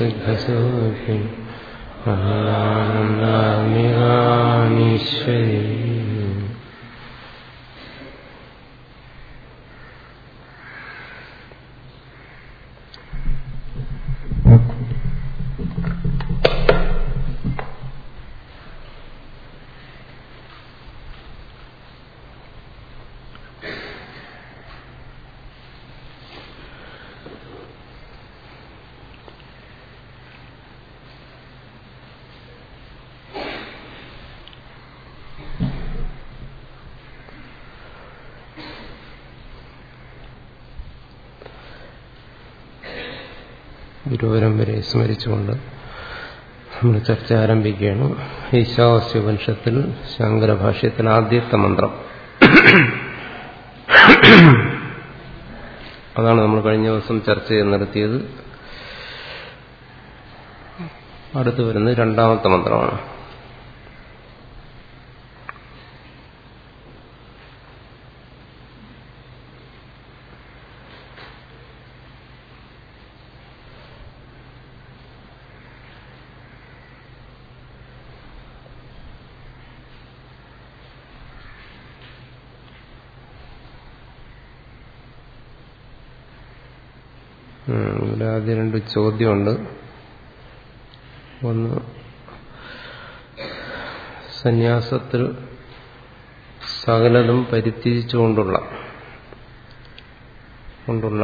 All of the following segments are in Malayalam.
മധുസിദ്ധസൂഖ്യം ആനന്ദാമികാമീശ്വരീ ഗുരുപരമ്പരെ സ്മരിച്ചുകൊണ്ട് നമ്മൾ ചർച്ച ആരംഭിക്കുകയാണ്. ഈശാവാസ്യവംശത്തിൽ ശങ്കരഭാഷ്യത്തിൽ ആദ്യത്തെ മന്ത്രം. അതാണ് നമ്മൾ കഴിഞ്ഞ ദിവസം ചർച്ച ചെയ്ത് നടത്തിയത് അടുത്ത് വരുന്നത് രണ്ടാമത്തെ മന്ത്രമാണ് ഇവിടെ ആദ്യം രണ്ട് ചോദ്യമുണ്ട്. ഒന്ന് സന്യാസത്തിൽ സകലതും പരിത്യജിച്ചുകൊണ്ടുള്ള കൊണ്ടുള്ള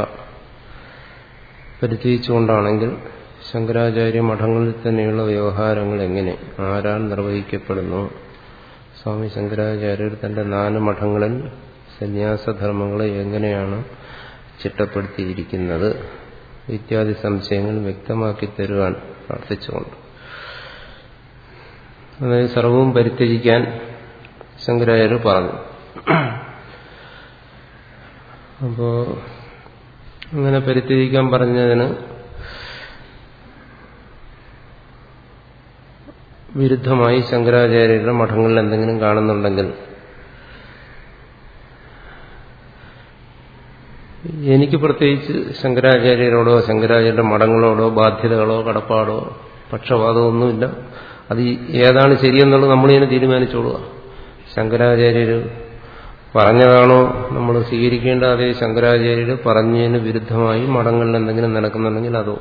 പരിത്യജിച്ചുകൊണ്ടാണെങ്കിൽ ശങ്കരാചാര്യ മഠങ്ങളിൽ തന്നെയുള്ള വ്യവഹാരങ്ങൾ എങ്ങനെ? ആരാൽ നിർവഹിക്കപ്പെടുന്നു? സ്വാമി ശങ്കരാചാര്യർ തന്റെ നാല് മഠങ്ങളിൽ സന്യാസധർമ്മങ്ങളെ എങ്ങനെയാണ് ചിട്ടപ്പെടുത്തിയിരിക്കുന്നത്? ഇത്യാദി സംശയങ്ങൾ വ്യക്തമാക്കി തരുവാൻ പ്രാർത്ഥിച്ചുകൊണ്ട്. അതായത് സർവവും പരിത്യജിക്കാൻ ശങ്കരാചാര്യർ പറഞ്ഞു. അപ്പോ അങ്ങനെ പരിത്യജിക്കാൻ പറഞ്ഞതിന് വിരുദ്ധമായി ശങ്കരാചാര്യരുടെ മഠങ്ങളിൽ എന്തെങ്കിലും കാണുന്നുണ്ടെങ്കിൽ എനിക്ക് പ്രത്യേകിച്ച് ശങ്കരാചാര്യരോടോ ശങ്കരാചാര്യരുടെ മഠങ്ങളോടോ ബാധ്യതകളോ കടപ്പാടോ പക്ഷപാതമോ ഒന്നുമില്ല അത് ഏതാണ് ശരിയെന്നുള്ളത് നമ്മളിങ്ങനെ തീരുമാനിച്ചോളുക. ശങ്കരാചാര്യർ പറഞ്ഞതാണോ നമ്മൾ സ്വീകരിക്കേണ്ട അതേ ശങ്കരാചാര്യർ പറഞ്ഞതിന് വിരുദ്ധമായി മഠങ്ങളിൽ എന്തെങ്കിലും നടക്കുന്നുണ്ടെങ്കിൽ അതോ?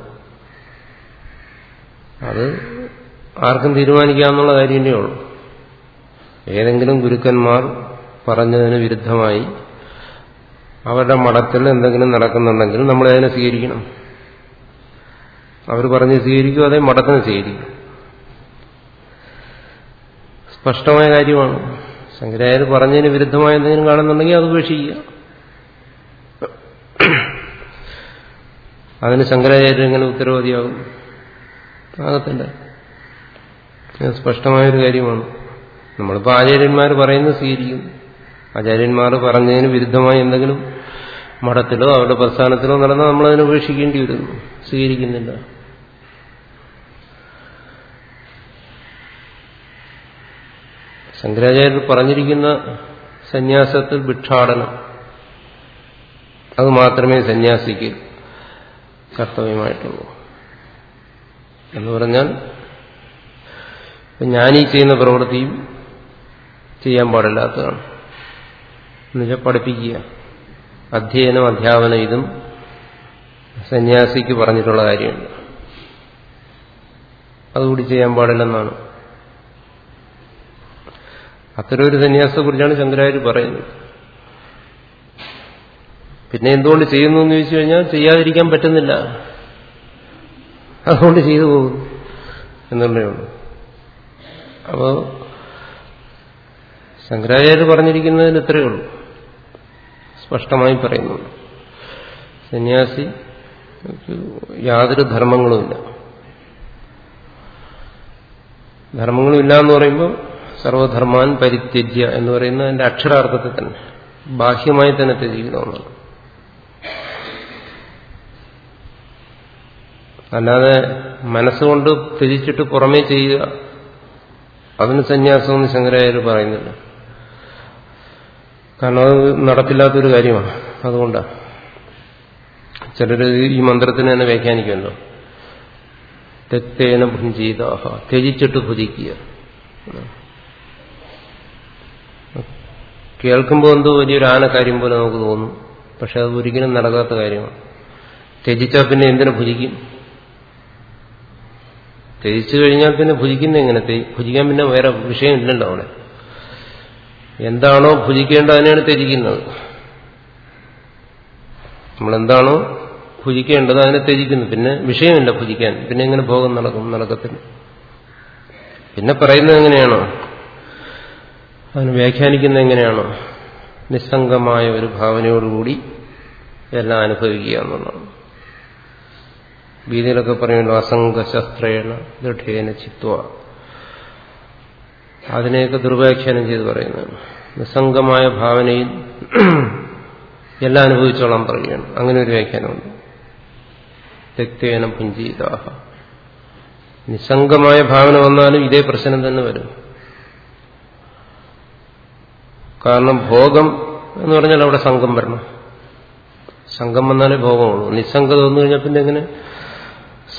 അത് ആർക്കും തീരുമാനിക്കാമെന്നുള്ള കാര്യമേ ഉള്ളൂ. ഏതെങ്കിലും ഗുരുക്കന്മാർ പറഞ്ഞതിന് വിരുദ്ധമായി അവരുടെ മഠത്തിൽ എന്തെങ്കിലും നടക്കുന്നുണ്ടെങ്കിൽ നമ്മൾ അതിനെ സ്വീകരിക്കണം. അവർ പറഞ്ഞ് സ്വീകരിക്കും അതേ മഠത്തിന് സ്വീകരിക്കും. സ്പഷ്ടമായ കാര്യമാണ്. ശങ്കരായർ പറഞ്ഞതിന് വിരുദ്ധമായ എന്തെങ്കിലും കാണുന്നുണ്ടെങ്കിൽ അത് ഉപേക്ഷിക്കുക. അതിന് ശങ്കരാചാര്യർ എങ്ങനെ ഉത്തരവാദിയാകും. ആകത്തില്ല. സ്പഷ്ടമായൊരു കാര്യമാണ്. നമ്മളിപ്പോൾ ആചാര്യന്മാർ പറയുന്നത് സ്വീകരിക്കും. ആചാര്യന്മാർ പറഞ്ഞതിന് വിരുദ്ധമായി എന്തെങ്കിലും മഠത്തിലോ അവരുടെ പ്രസ്ഥാനത്തിലോ നടന്നാൽ നമ്മളതിനെ ഉപേക്ഷിക്കേണ്ടി വരുന്നു സ്വീകരിക്കുന്നില്ല. ശങ്കരാചാര്യർ പറഞ്ഞിരിക്കുന്ന സന്യാസത്തിൽ ഭിക്ഷാടനം അത് മാത്രമേ സന്യാസിക്ക് കർത്തവ്യമായിട്ടുള്ളൂ. എന്ന് പറഞ്ഞാൽ ഞാനീ ചെയ്യുന്ന പ്രവൃത്തിയും ചെയ്യാൻ പാടില്ലാത്തതാണ്. എന്നുവെച്ചാൽ പഠിപ്പിക്കുക. അധ്യയനം അധ്യാപനം ഇതും സന്യാസിക്ക് പറഞ്ഞിട്ടുള്ള കാര്യമാണ് അതുകൂടി ചെയ്യാൻ പാടില്ലെന്നാണ്. അത്തരം ഒരു സന്യാസത്തെക്കുറിച്ചാണ് ശങ്കരാചാര്യ പറയുന്നത്. പിന്നെ എന്തുകൊണ്ട് ചെയ്യുന്നു എന്ന് ചോദിച്ചു കഴിഞ്ഞാൽ ചെയ്യാതിരിക്കാൻ പറ്റുന്നില്ല. അതുകൊണ്ട് ചെയ്തു പോകും എന്നുള്ളേ ഉള്ളൂ. അപ്പോ ശങ്കരാചാര്യ പറഞ്ഞിരിക്കുന്നതിന് ഇത്രയേ ഉള്ളൂ. സ്പഷ്ടമായി പറയുന്നു. സന്യാസി യാതൊരു ധർമ്മങ്ങളുമില്ല. ധർമ്മങ്ങളുമില്ല എന്ന് പറയുമ്പോൾ സർവധർമാൻ പരിത്യജ്യ എന്ന് പറയുന്ന അതിന്റെ അക്ഷരാർത്ഥത്തിൽ തന്നെ ബാഹ്യമായി തന്നെ ത്യജിക്കണമെന്നാണ് അല്ലാതെ മനസ്സുകൊണ്ട് ത്യജിച്ചിട്ട് പുറമേ ചെയ്യുക അതിന് സന്യാസമെന്ന് ശങ്കരാചാര്യ പറയുന്നില്ല. കാരണം അത് നടപ്പില്ലാത്തൊരു കാര്യമാണ്. അതുകൊണ്ടാണ് ചിലർ ഈ മന്ത്രത്തിന് തന്നെ വ്യാഖ്യാനിക്കുമല്ലോ. തെക്തേന ഭുഞ്ചീതാഹ ത്യജിച്ചിട്ട് ഭുജിക്കുക. കേൾക്കുമ്പോൾ എന്തോ വലിയൊരു ആനക്കാര്യം പോലെ നമുക്ക് തോന്നും. പക്ഷെ അത് ഒരിക്കലും നടക്കാത്ത കാര്യമാണ്. ത്യജിച്ചാൽ പിന്നെ എന്തിനു ഭുജിക്കും? ത്യജിച്ചു കഴിഞ്ഞാൽ പിന്നെ ഭുജിക്കുന്ന എങ്ങനെ? ഭുജിക്കാൻ പിന്നെ വേറെ വിഷയമില്ലല്ലോ അവിടെ. എന്താണോ ഭുജിക്കേണ്ടത് അതിനെയാണ് ത്യജിക്കുന്നത്. നമ്മളെന്താണോ ഭുജിക്കേണ്ടത് അതിനെ ത്യജിക്കുന്നു. പിന്നെ വിഷയമില്ല ഭുജിക്കാൻ. പിന്നെ എങ്ങനെ ഭോഗം നടക്കും? നടക്കത്തില്ല. പിന്നെ പറയുന്നത് എങ്ങനെയാണോ? അതിന് വ്യാഖ്യാനിക്കുന്നത് എങ്ങനെയാണോ? നിസ്സംഗമായ ഒരു ഭാവനയോടുകൂടി എല്ലാം അനുഭവിക്കുക എന്നുള്ളതാണ്. ഗീതയിലൊക്കെ പറയുമല്ലോ അസംഗശസ്ത്രേണ ദൃഢേന ചിത്വ. അതിനെയൊക്കെ ദുർവ്യാഖ്യാനം ചെയ്ത് പറയുന്നത്. നിസ്സംഗമായ ഭാവനയിൽ എല്ലാം അനുഭവിച്ചോളാൻ പറയുകയാണ്. അങ്ങനെ ഒരു വ്യാഖ്യാനമുണ്ട്. തെക്തേന പുഞ്ചീതാഹ. നിസ്സംഗമായ ഭാവന വന്നാലും ഇതേ പ്രശ്നം തന്നെ വരും. കാരണം ഭോഗം എന്ന് പറഞ്ഞാൽ അവിടെ സംഘം വരണം. സംഘം വന്നാലേ ഭോഗമുള്ളൂ. നിസ്സംഗത വന്നു കഴിഞ്ഞാൽ പിന്നെ എങ്ങനെ?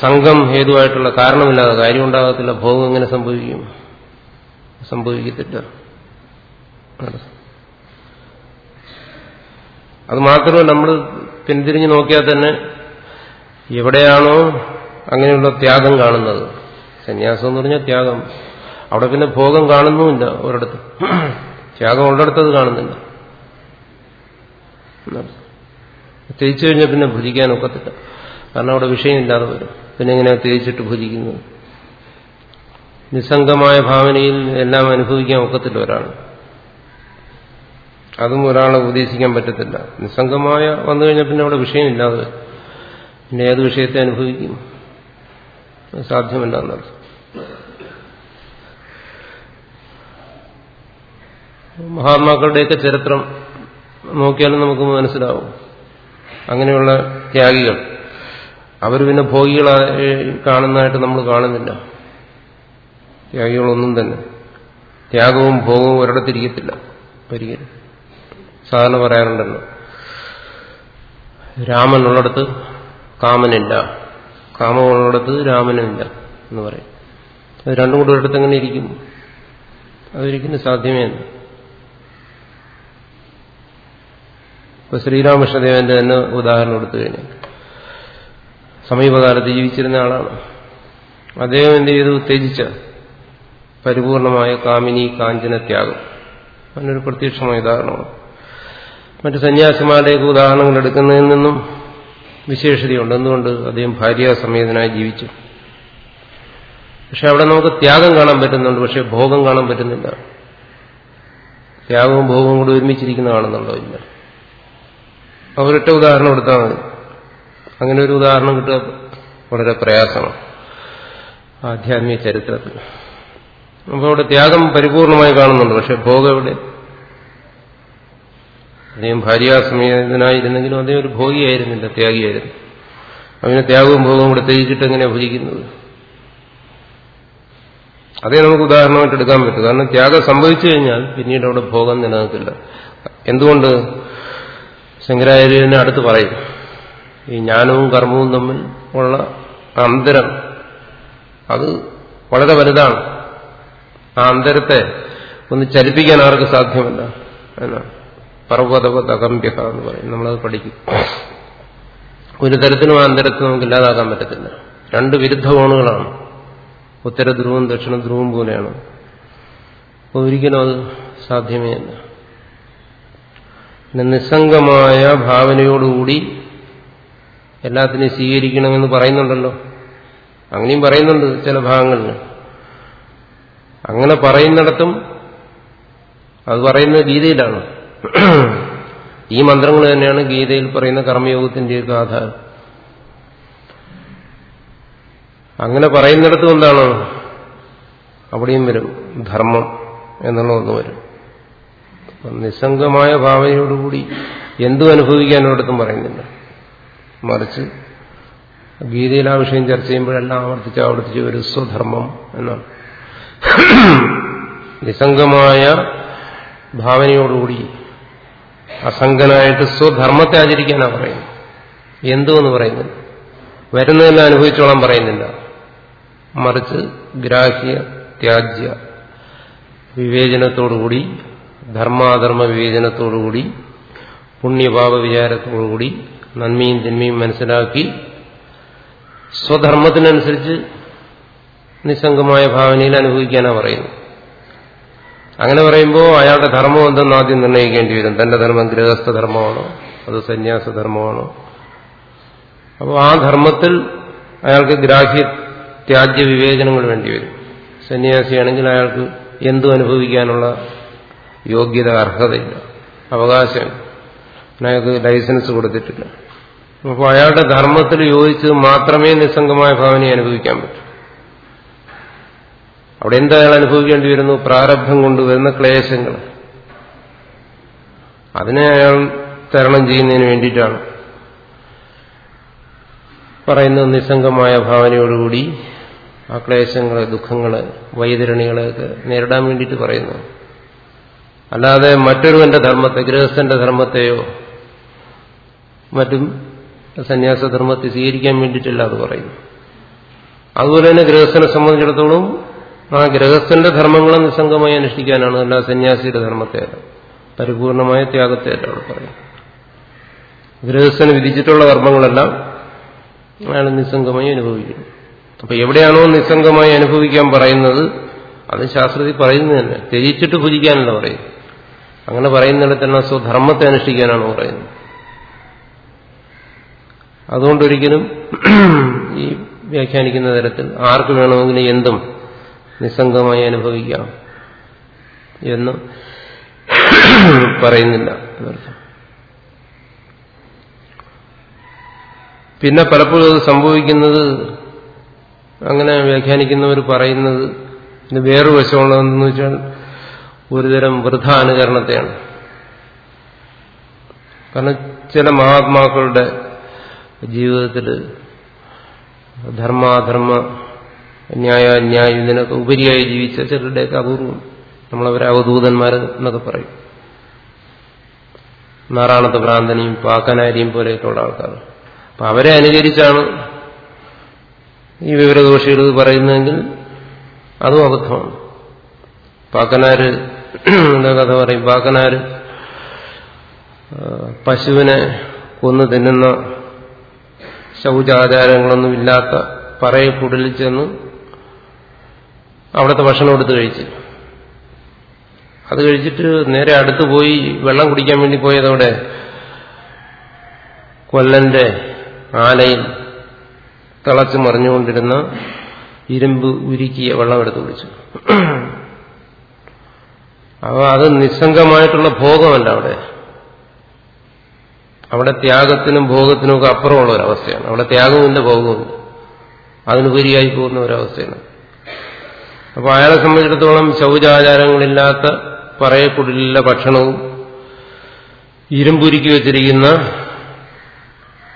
സംഘം ഹേതുവായിട്ടുള്ള കാരണമില്ലാതെ കാര്യം ഉണ്ടാകത്തില്ല ഭോഗം എങ്ങനെ സംഭവിക്കും? സംഭവിക്കത്തില്ല അത് മാത്രമല്ല നമ്മൾ പിന്തിരിഞ്ഞ് നോക്കിയാൽ തന്നെ എവിടെയാണോ അങ്ങനെയുള്ള ത്യാഗം കാണുന്നത്. സന്യാസം എന്ന് പറഞ്ഞാൽ ത്യാഗം. അവിടെ പിന്നെ ഭോഗം കാണുന്നുമില്ല ഒരിടത്ത്. ത്യാഗം ഉള്ളിടത്തത് കാണുന്നില്ല. തേച്ചു കഴിഞ്ഞാൽ പിന്നെ ഭുജിക്കാൻ ഒക്കത്തില്ല. കാരണം അവിടെ വിഷയമില്ലാതെ വരും. പിന്നെ എങ്ങനെയാ തേച്ചിട്ട് ഭുജിക്കുന്നത്? നിസ്സംഗമായ ഭാവനയിൽ എല്ലാം അനുഭവിക്കാൻ ഒക്കത്തില്ല ഒരാൾ അതും ഒരാളെ ഉപദേശിക്കാൻ പറ്റത്തില്ല. നിസ്സംഗമായ വന്നു കഴിഞ്ഞാൽ പിന്നെ അവിടെ വിഷയമില്ലാതെ പിന്നെ ഏത് വിഷയത്തെ അനുഭവിക്കും? സാധ്യമല്ല എന്നർത്ഥം മഹാത്മാക്കളുടെയൊക്കെ ചരിത്രം നോക്കിയാലും നമുക്ക് മനസ്സിലാവും. അങ്ങനെയുള്ള ത്യാഗികൾ. അവർ പിന്നെ ഭോഗികളായി കാണുന്നതായിട്ട് നമ്മൾ കാണുന്നില്ല. ത്യാഗികളൊന്നും തന്നെ. ത്യാഗവും ഭോഗവും ഒരിടത്തിരിക്കത്തില്ല. ഒരിക്കലും. സാധാരണ പറയാറുണ്ടല്ലോ. രാമനുള്ളിടത്ത് കാമനില്ല. കാമമുള്ളിടത്ത് രാമനുമില്ല എന്ന് പറയും. അത് രണ്ടും കൂടെ ഒരിടത്ത് എങ്ങനെ ഇരിക്കും? അതൊരിക്കലും സാധ്യമേ അല്ല. ഇപ്പൊ ശ്രീരാമകൃഷ്ണദേവന്റെ തന്നെ ഉദാഹരണം എടുത്തു കഴിഞ്ഞാൽ. സമീപകാലത്ത് ജീവിച്ചിരുന്ന ആളാണ്. അദ്ദേഹം എന്ത് ചെയ്തു? ത്യജിച്ച പരിപൂർണമായ കാമിനി കാഞ്ചന ത്യാഗം അതിനൊരു പ്രത്യക്ഷമായ ഉദാഹരണമാണ്. മറ്റ് സന്യാസിമാരുടെയൊക്കെ ഉദാഹരണങ്ങൾ എടുക്കുന്നതിൽ നിന്നും വിശേഷതയുണ്ട്. എന്തുകൊണ്ട് അദ്ദേഹം ഭാര്യാസമേതനായി ജീവിച്ചു? പക്ഷെ അവിടെ നമുക്ക് ത്യാഗം കാണാൻ പറ്റുന്നുണ്ട്. പക്ഷെ ഭോഗം കാണാൻ പറ്റുന്നില്ല. ത്യാഗവും ഭോഗവും കൂടി ഒരുമിച്ചിരിക്കുന്ന കാണുന്നുണ്ടോ ഇല്ല. അവരൊറ്റ ഉദാഹരണം എടുത്താൽ മതി. അങ്ങനെ ഒരു ഉദാഹരണം കിട്ടുക വളരെ പ്രയാസമാണ്. ആധ്യാത്മിക ചരിത്രത്തിൽ. അപ്പോൾ അവിടെ ത്യാഗം പരിപൂർണമായി കാണുന്നുണ്ട്. പക്ഷെ ഭോഗം എവിടെ? അദ്ദേഹം ഭാര്യാസമേതനായിരുന്നെങ്കിലും അദ്ദേഹം ഒരു ഭോഗിയായിരുന്നില്ല ത്യാഗിയായിരുന്നു. അവന് ത്യാഗവും ഭോഗവും കൂടെ ത്യജിച്ചിട്ട് എങ്ങനെയാണ് ഭജിക്കുന്നത്? അതേ നമുക്ക് ഉദാഹരണമായിട്ട് എടുക്കാൻ പറ്റും. കാരണം ത്യാഗം സംഭവിച്ചു കഴിഞ്ഞാൽ പിന്നീട് അവിടെ ഭോഗം നിലനിൽക്കില്ല. എന്തുകൊണ്ട്? ശങ്കരാചാര്യനെ അടുത്ത് പറയും. ഈ ജ്ഞാനവും കർമ്മവും തമ്മിൽ ഉള്ള അന്തരം അത് വളരെ വലുതാണ്. ആ അന്തരത്തെ ഒന്ന് ചലിപ്പിക്കാൻ ആർക്ക് സാധ്യമല്ല. എന്നാ? പർവതവത് എന്ന് പറയും. നമ്മളത് പഠിക്കും. ഒരു തരത്തിലും ആ അന്തരത്തെ നമുക്ക് ഇല്ലാതാക്കാൻ പറ്റത്തില്ല. രണ്ട് വിരുദ്ധ കോണുകളാണ്. ഉത്തര ധ്രുവവും ദക്ഷിണ ധ്രുവവും പോലെയാണ്. അപ്പോൾ ഒരിക്കലും അത് സാധ്യമേ അല്ല. പിന്നെ നിസ്സംഗമായ ഭാവനയോടുകൂടി എല്ലാത്തിനെയും സ്വീകരിക്കണമെന്ന് പറയുന്നുണ്ടല്ലോ. അങ്ങനെയും പറയുന്നുണ്ട് ചില ഭാഗങ്ങളിൽ അങ്ങനെ പറയുന്നിടത്തും അത് പറയുന്ന ഗീതയിലാണ്. ഈ മന്ത്രങ്ങൾ തന്നെയാണ് ഗീതയിൽ പറയുന്ന കർമ്മയോഗത്തിന്റെയൊക്കെ ആധാരം. അങ്ങനെ പറയുന്നിടത്തും എന്താണ്? അവിടെയും വരും ധർമ്മം എന്നുള്ള ഒന്ന് വരും. നിസ്സംഗമായ ഭാവനയോടുകൂടി എന്തും അനുഭവിക്കാൻ ഒരിടത്തും പറയുന്നില്ല. മറിച്ച് ഗീതയിൽ ആ വിഷയം ചർച്ച ചെയ്യുമ്പോഴെല്ലാം ആവർത്തിച്ച് ആവർത്തിച്ച് ഒരു സ്വധർമ്മം എന്നാണ്. നിസ്സംഗമായ ഭാവനയോടുകൂടി അസംഗനായിട്ട് സ്വധർമ്മത്തെ ആചരിക്കാനാണ് പറയുന്നത്. എന്തുവെന്ന് പറയുന്നത്? വരുന്നതെല്ലാം അനുഭവിച്ചോളാൻ പറയുന്നില്ല. മറിച്ച് ഗ്രാഹ്യ ത്യാജ്യ വിവേചനത്തോടുകൂടി ധർമാധർമ്മ വിവേചനത്തോടുകൂടി പുണ്യഭാവ വിചാരത്തോടുകൂടി നന്മയും തിന്മയും മനസ്സിലാക്കി സ്വധർമ്മത്തിനനുസരിച്ച് നിസ്സംഗമായ ഭാവനയിൽ അനുഭവിക്കാനാണ് പറയുന്നത്. അങ്ങനെ പറയുമ്പോൾ അയാളുടെ ധർമ്മം എന്തെന്ന് ആദ്യം നിർണയിക്കേണ്ടി വരും. തന്റെ ധർമ്മം ഗൃഹസ്ഥ ധർമ്മമാണോ? അത് സന്യാസധർമ്മമാണോ അപ്പോൾ ആ ധർമ്മത്തിൽ അയാൾക്ക് ഗ്രാഹ്യ ത്യാജ്യ വിവേചനങ്ങൾ വേണ്ടിവരും സന്യാസിയാണെങ്കിൽ അയാൾക്ക് എന്തും അനുഭവിക്കാനുള്ള യോഗ്യത അർഹതയില്ല. അവകാശം. അയാൾക്ക് ലൈസൻസ് കൊടുത്തിട്ടില്ല. അപ്പോൾ അയാളുടെ ധർമ്മത്തിൽ യോജിച്ച് മാത്രമേ നിസ്സംഗമായ ഭാവനയെ അനുഭവിക്കാൻ പറ്റൂ. അവിടെ അയാൾ അനുഭവിക്കേണ്ടി വരുന്നു പ്രാരബ്ധം കൊണ്ടുവരുന്ന ക്ലേശങ്ങൾ. അതിനെ അയാൾ തരണം ചെയ്യുന്നതിന് വേണ്ടിയിട്ടാണ്. പറയുന്നത് നിസ്സംഗമായ ഭാവനയോടുകൂടി ആ ക്ലേശങ്ങളെ ദുഃഖങ്ങളെ വൈതരണികളെയൊക്കെ നേരിടാൻ വേണ്ടിയിട്ട് പറയുന്നു. അല്ലാതെ മറ്റൊരുവന്റെ ധർമ്മത്തെ ഗൃഹസ്ഥന്റെ ധർമ്മത്തെയോ മറ്റും സന്യാസധർമ്മത്തെ സ്വീകരിക്കാൻ വേണ്ടിയിട്ടല്ല അത് പറയുന്നു. അതുപോലെ തന്നെ ഗൃഹസ്ഥനെ സംബന്ധിച്ചിടത്തോളം ആ ഗ്രഹസ്ഥന്റെ ധർമ്മങ്ങളെ നിസ്സംഗമായി അനുഷ്ഠിക്കാനാണ് അല്ല സന്യാസിയുടെ ധർമ്മത്തെ പരിപൂർണമായ ത്യാഗത്തെ അവിടെ പറയുന്നത്. ഗൃഹസ്ഥന് വിധിച്ചിട്ടുള്ള കർമ്മങ്ങളെല്ലാം അയാൾ നിസ്സംഗമായി അനുഭവിക്കുന്നു. അപ്പൊ എവിടെയാണോ നിസ്സംഗമായി അനുഭവിക്കാൻ പറയുന്നത് അത് ശാസ്ത്രത്തിൽ പറയുന്നത് തന്നെ. ത്യജിച്ചിട്ട് ഭുജിക്കാനല്ല പറയും അങ്ങനെ പറയുന്നിടത്തന്നെ സ്വധർമ്മത്തെ അനുഷ്ഠിക്കാനാണ് പറയുന്നത്. അതുകൊണ്ടൊരിക്കലും ഈ വ്യാഖ്യാനിക്കുന്ന തരത്തിൽ ആർക്ക് വേണമെങ്കിലും എന്തും നിസ്സംഗമായി അനുഭവിക്കാം എന്ന് പറയുന്നില്ല. പിന്നെ പലപ്പോഴും അത് സംഭവിക്കുന്നത് അങ്ങനെ വ്യാഖ്യാനിക്കുന്നവർ പറയുന്നത് ഇത് വേറൊരു വശമുള്ളതെന്ന് വെച്ചാൽ ഒരുതരം വൃഥ അനുകരണത്തെയാണ് കാരണം ചില മഹാത്മാക്കളുടെ ജീവിതത്തിൽ ധർമാധർമ്മ ന്യായ അന്യായ ഇതിനൊക്കെ ഉപരിയായി ജീവിച്ച ചിലരുടെയൊക്കെ അപൂർവം. നമ്മളവരെ അവധൂതന്മാർ എന്നൊക്കെ പറയും. നാറാണത്തെ ഭ്രാന്തനെയും പാക്കനാരിയും പോലെയൊക്കെയുള്ള ആൾക്കാർ അപ്പൊ അവരെ അനുകരിച്ചാണ് ഈ വിവരദോഷികൾ പറയുന്നതെങ്കിൽ അതും അബദ്ധമാണ്. പാക്കനാര് കഥ പറയും. പാക്കനാര് പശുവിനെ കൊന്നു തിന്നുന്ന ശൗചാചാരങ്ങളൊന്നും ഇല്ലാത്ത പറയക്കുടലിൽ ചെന്ന് അവിടുത്തെ ഭക്ഷണം എടുത്ത് കഴിച്ച്. അത് കഴിച്ചിട്ട് നേരെ അടുത്ത് പോയി വെള്ളം കുടിക്കാൻ വേണ്ടി പോയതവിടെ കൊല്ലന്റെ ആലയിൽ തിളച്ച് മറിഞ്ഞുകൊണ്ടിരുന്ന ഇരുമ്പ് ഉരുക്കിയ വെള്ളം എടുത്ത് കുടിച്ചു. അപ്പോൾ അത് നിസ്സംഗമായിട്ടുള്ള ഭോഗമല്ല അവിടെ. അവിടെ ത്യാഗത്തിനും ഭോഗത്തിനും ഒക്കെ അപ്പുറമുള്ള ഒരവസ്ഥയാണ് അവിടെ ത്യാഗവുമില്ല ഭോഗവുമില്ല അതിനുപരിയായി പോകുന്ന ഒരവസ്ഥയാണ് അപ്പോൾ അയാളെ സംബന്ധിച്ചിടത്തോളം ശൗചാചാരങ്ങളില്ലാത്ത പറയക്കുടിലുള്ള ഭക്ഷണവും ഇരുമ്പുരുക്കി വെച്ചിരിക്കുന്ന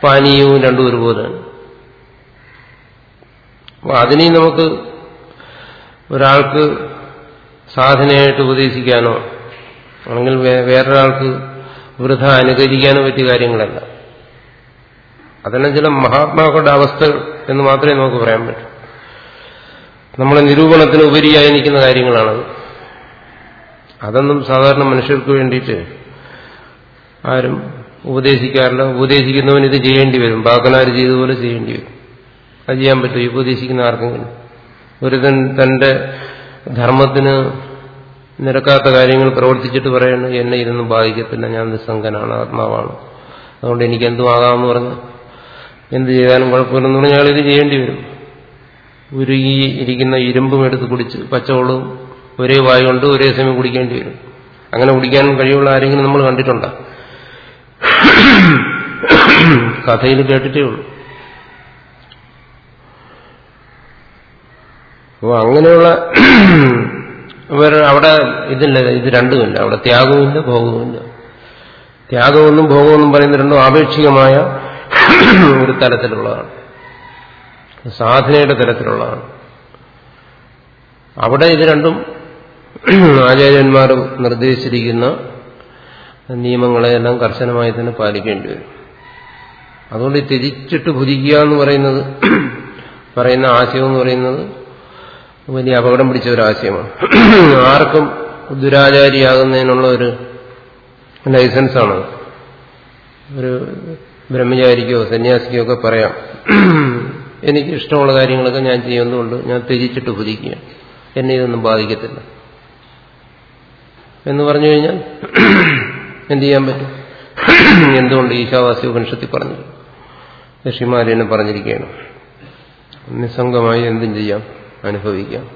പാനീയവും രണ്ടും ഒരുപോലെയാണ്. അപ്പോൾ അതിനെയും നമുക്ക് ഒരാൾക്ക് സാധനയായിട്ട് ഉപദേശിക്കാനോ അല്ലെങ്കിൽ വേറൊരാൾക്ക് വൃഥ അനുകരിക്കാനോ പറ്റിയ കാര്യങ്ങളല്ല. അതെല്ലാം ചില മഹാത്മാക്കളുടെ അവസ്ഥകൾ എന്ന് മാത്രമേ നമുക്ക് പറയാൻ പറ്റൂ. നമ്മളെ നിരൂപണത്തിന് ഉപരിയായി നിൽക്കുന്ന കാര്യങ്ങളാണ് അതൊന്നും സാധാരണ മനുഷ്യർക്ക് വേണ്ടിയിട്ട് ആരും ഉപദേശിക്കാറില്ല. ഉപദേശിക്കുന്നവൻ ഇത് ചെയ്യേണ്ടി വരും. ബാക്കനാർ ചെയ്തതുപോലെ ചെയ്യേണ്ടി വരും. അത് ചെയ്യാൻ പറ്റും ഉപദേശിക്കുന്ന ആർക്കെങ്കിലും. ഒരുതൻ തന്റെ ധർമ്മത്തിന് നിരക്കാത്ത കാര്യങ്ങൾ പ്രവർത്തിച്ചിട്ട് പറയുന്നു എന്നെ ഇതൊന്നും ബാധിക്കത്തില്ല. ഞാൻ നിസ്സംഗനാണ്. ആത്മാവാണ്. അതുകൊണ്ട് എനിക്ക് എന്തും ആകാമെന്ന് പറഞ്ഞു എന്ത് ചെയ്താലും കുഴപ്പമില്ലെന്ന് പറഞ്ഞാൽ ഇത് ചെയ്യേണ്ടി വരും. ഉരുകി ഇരിക്കുന്ന ഇരുമ്പും എടുത്ത് കുടിച്ച് പച്ചവെള്ളവും ഒരേ വായു കൊണ്ട് ഒരേ സമയം കുടിക്കേണ്ടി വരും. അങ്ങനെ കുടിക്കാൻ കഴിയുള്ള ആരെങ്കിലും നമ്മൾ കണ്ടിട്ടുണ്ടോ? കഥയിൽ കേട്ടിട്ടേ ഉള്ളൂ. അപ്പോൾ അങ്ങനെയുള്ള അവിടെ ഇതില്ല ഇത് രണ്ടുമില്ല. അവിടെ ത്യാഗവുമില്ല ഭോഗവുമില്ല. ത്യാഗമെന്നും ഭോഗമെന്നും പറയുന്ന രണ്ടും ആപേക്ഷികമായ ഒരു തലത്തിലുള്ളതാണ് സാധനയുടെ തരത്തിലുള്ളതാണ്. അവിടെ ഇത് രണ്ടും ആചാര്യന്മാർ നിർദ്ദേശിച്ചിരിക്കുന്ന നിയമങ്ങളെയെല്ലാം കർശനമായി തന്നെ പാലിക്കേണ്ടി വരും. അതുകൊണ്ട് തിരിച്ചിട്ട് ഭുജിക്കുക എന്ന് പറയുന്നത് പറയുന്ന ആശയം എന്ന് പറയുന്നത് വലിയ അപകടം പിടിച്ച ഒരു ആശയമാണ്. ആർക്കും ദുരാചാരിയാകുന്നതിനുള്ള ഒരു ലൈസൻസാണ്. ഒരു ബ്രഹ്മചാരിക്കോ സന്യാസിക്കോ ഒക്കെ പറയാം. എനിക്ക് ഇഷ്ടമുള്ള കാര്യങ്ങളൊക്കെ ഞാൻ ചെയ്യുന്നതുകൊണ്ട് ഞാൻ ത്യജിച്ചിട്ട് ഭുജിക്കുക. എന്നെ ഇതൊന്നും ബാധിക്കത്തില്ല. എന്ന് പറഞ്ഞു കഴിഞ്ഞാൽ എന്ത് ചെയ്യാൻ പറ്റും? എന്തുകൊണ്ട് ഈശാവാസി ഉപനിഷത്തിൽ പറഞ്ഞു? ഋഷിമാരെന്നെ പറഞ്ഞിരിക്കുകയാണ്. നിസ്സംഗമായി എന്തും ചെയ്യാം അനുഭവിക്കാം.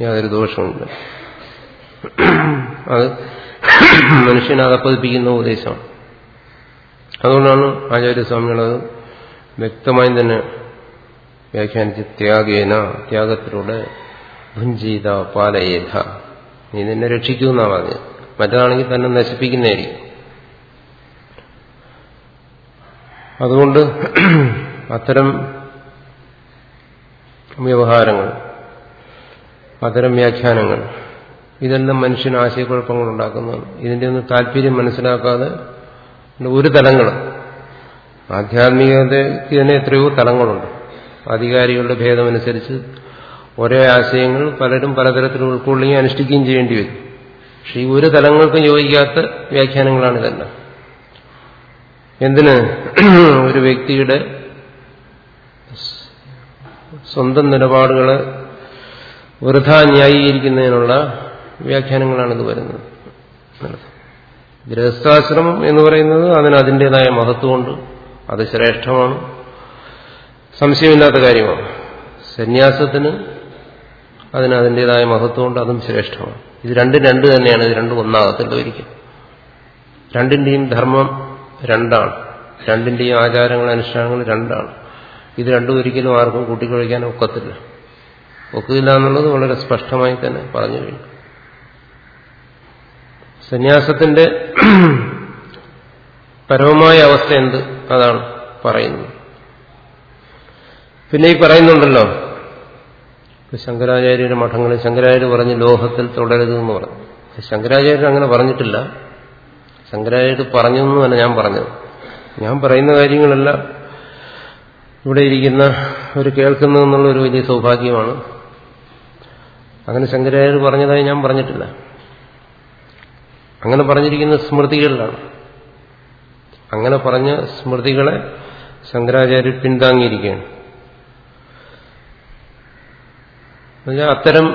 യാതൊരു ദോഷവുമില്ല. അത് മനുഷ്യനെ അകപ്പതിപ്പിക്കുന്ന ഉപദേശമാണ്. അതുകൊണ്ടാണ് ആചാര്യസ്വാമികളത് വ്യക്തമായും തന്നെ വ്യാഖ്യാനിച്ച് ത്യാഗേന ത്യാഗത്തിലൂടെ ഭുഞ്ചീത പാലയേധ നീ നിന്നെ രക്ഷിക്കൂ എന്നാ പറഞ്ഞത്. മറ്റതാണെങ്കിൽ തന്നെ നശിപ്പിക്കുന്നതായിരിക്കും. അതുകൊണ്ട് അത്തരം വ്യവഹാരങ്ങൾ അത്തരം വ്യാഖ്യാനങ്ങൾ ഇതെല്ലാം മനുഷ്യന് ആശയക്കുഴപ്പങ്ങൾ ഉണ്ടാക്കുന്നതാണ് ഇതിന്റെ ഒന്നും താല്പര്യം മനസ്സിലാക്കാതെ ഒരു തലങ്ങൾ ആധ്യാത്മികതയ്ക്ക് തന്നെ എത്രയോ തലങ്ങളുണ്ട്. അധികാരികളുടെ ഭേദമനുസരിച്ച് ഒരേ ആശയങ്ങൾ പലരും പലതരത്തിൽ ഉൾക്കൊള്ളുകയും അനുഷ്ഠിക്കുകയും ചെയ്യേണ്ടി വരും. പക്ഷെ ഈ ഒരു തലങ്ങൾക്കും യോജിക്കാത്ത വ്യാഖ്യാനങ്ങളാണ് ഇതെല്ലാം. എന്തിന് ഒരു വ്യക്തിയുടെ സ്വന്തം നിലപാടുകളെ വൃഥ ന്യായീകരിക്കുന്നതിനുള്ള വ്യാഖ്യാനങ്ങളാണിത് വരുന്നത്. ഗൃഹസ്ഥാശ്രമം എന്ന് പറയുന്നത് അതിന് അതിന്റെതായ മഹത്വമുണ്ട്. അത് ശ്രേഷ്ഠമാണ്. സംശയമില്ലാത്ത കാര്യമാണ്. സന്യാസത്തിന് അതിന് അതിന്റെതായ മഹത്വമുണ്ട് അതും ശ്രേഷ്ഠമാണ്. ഇത് രണ്ടും രണ്ട് തന്നെയാണ് ഇത് രണ്ടും ഒന്നാകത്തില്ല ഒരിക്കലും രണ്ടിന്റെയും ധർമ്മം രണ്ടാണ്. രണ്ടിന്റെയും ആചാരങ്ങൾ അനുഷ്ഠാനങ്ങൾ രണ്ടാണ്. ഇത് രണ്ടും ഒരിക്കലും ആർക്കും കൂട്ടിക്കൊഴിക്കാൻ ഒക്കത്തില്ല. ഒക്കില്ല എന്നുള്ളത് വളരെ സ്പഷ്ടമായി തന്നെ പറഞ്ഞു കഴിഞ്ഞു. സന്യാസത്തിന്റെ പരമമായ അവസ്ഥ എന്ത്? അതാണ് പറയുന്നത്. പിന്നെ ഈ പറയുന്നുണ്ടല്ലോ ശങ്കരാചാര്യരുടെ മഠങ്ങളിൽ ശങ്കരാചാര്യ പറഞ്ഞ് ലോഹത്തിൽ തുടരുതെന്ന് പറഞ്ഞു. ശങ്കരാചാര്യർ അങ്ങനെ പറഞ്ഞിട്ടില്ല. ശങ്കരാചാര്യർ പറഞ്ഞു എന്ന് തന്നെ ഞാൻ പറഞ്ഞത്. ഞാൻ പറയുന്ന കാര്യങ്ങളെല്ലാം ഇവിടെ ഇരിക്കുന്ന ഒരു കേൾക്കുന്നു ഒരു വലിയ സൗഭാഗ്യമാണ്. അങ്ങനെ ശങ്കരാചാര്യർ പറഞ്ഞതായി ഞാൻ പറഞ്ഞിട്ടില്ല. അങ്ങനെ പറഞ്ഞിരിക്കുന്ന സ്മൃതികളിലാണ്. അങ്ങനെ പറഞ്ഞ സ്മൃതികളെ ശങ്കരാചാര്യർ പിന്താങ്ങിയിരിക്കുകയാണ് എന്നുവെച്ചാൽ അത്തരം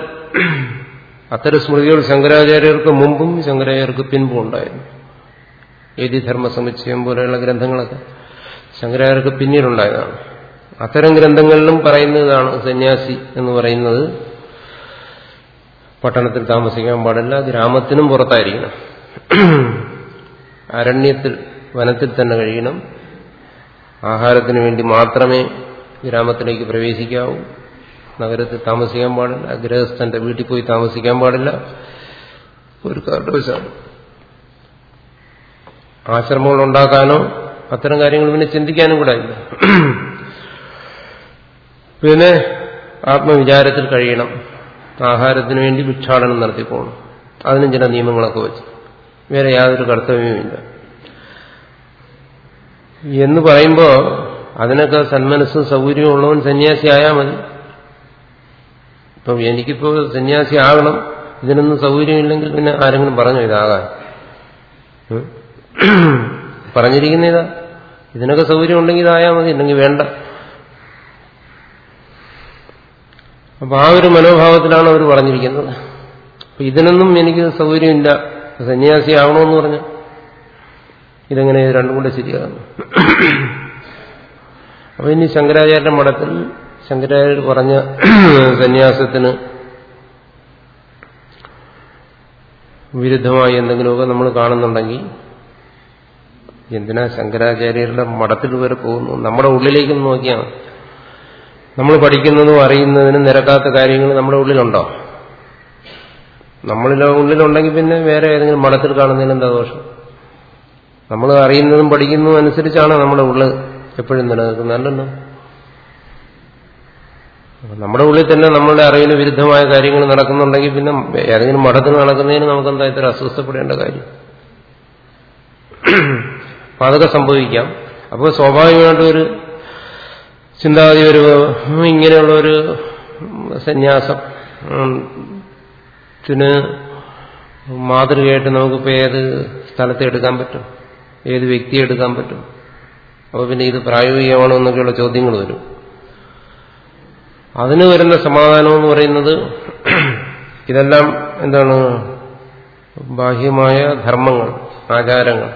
അത്തരം സ്മൃതികൾ ശങ്കരാചാര്യർക്ക് മുമ്പും ശങ്കരാചാര്യർക്ക് പിൻപും ഉണ്ടായിരുന്നു. ഏതി ധർമ്മ സമുച്ചയം പോലെയുള്ള ഗ്രന്ഥങ്ങളൊക്കെ ശങ്കരാചാര്യർക്ക് പിന്നീടുണ്ടായതാണ്. അത്തരം ഗ്രന്ഥങ്ങളിലും പറയുന്നതാണ് സന്യാസി എന്ന് പറയുന്നത് പട്ടണത്തിൽ താമസിക്കാൻ പാടില്ല ഗ്രാമത്തിനും പുറത്തായിരിക്കണം. അരണ്യത്തിൽ വനത്തിൽ തന്നെ കഴിയണം. ആഹാരത്തിന് വേണ്ടി മാത്രമേ ഗ്രാമത്തിലേക്ക് പ്രവേശിക്കാവൂ. നഗരത്തിൽ താമസിക്കാൻ പാടില്ല ഗൃഹസ്ഥന്റെ വീട്ടിൽ പോയി താമസിക്കാൻ പാടില്ല. ഒരു കാരണവശാണ് ആശ്രമങ്ങൾ ഉണ്ടാക്കാനോ അത്തരം കാര്യങ്ങൾ പിന്നെ ചിന്തിക്കാനും കൂടെ ഇല്ല പിന്നെ ആത്മവിചാരത്തിൽ കഴിയണം. ആഹാരത്തിന് വേണ്ടി ഭിക്ഷാടനം നടത്തിക്കോണം അതിനും ചില നിയമങ്ങളൊക്കെ വെച്ച്. വേറെ യാതൊരു കർത്തവ്യവുമില്ല. എന്ന് പറയുമ്പോൾ അതിനൊക്കെ സന്മനസ്സും സൗകര്യവും ഉള്ളവൻ സന്യാസിയായാൽ മതി. ഇപ്പം എനിക്കിപ്പോൾ സന്യാസി ആകണം ഇതിനൊന്നും സൗകര്യമില്ലെങ്കിൽ പിന്നെ ആരെങ്കിലും പറഞ്ഞു ഇതാകാൻ? പറഞ്ഞിരിക്കുന്ന ഇതാ ഇതിനൊക്കെ സൗകര്യം ഉണ്ടെങ്കിൽ ഇതായാൽ മതി ഇല്ലെങ്കിൽ വേണ്ട. അപ്പൊ ആ ഒരു മനോഭാവത്തിലാണ് അവർ പറഞ്ഞിരിക്കുന്നത്. അപ്പൊ ഇതിനൊന്നും എനിക്ക് സൗകര്യമില്ല. സന്യാസി ആവണമെന്ന് പറഞ്ഞു ഇതെങ്ങനെ രണ്ടും കൂടെ ശരിയാകുന്നു? അപ്പൊ ഇനി ശങ്കരാചാര്യ മഠത്തിൽ ശങ്കരാചാര്യർ പറഞ്ഞ സന്യാസത്തിന് വിരുദ്ധമായി എന്തെങ്കിലുമൊക്കെ നമ്മൾ കാണുന്നുണ്ടെങ്കിൽ എന്തിനാ ശങ്കരാചാര്യരുടെ മഠത്തിൽ വരെ പോകുന്നു? നമ്മുടെ ഉള്ളിലേക്ക് നോക്കിയാൽ നമ്മൾ പഠിക്കുന്നതും അറിയുന്നതിനും നിരക്കാത്ത കാര്യങ്ങൾ നമ്മുടെ ഉള്ളിലുണ്ടോ? നമ്മളിൽ ഉള്ളിലുണ്ടെങ്കിൽ പിന്നെ വേറെ ഏതെങ്കിലും മഠത്തിൽ കാണുന്നതിന് എന്താ ദോഷം? നമ്മൾ അറിയുന്നതും പഠിക്കുന്നതും അനുസരിച്ചാണ് നമ്മുടെ ഉള്ളിൽ എപ്പോഴും നിലനിൽക്കുന്നത്. അല്ലല്ലോ? നമ്മുടെ ഉള്ളിൽ തന്നെ നമ്മളുടെ അറിവിന് വിരുദ്ധമായ കാര്യങ്ങൾ നടക്കുന്നുണ്ടെങ്കിൽ പിന്നെ ഏതെങ്കിലും മഠത്തിൽ നടക്കുന്നതിന് നമുക്ക് എന്താ ഇത്ര അസ്വസ്ഥപ്പെടേണ്ട കാര്യം? അപ്പൊ അതൊക്കെ സംഭവിക്കാം. അപ്പോൾ സ്വാഭാവികമായിട്ടും ഒരു ചിന്താഗതി ഒരു ഇങ്ങനെയുള്ള ഒരു സന്യാസം ത്തിന് മാതൃകയായിട്ട് നമുക്കിപ്പോൾ ഏത് സ്ഥലത്തെ എടുക്കാൻ പറ്റും? ഏത് വ്യക്തിയെ എടുക്കാൻ പറ്റും? അപ്പോൾ പിന്നെ ഇത് പ്രായോഗികമാണോ എന്നൊക്കെയുള്ള ചോദ്യങ്ങൾ വരും. അതിന് വരുന്ന സമാധാനം എന്ന് പറയുന്നത് ഇതെല്ലാം എന്താണ്? ബാഹ്യമായ ധർമ്മങ്ങൾ ആചാരങ്ങൾ.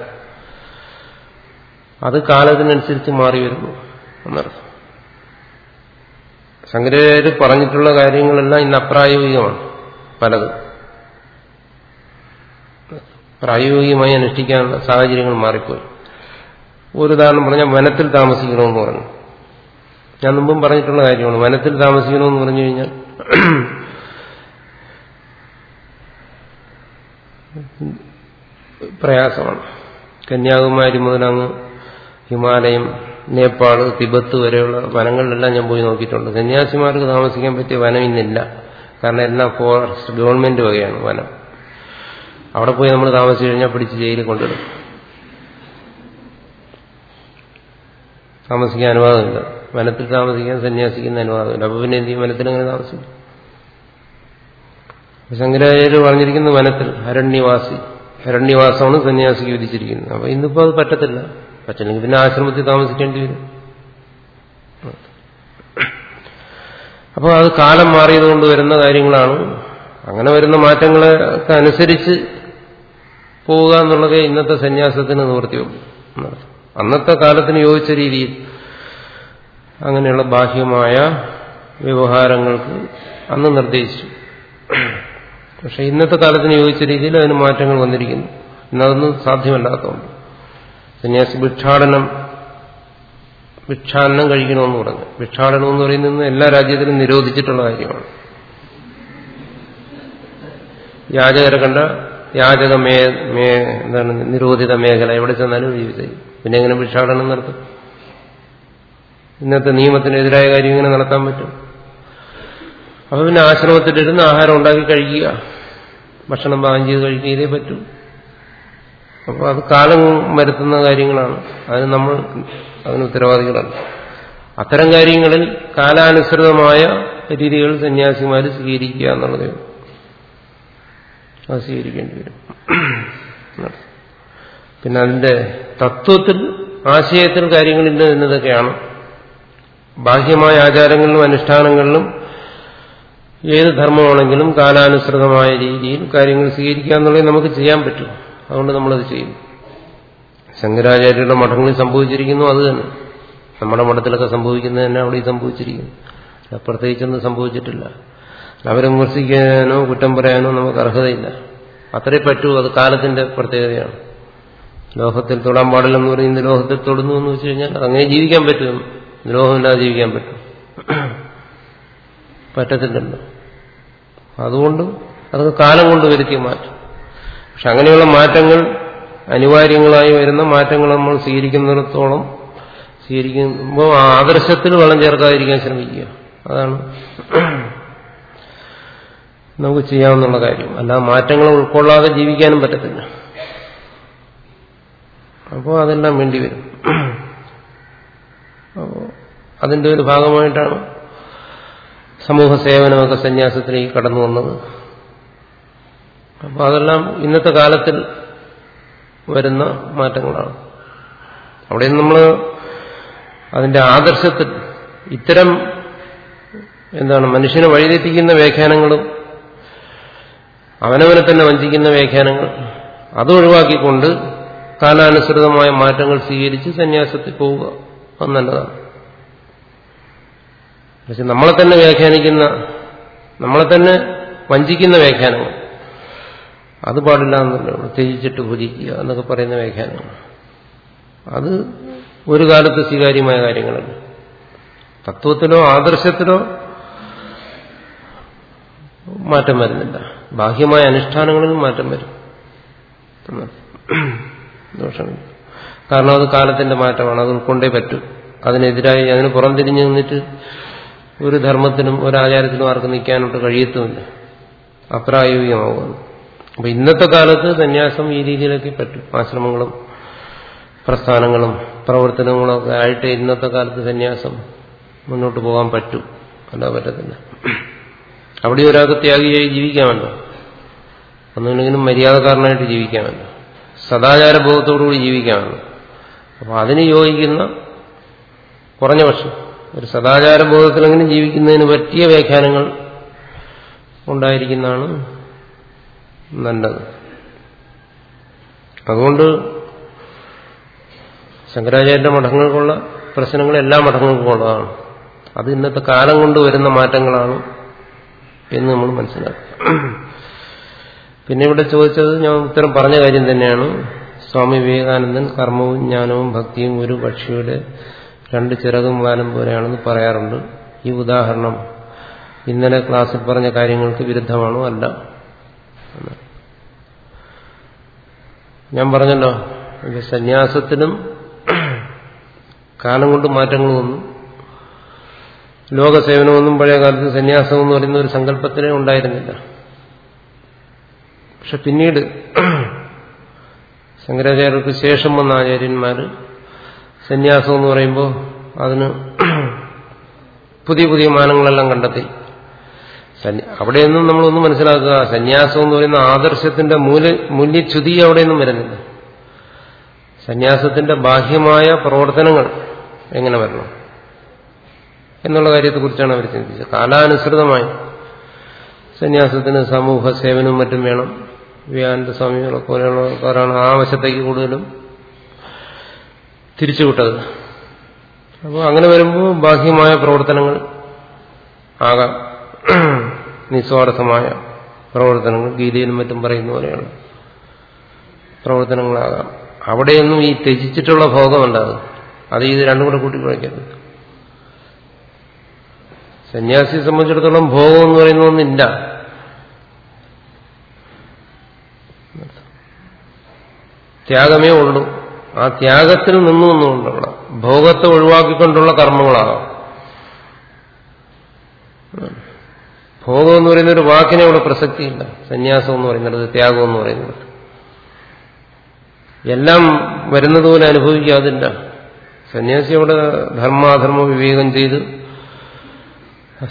അത് കാലത്തിനനുസരിച്ച് മാറി വരുന്നു എന്നർത്ഥം. ശങ്കരാചാര്യ പറഞ്ഞിട്ടുള്ള കാര്യങ്ങളെല്ലാം ഇന്ന് അപ്രായോഗികമാണ് പലതും. പ്രായോഗികമായി അനുഷ്ഠിക്കാനുള്ള സാഹചര്യങ്ങൾ മാറിപ്പോയി. ഒരു ഉദാഹരണം പറഞ്ഞാൽ വനത്തിൽ താമസിക്കണമെന്ന് പറഞ്ഞു. ഞാൻ മുമ്പും പറഞ്ഞിട്ടുള്ള കാര്യമാണ്. വനത്തിൽ താമസിക്കണമെന്ന് പറഞ്ഞു കഴിഞ്ഞാൽ പ്രയാസമാണ്. കന്യാകുമാരി മുതലങ്ങ് ഹിമാലയം നേപ്പാൾ തിബത്ത് വരെയുള്ള വനങ്ങളിലെല്ലാം ഞാൻ പോയി നോക്കിയിട്ടുണ്ട്. സന്യാസിമാർക്ക് താമസിക്കാൻ പറ്റിയ വനം ഇന്നില്ല. കാരണം എല്ലാം ഫോറസ്റ്റ് ഗവൺമെന്റ് വകയാണ് വനം. അവിടെ പോയി നമ്മൾ താമസിച്ചു കഴിഞ്ഞാൽ പിടിച്ച് ജയിലിൽ കൊണ്ടിടും താമസിക്കാൻ അനുവാദമില്ല. വനത്തിൽ താമസിക്കാൻ സന്യാസിക്കുന്ന അനുവാദമില്ല അപ്പൊ പിന്നെ എന്ത് ചെയ്യും? വനത്തിൽ അങ്ങനെ താമസിക്കും. ശങ്കരാചാര്യർ പറഞ്ഞിരിക്കുന്ന വനത്തിൽ ഹരണ്യവാസി അരണ്യവാസമാണ് സന്യാസിക്ക് വിധിച്ചിരിക്കുന്നത്. അപ്പൊ ഇന്നിപ്പോ അത് പറ്റത്തില്ല. പറ്റില്ലെങ്കിൽ പിന്നെ ആശ്രമത്തിൽ താമസിക്കേണ്ടി വരും. അപ്പോൾ അത് കാലം മാറിയതുകൊണ്ട് വരുന്ന കാര്യങ്ങളാണ്. അങ്ങനെ വരുന്ന മാറ്റങ്ങളൊക്കെ അനുസരിച്ച് പോവുക എന്നുള്ളത് ഇന്നത്തെ സന്യാസത്തിന് നിവൃത്തിയുള്ളൂ. അന്നത്തെ കാലത്തിന് യോജിച്ച രീതിയിൽ അങ്ങനെയുള്ള ബാഹ്യമായ വ്യവഹാരങ്ങൾക്ക് അന്ന് നിർദ്ദേശിച്ചു. പക്ഷെ ഇന്നത്തെ കാലത്തിന് യോജിച്ച രീതിയിൽ അതിന് മാറ്റങ്ങൾ വന്നിരിക്കുന്നു. ഇന്നതൊന്നും സാധ്യമല്ലാത്തതുകൊണ്ട്. സന്യാസി ഭിക്ഷാടനം ഭിക്ഷാടനം കഴിക്കണമെന്ന് പറഞ്ഞു. ഭിക്ഷാടനം എന്ന് പറയുന്നത് എല്ലാ രാജ്യത്തിലും നിരോധിച്ചിട്ടുള്ള കാര്യമാണ്. യാചകരെ കണ്ട യാചക മേ മേ എന്താണ് നിരോധിത മേഖല എവിടെ ചെന്നാലും ജീവിതം പിന്നെ എങ്ങനെ ഭിക്ഷാടനം നടത്തും? ഇന്നത്തെ നിയമത്തിനെതിരായ കാര്യം ഇങ്ങനെ നടത്താൻ പറ്റും. അപ്പൊ പിന്നെ ആശ്രമത്തിലിരുന്ന് ആഹാരം ഉണ്ടാക്കി കഴിക്കുക. ഭക്ഷണം പാകം ചെയ്ത് കഴിക്കുകയേ പറ്റൂ. അപ്പോൾ അത് കാലം വരുത്തുന്ന കാര്യങ്ങളാണ്. അതിന് നമ്മൾ അതിന് ഉത്തരവാദികളാണ് അത്തരം കാര്യങ്ങളിൽ കാലാനുസൃതമായ രീതികൾ സന്യാസിമാർ സ്വീകരിക്കുക എന്നുള്ളതേ അത് സ്വീകരിക്കേണ്ടി വരും. പിന്നെ അതിന്റെ തത്വത്തിൽ ആശയത്തിൽ കാര്യങ്ങൾ എന്നതൊക്കെയാണ് ബാഹ്യമായ ആചാരങ്ങളിലും അനുഷ്ഠാനങ്ങളിലും ഏത് ധർമ്മമാണെങ്കിലും കാലാനുസൃതമായ രീതിയിൽ കാര്യങ്ങൾ സ്വീകരിക്കുക എന്നുള്ളത് നമുക്ക് ചെയ്യാൻ പറ്റും. അതുകൊണ്ട് നമ്മളത് ചെയ്യും ശങ്കരാചാര്യരുടെ മഠങ്ങളിൽ സംഭവിച്ചിരിക്കുന്നു അത് തന്നെ. നമ്മുടെ മഠത്തിലൊക്കെ സംഭവിക്കുന്നത് തന്നെ അവിടെ സംഭവിച്ചിരിക്കുന്നു. പ്രത്യേകിച്ചൊന്നും സംഭവിച്ചിട്ടില്ല. അവരെ വിമർശിക്കാനോ കുറ്റം പറയാനോ നമുക്ക് അർഹതയില്ല. അത്രേ പറ്റൂ അത് കാലത്തിന്റെ പ്രത്യേകതയാണ്. ലോഹത്തിൽ തൊടാൻ പാടില്ലെന്ന് പറയുന്നത് ലോഹത്തിൽ തൊടുന്നു എന്ന് വെച്ച് കഴിഞ്ഞാൽ അങ്ങനെ ജീവിക്കാൻ പറ്റും ലോഹമില്ലാതെ ജീവിക്കാൻ പറ്റും. പറ്റത്തില്ലല്ലോ. അതുകൊണ്ട് അതൊക്കെ കാലം കൊണ്ട് വരുത്തിയ മാറ്റം. പക്ഷെ അങ്ങനെയുള്ള മാറ്റങ്ങൾ അനിവാര്യങ്ങളായി വരുന്ന മാറ്റങ്ങൾ നമ്മൾ സ്വീകരിക്കുന്നിടത്തോളം സ്വീകരിക്കുമ്പോൾ ആദർശത്തിൽ വെള്ളം ചേർക്കാതിരിക്കാൻ ശ്രമിക്കുക. അതാണ് നമുക്ക് ചെയ്യാവുന്ന കാര്യം. അല്ലാതെ മാറ്റങ്ങൾ ഉൾക്കൊള്ളാതെ ജീവിക്കാനും പറ്റത്തില്ല. അപ്പോൾ അതെല്ലാം വേണ്ടി വരും. അപ്പോൾ അതിന്റെ ഒരു ഭാഗമായിട്ടാണ് സമൂഹ സേവനമൊക്കെ സന്യാസത്തിലേക്ക് കടന്നു വന്നത്. അപ്പോൾ അതെല്ലാം ഇന്നത്തെ കാലത്തിൽ വരുന്ന മാറ്റങ്ങളാണ്. അവിടെ നമ്മൾ അതിന്റെ ആദർശത്തിൽ ഇത്തരം എന്താണ് മനുഷ്യനെ വഴിതെറ്റിക്കുന്ന വ്യാഖ്യാനങ്ങളും അവനവനെ തന്നെ വഞ്ചിക്കുന്ന വ്യാഖ്യാനങ്ങൾ അത് ഒഴിവാക്കിക്കൊണ്ട് കാലാനുസൃതമായ മാറ്റങ്ങൾ സ്വീകരിച്ച് സന്യാസത്തിൽ പോവുക. അത് നല്ലതാണ്. പക്ഷെ നമ്മളെ തന്നെ വ്യാഖ്യാനിക്കുന്ന നമ്മളെ തന്നെ വഞ്ചിക്കുന്ന വ്യാഖ്യാനങ്ങൾ. അത് പാടില്ല എന്നല്ലോ. ത്യജിച്ചിട്ട് ഭുജിക്കുക എന്നൊക്കെ പറയുന്ന വ്യാഖ്യാനങ്ങൾ. അത് ഒരു കാലത്ത് സ്വീകാര്യമായ കാര്യങ്ങളല്ല. തത്വത്തിലോ ആദർശത്തിലോ മാറ്റം വരുന്നില്ല. ബാഹ്യമായ അനുഷ്ഠാനങ്ങളിൽ മാറ്റം വരും. ദോഷമില്ല. കാരണം അത് കാലത്തിന്റെ മാറ്റമാണ് അത് ഉൾക്കൊണ്ടേ പറ്റൂ. അതിനെതിരായി അതിന് പുറംതിരിഞ്ഞു നിന്നിട്ട് ഒരു ധർമ്മത്തിനും ഒരു ആചാരത്തിനും ആർക്കും നിൽക്കാനോട്ട് കഴിയത്തുമില്ല. അപ്രായോഗികമാകുന്നു അപ്പൊ ഇന്നത്തെ കാലത്ത് സന്യാസം ഈ രീതിയിലൊക്കെ പറ്റും. ആശ്രമങ്ങളും പ്രസ്ഥാനങ്ങളും പ്രവർത്തനങ്ങളും ഒക്കെ ആയിട്ട് ഇന്നത്തെ കാലത്ത് സന്യാസം മുന്നോട്ട് പോകാൻ പറ്റും. അല്ല പറ്റത്തില്ല. അവിടെ ഒരാൾക്ക് ത്യാഗിയായി ജീവിക്കാമല്ലോ. ഒന്നുമില്ലെങ്കിലും മര്യാദക്കാരനായിട്ട് ജീവിക്കാമല്ലോ. സദാചാരബോധത്തോടുകൂടി ജീവിക്കാമല്ലോ. അപ്പോൾ അതിന് യോജിക്കുന്ന കുറഞ്ഞ പക്ഷം ഒരു സദാചാര ബോധത്തിലെങ്കിലും ജീവിക്കുന്നതിന് പറ്റിയ വ്യാഖ്യാനങ്ങൾ ഉണ്ടായിരിക്കുന്നതാണ് നല്ലത്. അതുകൊണ്ട് ശങ്കരാചാര്യന്റെ മഠങ്ങൾക്കുള്ള പ്രശ്നങ്ങൾ എല്ലാ മഠങ്ങൾക്കും ഉള്ളതാണ്. അത് ഇന്നത്തെ കാലം കൊണ്ട് വരുന്ന മാറ്റങ്ങളാണ് എന്ന് നമ്മൾ മനസ്സിലാക്കുക. പിന്നെ ഇവിടെ ചോദിച്ചത് ഞാൻ ഉത്തരം പറഞ്ഞ കാര്യം തന്നെയാണ്. സ്വാമി വിവേകാനന്ദൻ കർമ്മവും ജ്ഞാനവും ഭക്തിയും ഒരു പക്ഷിയുടെ രണ്ട് ചിറകും വാലും പോലെയാണെന്ന് പറയാറുണ്ട്. ഈ ഉദാഹരണം ഇന്നലെ ക്ലാസ്സിൽ പറഞ്ഞ കാര്യങ്ങൾക്ക് വിരുദ്ധമാണോ അല്ല? ഞാൻ പറഞ്ഞല്ലോ സന്യാസത്തിനും കാലം കൊണ്ട് മാറ്റങ്ങളൊന്നും ലോകസേവനമൊന്നും പഴയ കാലത്ത് സന്യാസം എന്ന് പറയുന്ന ഒരു സങ്കല്പത്തിനെ ഉണ്ടായിരുന്നില്ല. പക്ഷെ പിന്നീട് ശങ്കരാചാര്യർക്ക് ശേഷം വന്ന ആചാര്യന്മാര് സന്യാസം എന്ന് പറയുമ്പോൾ അതിന് പുതിയ പുതിയ മാനങ്ങളെല്ലാം കണ്ടെത്തി. അവിടെയൊന്നും നമ്മളൊന്നും മനസ്സിലാക്കുക സന്യാസം എന്ന് പറയുന്ന ആദർശത്തിന്റെ മൂല്യ മൂല്യച്യുതി അവിടെയൊന്നും വരുന്നില്ല. സന്യാസത്തിന്റെ ബാഹ്യമായ പ്രവർത്തനങ്ങൾ എങ്ങനെ വരണം? എന്നുള്ള കാര്യത്തെക്കുറിച്ചാണ് അവർ ചിന്തിച്ചത്. കാലാനുസൃതമായി സന്യാസത്തിന് സമൂഹ സേവനവും മറ്റും വേണം. വിവേകാനന്ദ സ്വാമികളെ പോലെയുള്ളവരാണ് ആ വശത്തേക്ക് കൂടുതലും തിരിച്ചുവിട്ടത്. അപ്പോൾ അങ്ങനെ വരുമ്പോൾ ബാഹ്യമായ പ്രവർത്തനങ്ങൾ ആകാം. നിസ്വാർത്ഥമായ പ്രവർത്തനങ്ങൾ ഗീതയിലും മറ്റും പറയുന്ന പോലെയാണ് പ്രവർത്തനങ്ങളാകാം. അവിടെയൊന്നും ഈ ത്യജിച്ചിട്ടുള്ള ഭോഗമുണ്ടാകും അത്. ഇത് രണ്ടും കൂടെ കൂട്ടി കുഴക്കരുത് സന്യാസിയെ സംബന്ധിച്ചിടത്തോളം ഭോഗം എന്ന് പറയുന്ന ത്യാഗമേ ഉള്ളൂ. ആ ത്യാഗത്തിൽ നിന്നു നിന്നുകൊണ്ടുള്ള ഭോഗത്തെ ഒഴിവാക്കിക്കൊണ്ടുള്ള കർമ്മങ്ങളാകാം ഭോഗം എന്ന് പറയുന്ന ഒരു വാക്കിനെ അവിടെ പ്രസക്തിയില്ല. സന്യാസം എന്ന് പറയുന്നത് ത്യാഗം എന്ന് പറയുന്നത്. എല്ലാം വരുന്നതുപോലെ അനുഭവിക്കാതില്ല. സന്യാസി അവിടെ ധർമാധർമ്മ വിവേകം ചെയ്ത്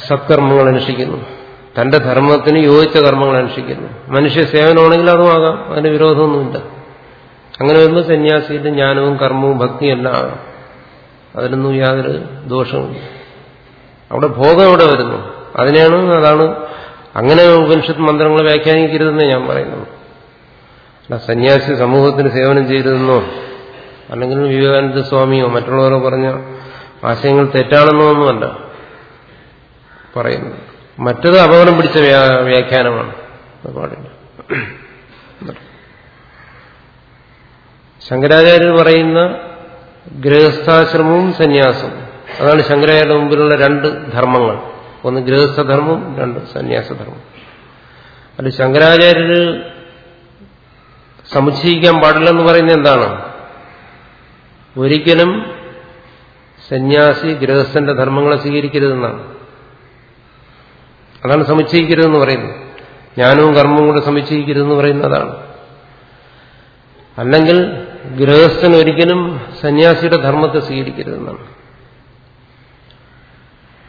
സത്കർമ്മങ്ങൾ അനുഷ്ഠിക്കുന്നു. തന്റെ ധർമ്മത്തിന് യോജിച്ച കർമ്മങ്ങൾ അനുഷ്ഠിക്കുന്നു. മനുഷ്യ സേവനമാണെങ്കിൽ അതുമാകാം അതിന് വിരോധമൊന്നുമില്ല. അങ്ങനെ വരുമ്പോൾ സന്യാസിയുടെ ജ്ഞാനവും കർമ്മവും ഭക്തിയും എല്ലാം അതിനൊന്നും യാതൊരു ദോഷവും അവിടെ ഭോഗം അവിടെ വരുന്നു. അതിനെയാണ് അതാണ് അങ്ങനെ ഉപനിഷത്ത് മന്ത്രങ്ങൾ വ്യാഖ്യാനിക്കരുതെന്നേ ഞാൻ പറയുന്നത്. അല്ല സന്യാസി സമൂഹത്തിന് സേവനം ചെയ്തതെന്നോ അല്ലെങ്കിൽ വിവേകാനന്ദ സ്വാമിയോ മറ്റുള്ളവരോ പറഞ്ഞ ആശയങ്ങൾ തെറ്റാണെന്നോ ഒന്നുമല്ല പറയുന്നത്. മറ്റത് അപകടം പിടിച്ച വ്യാഖ്യാനമാണ്. പാടില്ല. ശങ്കരാചാര്യർ പറയുന്ന ഗൃഹസ്ഥാശ്രമവും സന്യാസവും. അതാണ് ശങ്കരാചാര്യരുടെ മുമ്പിലുള്ള രണ്ട് ധർമ്മങ്ങൾ. ഒന്ന് ഗൃഹസ്ഥധർമ്മം രണ്ട് സന്യാസധർമ്മം അത് ശങ്കരാചാര്യര് സമുച്ചയിക്കാൻ പാടില്ലെന്ന് പറയുന്നത് എന്താണ്? ഒരിക്കലും സന്യാസി ഗൃഹസ്ഥന്റെ ധർമ്മങ്ങളെ സ്വീകരിക്കരുതെന്നാണ്. അതാണ് സമുച്ചയിക്കരുതെന്ന് പറയുന്നത്. ജ്ഞാനവും കർമ്മവും കൂടെ സമുച്ചയിക്കരുതെന്ന് പറയുന്നതാണ് അല്ലെങ്കിൽ ഗൃഹസ്ഥൻ ഒരിക്കലും സന്യാസിയുടെ ധർമ്മത്തെ സ്വീകരിക്കരുതെന്നാണ്.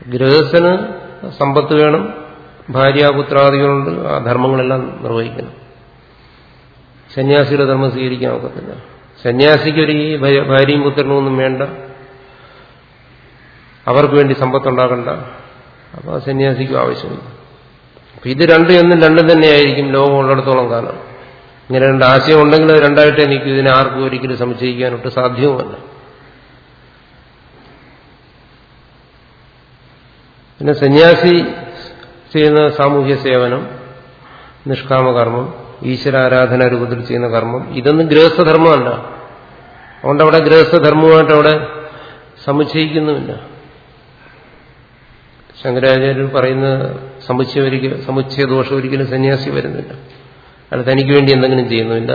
ഗൃഹസ്ഥന് സമ്പത്ത് വേണം ഭാര്യ പുത്രാദികളുണ്ട് ആ ധർമ്മങ്ങളെല്ലാം നിർവഹിക്കണം. സന്യാസിയുടെ ധർമ്മം സ്വീകരിക്കാൻ ഒക്കത്തില്ല. സന്യാസിക്കൊരു ഭാര്യയും പുത്രനും ഒന്നും വേണ്ട. അവർക്ക് വേണ്ടി സമ്പത്തുണ്ടാകണ്ട അപ്പോൾ സന്യാസിക്കും ആവശ്യമില്ല. ഇത് രണ്ടും എന്നും രണ്ടും തന്നെയായിരിക്കും ലോകം ഉള്ളിടത്തോളം കാലം. ഇങ്ങനെ രണ്ട് ആശയം ഉണ്ടെങ്കിൽ അത് രണ്ടായിട്ട് എനിക്ക് ഇതിനെ ആർക്കും ഒരിക്കലും സംശയിക്കാനൊട്ട് സാധ്യവുമല്ല പിന്നെ സന്യാസി ചെയ്യുന്ന സാമൂഹ്യ സേവനം നിഷ്കാമകർമ്മം ഈശ്വരാരാധന രൂപത്തിൽ ചെയ്യുന്ന കർമ്മം ഇതൊന്നും ഗൃഹസ്ഥധർമ്മമല്ല. അതുകൊണ്ട് അവിടെ ഗൃഹസ്ഥധർമ്മമായിട്ട് അവിടെ സമുച്ചയിക്കുന്നുമില്ല. ശങ്കരാചാര്യർ പറയുന്ന സമുച്ചയ ഒരിക്കലും സമുച്ചയ ദോഷം ഒരിക്കലും സന്യാസി വരുന്നില്ല. അയാൾ തനിക്ക് വേണ്ടി എന്തെങ്കിലും ചെയ്യുന്നുമില്ല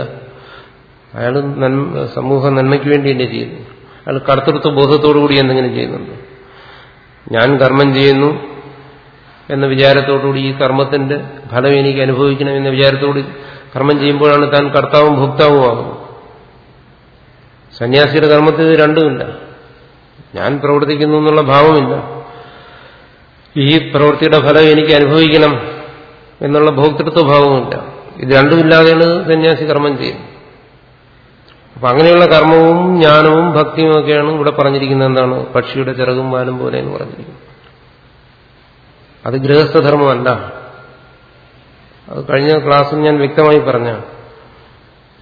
അയാൾ നന്മ സമൂഹ നന്മയ്ക്ക് വേണ്ടി തന്നെ ചെയ്യുന്നു. അയാൾ കർത്തൃത്വ ബോധത്തോടുകൂടി എന്തെങ്കിലും ചെയ്യുന്നുണ്ട്? ഞാൻ കർമ്മം ചെയ്യുന്നു എന്ന വിചാരത്തോടുകൂടി ഈ കർമ്മത്തിന്റെ ഫലം എനിക്ക് അനുഭവിക്കണം എന്ന വിചാരത്തോട് കർമ്മം ചെയ്യുമ്പോഴാണ് താൻ കർത്താവും ഭോക്താവും ആകുന്നത് സന്യാസിയുടെ കർമ്മത്തിൽ രണ്ടുമില്ല. ഞാൻ പ്രവർത്തിക്കുന്നു എന്നുള്ള ഭാവമില്ല. ഈ പ്രവൃത്തിയുടെ ഫലം എനിക്ക് അനുഭവിക്കണം എന്നുള്ള ഭോക്തൃത്വ ഭാവമില്ല. ഇത് രണ്ടുമില്ലാതെയാണ് സന്യാസി കർമ്മം ചെയ്യുന്നത്. അപ്പൊ അങ്ങനെയുള്ള കർമ്മവും ജ്ഞാനവും ഭക്തിയും ഒക്കെയാണ് ഇവിടെ പറഞ്ഞിരിക്കുന്നത് എന്താണ്? പക്ഷിയുടെ ചിറകും വാലും പോലെ എന്ന് പറഞ്ഞിരിക്കുന്നത്. അത് ഗൃഹസ്ഥധർമ്മമല്ല. അത് കഴിഞ്ഞ ക്ലാസ്സിൽ ഞാൻ വ്യക്തമായി പറഞ്ഞ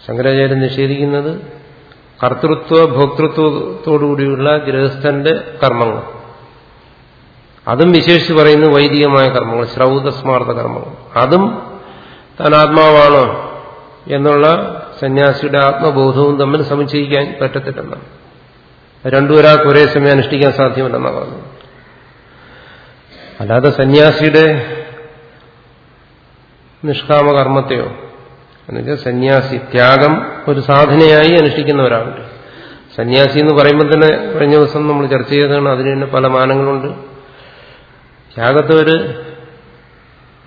ശങ്കരാചാര്യൻ നിഷേധിക്കുന്നത് കർത്തൃത്വ ഭോക്തൃത്വത്തോടുകൂടിയുള്ള ഗൃഹസ്ഥന്റെ കർമ്മങ്ങൾ. അതും വിശേഷിച്ച് പറയുന്നു വൈദികമായ കർമ്മങ്ങൾ ശ്രൗതസ്മാർത്ഥ കർമ്മങ്ങൾ. അതും താൻ ആത്മാവാണ് എന്നുള്ള സന്യാസിയുടെ ആത്മബോധവും തമ്മിൽ സമുച്ചയിക്കാൻ പറ്റത്തില്ലെന്നാണ്. രണ്ടു ഒരേ സമയം അനുഷ്ഠിക്കാൻ സാധ്യമല്ലെന്നാണ് പറഞ്ഞത്. അല്ലാതെ സന്യാസിയുടെ നിഷ്കാമകർമ്മത്തെയോ എന്നുവെച്ചാൽ സന്യാസി ത്യാഗം ഒരു സാധനയായി അനുഷ്ഠിക്കുന്ന ഒരാളുണ്ട്. സന്യാസി എന്ന് പറയുമ്പോൾ തന്നെ കഴിഞ്ഞ ദിവസം നമ്മൾ ചർച്ച ചെയ്തതാണ് അതിന് തന്നെ പല മാനങ്ങളുണ്ട്. ത്യാഗത്തെ ഒരു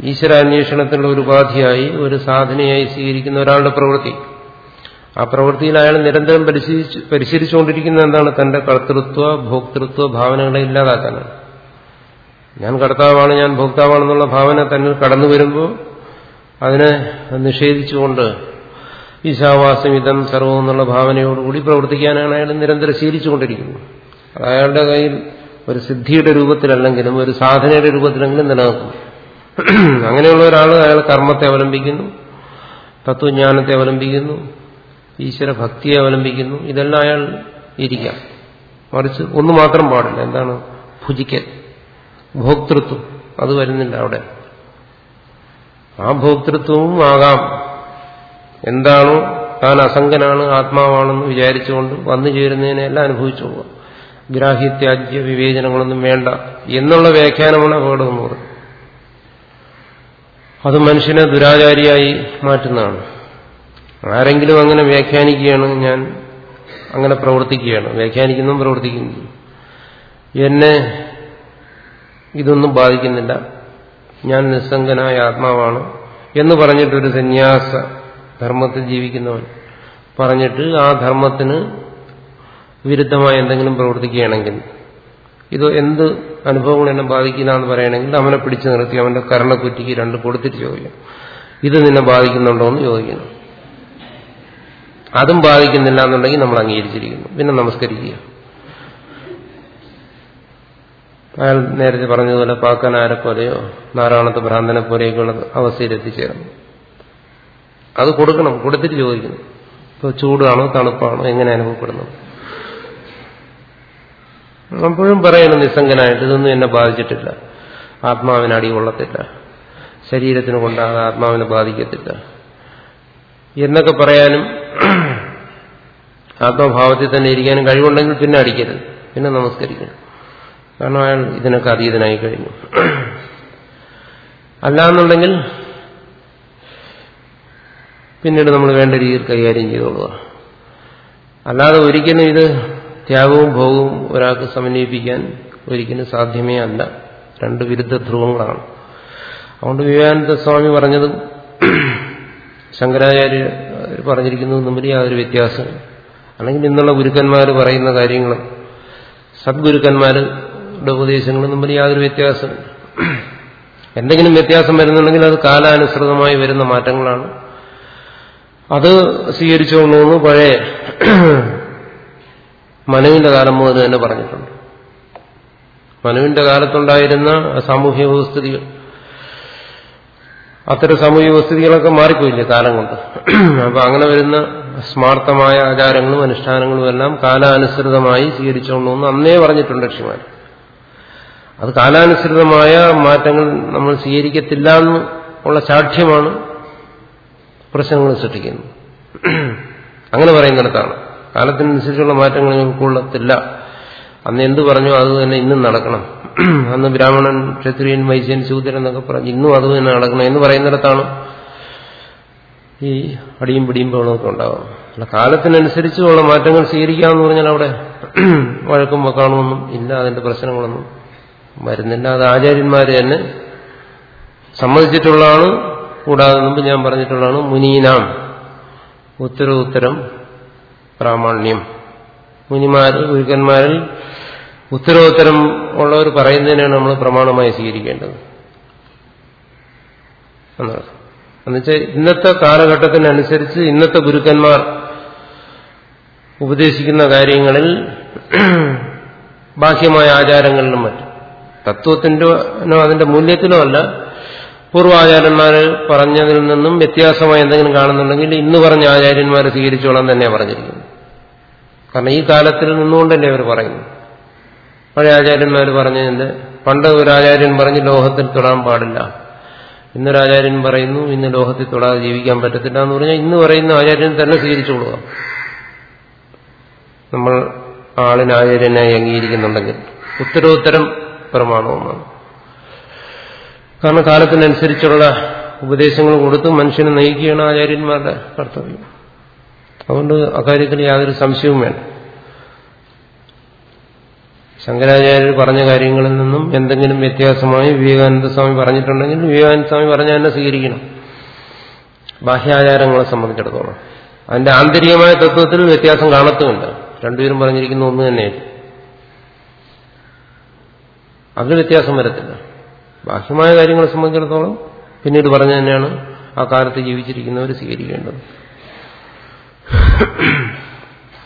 ഈശ്വരാന്വേഷണത്തിനുള്ള ഒരു ഉപാധിയായി ഒരു സാധനയായി സ്വീകരിക്കുന്ന ഒരാളുടെ പ്രവൃത്തി. ആ പ്രവൃത്തിയിൽ അയാൾ നിരന്തരം പരിശീലിച്ച് പരിശീലിച്ചുകൊണ്ടിരിക്കുന്ന എന്താണ്? തന്റെ കർത്തൃത്വ ഭോക്തൃത്വ ഭാവനകളെ ഇല്ലാതാക്കാനാണ്. ഞാൻ കർത്താവാണ് ഞാൻ ഭോക്താവാണെന്നുള്ള ഭാവന തന്നിൽ കടന്നു വരുമ്പോൾ അതിനെ നിഷേധിച്ചുകൊണ്ട് ഈശാവാസം ഇതം സർവം എന്നുള്ള ഭാവനയോടുകൂടി പ്രവർത്തിക്കാനാണ് അയാൾ നിരന്തരം ശീലിച്ചുകൊണ്ടിരിക്കുന്നത്. അത് അയാളുടെ കയ്യിൽ ഒരു സിദ്ധിയുടെ രൂപത്തിലല്ലെങ്കിലും ഒരു സാധനയുടെ രൂപത്തിലെങ്കിലും നിലനിൽക്കും. അങ്ങനെയുള്ള ഒരാൾ അയാൾ കർമ്മത്തെ അവലംബിക്കുന്നു തത്വജ്ഞാനത്തെ അവലംബിക്കുന്നു ഈശ്വര ഭക്തിയെ അവലംബിക്കുന്നു ഇതെല്ലാം അയാൾ ഇരിക്കാം. മറിച്ച് ഒന്ന് മാത്രം പാടില്ല. എന്താണ്? ഭുജിക്കൽ. ഭോക്തൃത്വം. അത് വരുന്നില്ല അവിടെ. ആ ഭോക്തൃത്വവും ആകാം. എന്താണോ? താൻ അസംഗനാണ് ആത്മാവാണെന്ന് വിചാരിച്ചുകൊണ്ട് വന്നു ചേരുന്നതിനെല്ലാം അനുഭവിച്ചു പോവുക ഗ്രാഹ്യത്യാജ്യ വിവേചനങ്ങളൊന്നും വേണ്ട. എന്നുള്ള വ്യാഖ്യാനമാണ് അപകടം എന്ന് പറയുന്നത്. അത് മനുഷ്യനെ ദുരാചാരിയായി മാറ്റുന്നതാണ്. ആരെങ്കിലും അങ്ങനെ വ്യാഖ്യാനിക്കുകയാണ് ഞാൻ അങ്ങനെ പ്രവർത്തിക്കുകയാണ്. വ്യാഖ്യാനിക്കുന്നതും പ്രവർത്തിക്കുന്നു എന്നെ ഇതൊന്നും ബാധിക്കുന്നില്ല. ഞാൻ നിസ്സംഗനായ ആത്മാവാണ് എന്ന് പറഞ്ഞിട്ടൊരു സന്യാസ ധർമ്മത്തിൽ ജീവിക്കുന്നവൻ പറഞ്ഞിട്ട് ആ ധർമ്മത്തിന് വിരുദ്ധമായ എന്തെങ്കിലും പ്രവർത്തിക്കുകയാണെങ്കിൽ ഇത് എന്ത് അനുഭവങ്ങൾ എന്നെ ബാധിക്കുന്നതെന്ന് പറയണമെങ്കിൽ അവനെ പിടിച്ചു നിർത്തി അവന്റെ കരണക്കുറ്റിക്ക് രണ്ട് കൊടുത്തിട്ട് ചോദിക്കും. ഇത് നിന്നെ ബാധിക്കുന്നുണ്ടോ എന്ന് ചോദിക്കുന്നു. അതും ബാധിക്കുന്നില്ല എന്നുണ്ടെങ്കിൽ നമ്മൾ അംഗീകരിച്ചിരിക്കുന്നു. പിന്നെ നമസ്കരിക്കുക. അയാൾ നേരത്തെ പറഞ്ഞതുപോലെ പാക്കനാരെ പോലെയോ നാരായണത്തെ ഭ്രാന്തനെ പോലെയൊക്കെയുള്ള അവസ്ഥയിൽ എത്തിച്ചേർന്നു. അത് കൊടുക്കണം കൊടുത്തിട്ട് ചോദിക്കുന്നു. ഇപ്പോൾ ചൂടാണോ തണുപ്പാണോ എങ്ങനെ അനുഭവപ്പെടുന്നു? അപ്പോഴും പറയണം നിസ്സംഗനായിട്ട് ഇതൊന്നും എന്നെ ബാധിച്ചിട്ടില്ല. ആത്മാവിന് അടി കൊള്ളത്തില്ല. ശരീരത്തിന് കൊണ്ടാകാതെ ആത്മാവിനെ ബാധിക്കത്തില്ല. എന്നൊക്കെ പറയാനും ആത്മഭാവത്തിൽ തന്നെ ഇരിക്കാനും കഴിവുണ്ടെങ്കിൽ പിന്നെ അടിക്കരുത്. പിന്നെ നമസ്കരിക്കണം. കാരണം അയാൾ ഇതിനൊക്കെ അതീതനായി കഴിഞ്ഞു. അല്ലാന്നുണ്ടെങ്കിൽ പിന്നീട് നമ്മൾ വേണ്ട രീതിയിൽ കൈകാര്യം ചെയ്തോളുക. അല്ലാതെ ഒരിക്കലും ഇത് ത്യാഗവും ഭോഗവും ഒരാൾക്ക് സമന്വയിപ്പിക്കാൻ ഒരിക്കലും സാധ്യമേ അല്ല. രണ്ട് വിരുദ്ധ ധ്രുവങ്ങളാണ്. അതുകൊണ്ട് വിവേകാനന്ദ സ്വാമി പറഞ്ഞതും ശങ്കരാചാര്യ പറഞ്ഞിരിക്കുന്നതും തമ്മിൽ യാതൊരു വ്യത്യാസം അല്ലെങ്കിൽ ഇന്നുള്ള ഗുരുക്കന്മാർ പറയുന്ന കാര്യങ്ങളും സദ്ഗുരുക്കന്മാരുടെ ഉപദേശങ്ങളും തമ്മിൽ യാതൊരു വ്യത്യാസം എന്തെങ്കിലും വ്യത്യാസം വരുന്നുണ്ടെങ്കിൽ അത് കാലാനുസൃതമായി വരുന്ന മാറ്റങ്ങളാണ്. അത് സ്വീകരിച്ചോളൂന്ന് പഴയ മനുവിന്റെ കാലം മുതൽ തന്നെ പറഞ്ഞിട്ടുണ്ട്. മനുവിന്റെ കാലത്തുണ്ടായിരുന്ന സാമൂഹ്യ വ്യവസ്ഥിതികൾ അത്തരം സാമൂഹ്യ വ്യവസ്ഥിതികളൊക്കെ മാറിപ്പോയില്ലേ കാലം കൊണ്ട്. അപ്പൊ അങ്ങനെ വരുന്ന സ്മാർത്ഥമായ ആചാരങ്ങളും അനുഷ്ഠാനങ്ങളും എല്ലാം കാലാനുസൃതമായി സ്വീകരിച്ചോളൂന്ന് അന്നേ പറഞ്ഞിട്ടുണ്ട് ഋഷിമാർ. അത് കാലാനുസൃതമായ മാറ്റങ്ങൾ നമ്മൾ സ്വീകരിക്കത്തില്ല എന്ന് ഉള്ള സാക്ഷ്യമാണ് പ്രശ്നങ്ങൾ സൃഷ്ടിക്കുന്നത്. അങ്ങനെ പറയുന്നിടത്താണ് കാലത്തിനനുസരിച്ചുള്ള മാറ്റങ്ങൾ ഉൾക്കൊള്ളത്തില്ല അന്ന് എന്ത് പറഞ്ഞു അത് തന്നെ ഇന്നും നടക്കണം. അന്ന് ബ്രാഹ്മണൻ ക്ഷത്രിയൻ വൈശ്യൻ ശൂദ്രൻ എന്നൊക്കെ പറഞ്ഞു ഇന്നും അത് തന്നെ നടക്കണം എന്ന് പറയുന്നിടത്താണ് ഈ അടിയും പിടിയും ബഹളമൊക്കെ ഉണ്ടാവും അല്ല കാലത്തിനനുസരിച്ചുള്ള മാറ്റങ്ങൾ സ്വീകരിക്കാമെന്ന് പറഞ്ഞാൽ അവിടെ വഴക്കും വക്കാണമൊന്നും ഇല്ല അതിന്റെ പ്രശ്നങ്ങളൊന്നും വരുന്നില്ല. അത് ആചാര്യന്മാർ തന്നെ സമ്മതിച്ചിട്ടുള്ളതാണ്. കൂടാതെ മുമ്പ് ഞാൻ പറഞ്ഞിട്ടുള്ളതാണ് മുനീനാം. ഉത്തരോത്തരം പ്രാമാണ്യം. മുനിമാർ ഗുരുക്കന്മാരിൽ ഉത്തരോത്തരം ഉള്ളവർ പറയുന്നതിനാണ് നമ്മൾ പ്രമാണമായി സ്വീകരിക്കേണ്ടത്. എന്നുവെച്ചാൽ ഇന്നത്തെ കാലഘട്ടത്തിനനുസരിച്ച് ഇന്നത്തെ ഗുരുക്കന്മാർ ഉപദേശിക്കുന്ന കാര്യങ്ങളിൽ ബാഹ്യമായ ആചാരങ്ങളിലും മറ്റും. തത്വത്തിന്റെനോ അതിന്റെ മൂല്യത്തിലോ അല്ല. പൂർവാചാര്യന്മാർ പറഞ്ഞതിൽ നിന്നും വ്യത്യാസമായി എന്തെങ്കിലും കാണുന്നുണ്ടെങ്കിൽ ഇന്ന് പറഞ്ഞ ആചാര്യന്മാരെ സ്വീകരിച്ചോളാൻ തന്നെയാണ് പറഞ്ഞിരിക്കുന്നത്. കാരണം ഈ കാലത്തിൽ നിന്നുകൊണ്ടല്ലേ അവർ പറയുന്നു പഴയ ആചാര്യന്മാർ പറഞ്ഞതിന്റെ പണ്ട് ഒരു ആചാര്യൻ പറഞ്ഞ് ലോഹത്തിൽ തൊടാൻ പാടില്ല. ഇന്നൊരാചാര്യൻ പറയുന്നു ഇന്ന് ലോഹത്തിൽ തൊടാതെ ജീവിക്കാൻ പറ്റത്തില്ല എന്ന് പറഞ്ഞാൽ ഇന്ന് പറയുന്ന ആചാര്യൻ തന്നെ സ്വീകരിച്ചു കൊടുക്കുക. നമ്മൾ ആളിന് ആചാര്യനായി അംഗീകരിക്കുന്നുണ്ടെങ്കിൽ ഉത്തരോത്തരം പ്രമാണവുമാണ് കാരണം കാലത്തിനനുസരിച്ചുള്ള ഉപദേശങ്ങൾ കൊടുത്ത് മനുഷ്യനെ നയിക്കുകയാണ് ആചാര്യന്മാരുടെ കർത്തവ്യം. അതുകൊണ്ട് അക്കാര്യത്തിൽ യാതൊരു സംശയവും വേണം ശങ്കരാചാര്യർ പറഞ്ഞ കാര്യങ്ങളിൽ നിന്നും എന്തെങ്കിലും വ്യത്യാസമായി വിവേകാനന്ദ സ്വാമി പറഞ്ഞിട്ടുണ്ടെങ്കിൽ വിവേകാനന്ദ സ്വാമി പറഞ്ഞ തന്നെ സ്വീകരിക്കണം. ബാഹ്യാചാരങ്ങളെ സംബന്ധിച്ചിടത്തോളം. അതിന്റെ ആന്തരികമായ തത്വത്തിൽ വ്യത്യാസം കാണത്തുമില്ല രണ്ടുപേരും പറഞ്ഞിരിക്കുന്ന ഒന്ന് തന്നെയായിരിക്കും. അതിൽ വ്യത്യാസം വരത്തില്ല. ബാഹ്യമായ കാര്യങ്ങളെ സംബന്ധിച്ചിടത്തോളം പിന്നീട് പറഞ്ഞു തന്നെയാണ് ആ കാലത്ത് ജീവിച്ചിരിക്കുന്നവർ സ്വീകരിക്കേണ്ടത്.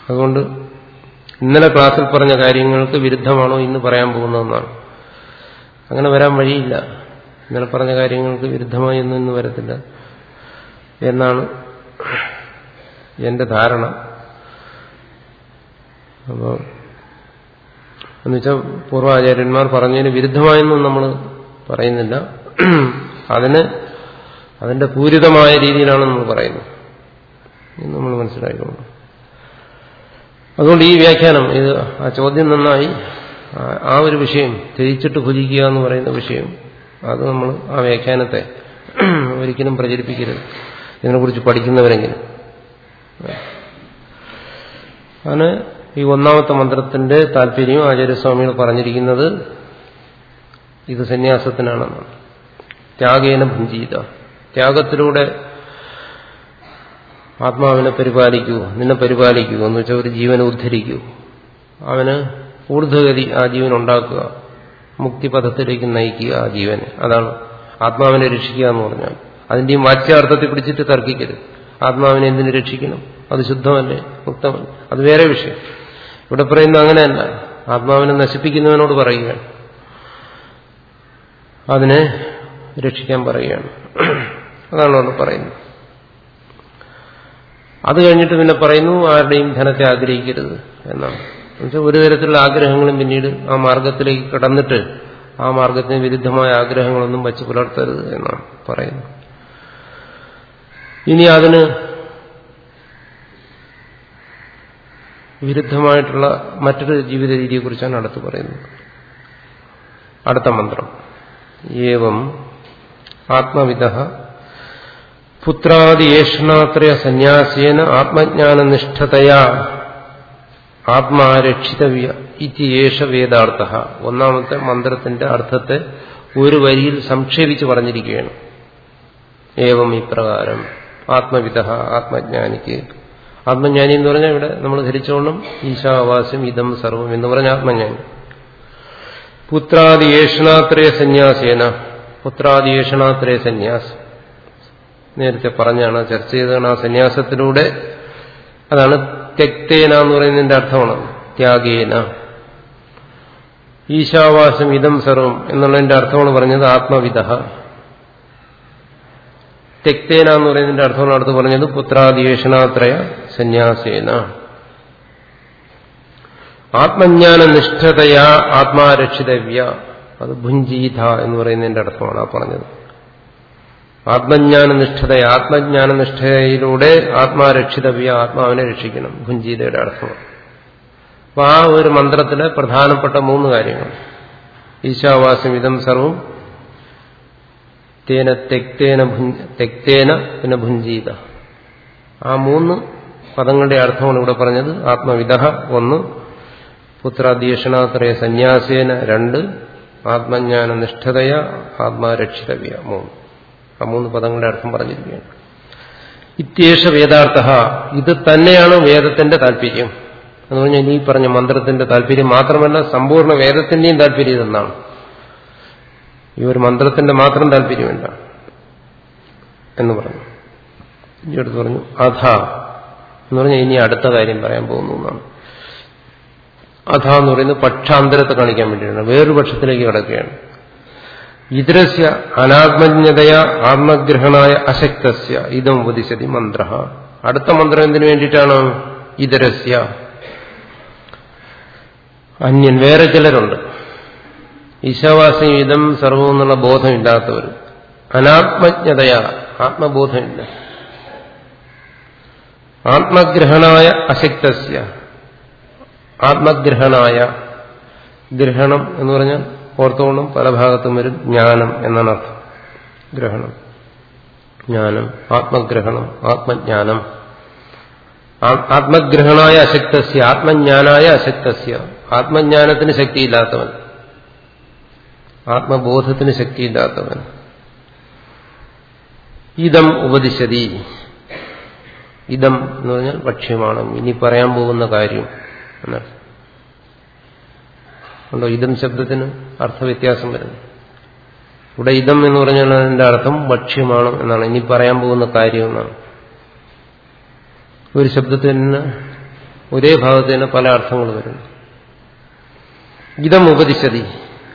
അതുകൊണ്ട് ഇന്നലെ ക്ലാസ്സിൽ പറഞ്ഞ കാര്യങ്ങൾക്ക് വിരുദ്ധമാണോ ഇന്ന് പറയാൻ പോകുന്നതെന്നാണ്. അങ്ങനെ വരാൻ വഴിയില്ല. ഇന്നലെ പറഞ്ഞ കാര്യങ്ങൾക്ക് വിരുദ്ധമായി ഒന്നും ഇന്ന് വരത്തില്ല എന്നാണ് എന്റെ ധാരണ. അപ്പോൾ എന്നുവെച്ചാൽ പൂർവാചാര്യന്മാർ പറഞ്ഞതിന് വിരുദ്ധമായൊന്നും നമ്മൾ പറയുന്നില്ല. അതിന് അതിന്റെ പൂരിതമായ രീതിയിലാണ് നമ്മൾ പറയുന്നത്. ഇത് നമ്മൾ മനസ്സിലാക്കണം അതുകൊണ്ട് ഈ വ്യാഖ്യാനം ഇത് ആ ചോദ്യം നന്നായി ആ ഒരു വിഷയം ത്യജിച്ചിട്ട് ഭുജിക്കുക എന്ന് പറയുന്ന വിഷയം അത് നമ്മൾ ആ വ്യാഖ്യാനത്തെ ഒരിക്കലും പ്രചരിപ്പിക്കരുത്. ഇതിനെക്കുറിച്ച് പഠിക്കുന്നവരെങ്കിലും. ആണ് ഈ ഒന്നാമത്തെ മന്ത്രത്തിന്റെ താല്പര്യം ആചാര്യസ്വാമികൾ പറഞ്ഞിരിക്കുന്നത് ഇത് സന്യാസത്തിനാണെന്നാണ്. ത്യാഗേന ഭുഞ്ചീത. ത്യാഗത്തിലൂടെ ആത്മാവിനെ പരിപാലിക്കൂ നിന്നെ പരിപാലിക്കൂ. എന്ന് വെച്ചാൽ ഒരു ജീവനെ ഉദ്ധരിക്കൂ. അവന് ഊർധ്വഗതി ആ ജീവൻ ഉണ്ടാക്കുക. മുക്തിപഥത്തിലേക്ക് നയിക്കുക ആ ജീവനെ. അതാണ് ആത്മാവിനെ രക്ഷിക്കുക എന്ന് പറഞ്ഞാൽ. അതിന്റെയും വാച്യാർത്ഥത്തിൽ പിടിച്ചിട്ട് തർക്കിക്കരുത്. ആത്മാവിനെ എന്തിനു രക്ഷിക്കണം? അത് ശുദ്ധമല്ലേ? മുക്തമല്ലേ? അത് വേറെ വിഷയം. ഇവിടെ പറയുന്നത് അങ്ങനെയല്ല. ആത്മാവിനെ നശിപ്പിക്കുന്നവനോട് പറയുകയാണ്. അതിനെ രക്ഷിക്കാൻ പറയുകയാണ്. അതാണ് അവിടെ പറയുന്നത്. അത് കഴിഞ്ഞിട്ട് പിന്നെ പറയുന്നു ആരുടെയും ധനത്തെ ആഗ്രഹിക്കരുത് എന്നാണ്. എന്നുവെച്ചാൽ ഒരു തരത്തിലുള്ള ആഗ്രഹങ്ങളും പിന്നീട് ആ മാർഗത്തിലേക്ക് കടന്നിട്ട് ആ മാർഗത്തിന് വിരുദ്ധമായ ആഗ്രഹങ്ങളൊന്നും വച്ച് പുലർത്തരുത് എന്നാണ് പറയുന്നത്. ഇനി അതിന് വിരുദ്ധമായിട്ടുള്ള മറ്റൊരു ജീവിത രീതിയെക്കുറിച്ചാണ് അടുത്ത് പറയുന്നത്. അടുത്ത മന്ത്രം. ഏവം ആത്മവിധ പുത്രാദിയേഷണാത്രയ സന്യാസേന ആത്മജ്ഞാനനിഷ്ഠതയാ ആത്മാരക്ഷിതവ്യ ഇതിയേഷ വേദാർത്ഥ. ഒന്നാമത്തെ മന്ത്രത്തിന്റെ അർത്ഥത്തെ ഒരു വരിയിൽ സംക്ഷേപിച്ച് പറഞ്ഞിരിക്കുകയാണ്. ഏവം ഇപ്രകാരം ആത്മവിധ ആത്മജ്ഞാനിക്ക്. ആത്മജ്ഞാനി എന്ന് പറഞ്ഞാൽ ഇവിടെ നമ്മൾ ധരിച്ചോണം ഈശാവാസ്യം ഇതം സർവം എന്ന് പറഞ്ഞ ആത്മജ്ഞാനി. പുത്രാദിയേഷണാത്രയ സന്യാസേന പുത്രാദിയേഷണാത്രയ സന്യാസം. നേരത്തെ പറഞ്ഞാണ് ചർച്ച ചെയ്താണ് ആ സന്യാസത്തിലൂടെ. അതാണ് തെക്തേന എന്ന് പറയുന്നതിന്റെ അർത്ഥമാണ് ത്യാഗേന. ഈശാവാസം ഇതം സർവം എന്നുള്ളതിന്റെ അർത്ഥമാണ് പറഞ്ഞത് ആത്മവിധ തെക്തേന എന്ന് പറയുന്നതിന്റെ അർത്ഥമാണ് അടുത്ത് പറഞ്ഞത് പുത്രാധിവേഷണാത്രയ സന്യാസേന. ആത്മജ്ഞാന നിഷ്ഠതയാ ആത്മാരക്ഷിതവ്യ. അത് ഭുഞ്ചീത എന്ന് പറയുന്നതിന്റെ അർത്ഥമാണ് ആ പറഞ്ഞത്. ആത്മജ്ഞാന ആത്മജ്ഞാനനിഷ്ഠയിലൂടെ ആത്മജ്ഞാന നിഷ്ഠയിലൂടെ ആത്മാരക്ഷിതവ്യ ആത്മാവിനെ രക്ഷിക്കണം. ഭുഞ്ചീതയുടെ അർത്ഥം. അപ്പൊ ആ ഒരു മന്ത്രത്തിലെ പ്രധാനപ്പെട്ട മൂന്ന് കാര്യങ്ങൾ. ഈശാവാസം ഇതം സർവം. തേന തെക്തേന തെക്തേന പിന്നെ ഭുഞ്ചീത ആ മൂന്ന് പദങ്ങളുടെ അർത്ഥമാണ് ഇവിടെ പറഞ്ഞത്. ആത്മവിദ ഒന്ന് പുത്രാധ്യക്ഷണാത്രയ സന്യാസേന രണ്ട് ആത്മജ്ഞാന നിഷ്ഠതയ ആത്മാരക്ഷിതവ്യ മൂന്ന്. ആ മൂന്ന് പദങ്ങളുടെ അർത്ഥം പറഞ്ഞിരിക്കുകയാണ്. ഇത്യേഷ വേദാർത്ഥ ഇത് തന്നെയാണ് വേദത്തിന്റെ താല്പര്യം. എന്ന് പറഞ്ഞാൽ ഈ പറഞ്ഞ മന്ത്രത്തിന്റെ താല്പര്യം മാത്രമല്ല സമ്പൂർണ വേദത്തിന്റെയും താല്പര്യം ഇതെന്നാണ്. ഈ ഒരു മന്ത്രത്തിന്റെ മാത്രം താല്പര്യമല്ല എന്ന് പറഞ്ഞു. ഇനി അടുത്ത് പറഞ്ഞു അധ. എന്ന് പറഞ്ഞാൽ ഇനി അടുത്ത കാര്യം പറയാൻ പോകുന്നു എന്നാണ്. അധ എന്ന് പറയുന്നത് പക്ഷാന്തരത്തെ കാണിക്കാൻ വേണ്ടിയിട്ടാണ് വേറൊരു പക്ഷത്തിലേക്ക് കിടക്കുകയാണ്. ഇതരസ്യ അനാത്മജ്ഞതയ ആത്മഗ്രഹണായ അശക്തസ്യ ഇതം ഉപദിശതി മന്ത്ര അടുത്ത മന്ത്രം എന്തിനു വേണ്ടിയിട്ടാണ്? ഇതരസ്യ അന്യൻ വേറെ ചിലരുണ്ട്. ഈശാവാസി ഇതം സർവം എന്നുള്ള ബോധമില്ലാത്തവർ അനാത്മജ്ഞതയ ആത്മബോധമില്ല. ആത്മഗ്രഹണായ അശക്തസ്യ ആത്മഗ്രഹണായ ഗ്രഹണം എന്ന് പറഞ്ഞാൽ ഓർത്തോണം പല ഭാഗത്തും വരും ജ്ഞാനം എന്നാണ് അർത്ഥം. ഗ്രഹണം. ജ്ഞാനം. ആത്മഗ്രഹണം. ആത്മജ്ഞാനം. ആത്മഗ്രഹണായ അശക്തസ്യ ആത്മജ്ഞാനായ അശക്തസ്യ. ആത്മജ്ഞാനത്തിന് ശക്തിയില്ലാത്തവൻ. ആത്മബോധത്തിന് ശക്തിയില്ലാത്തവൻ. ഇതം ഉപദിശതി. ഇതം എന്ന് പറഞ്ഞാൽ ഭക്ഷ്യമാണ്. ഇനി പറയാൻ പോകുന്ന കാര്യം എന്നർത്ഥം ഉണ്ടോ? ഇതം ശബ്ദത്തിന് അർത്ഥവ്യത്യാസം വരുന്നു. ഇവിടെ ഇതം എന്ന് പറഞ്ഞാൽ അതിന്റെ അർത്ഥം ഭക്ഷ്യമാണ് എന്നാണ്. ഇനി പറയാൻ പോകുന്ന കാര്യം എന്നാണ്. ഒരു ശബ്ദത്തിന് ഒരേ ഭാഗത്തിന് പല അർത്ഥങ്ങൾ വരുന്നു. ഇതം ഉപദിശതി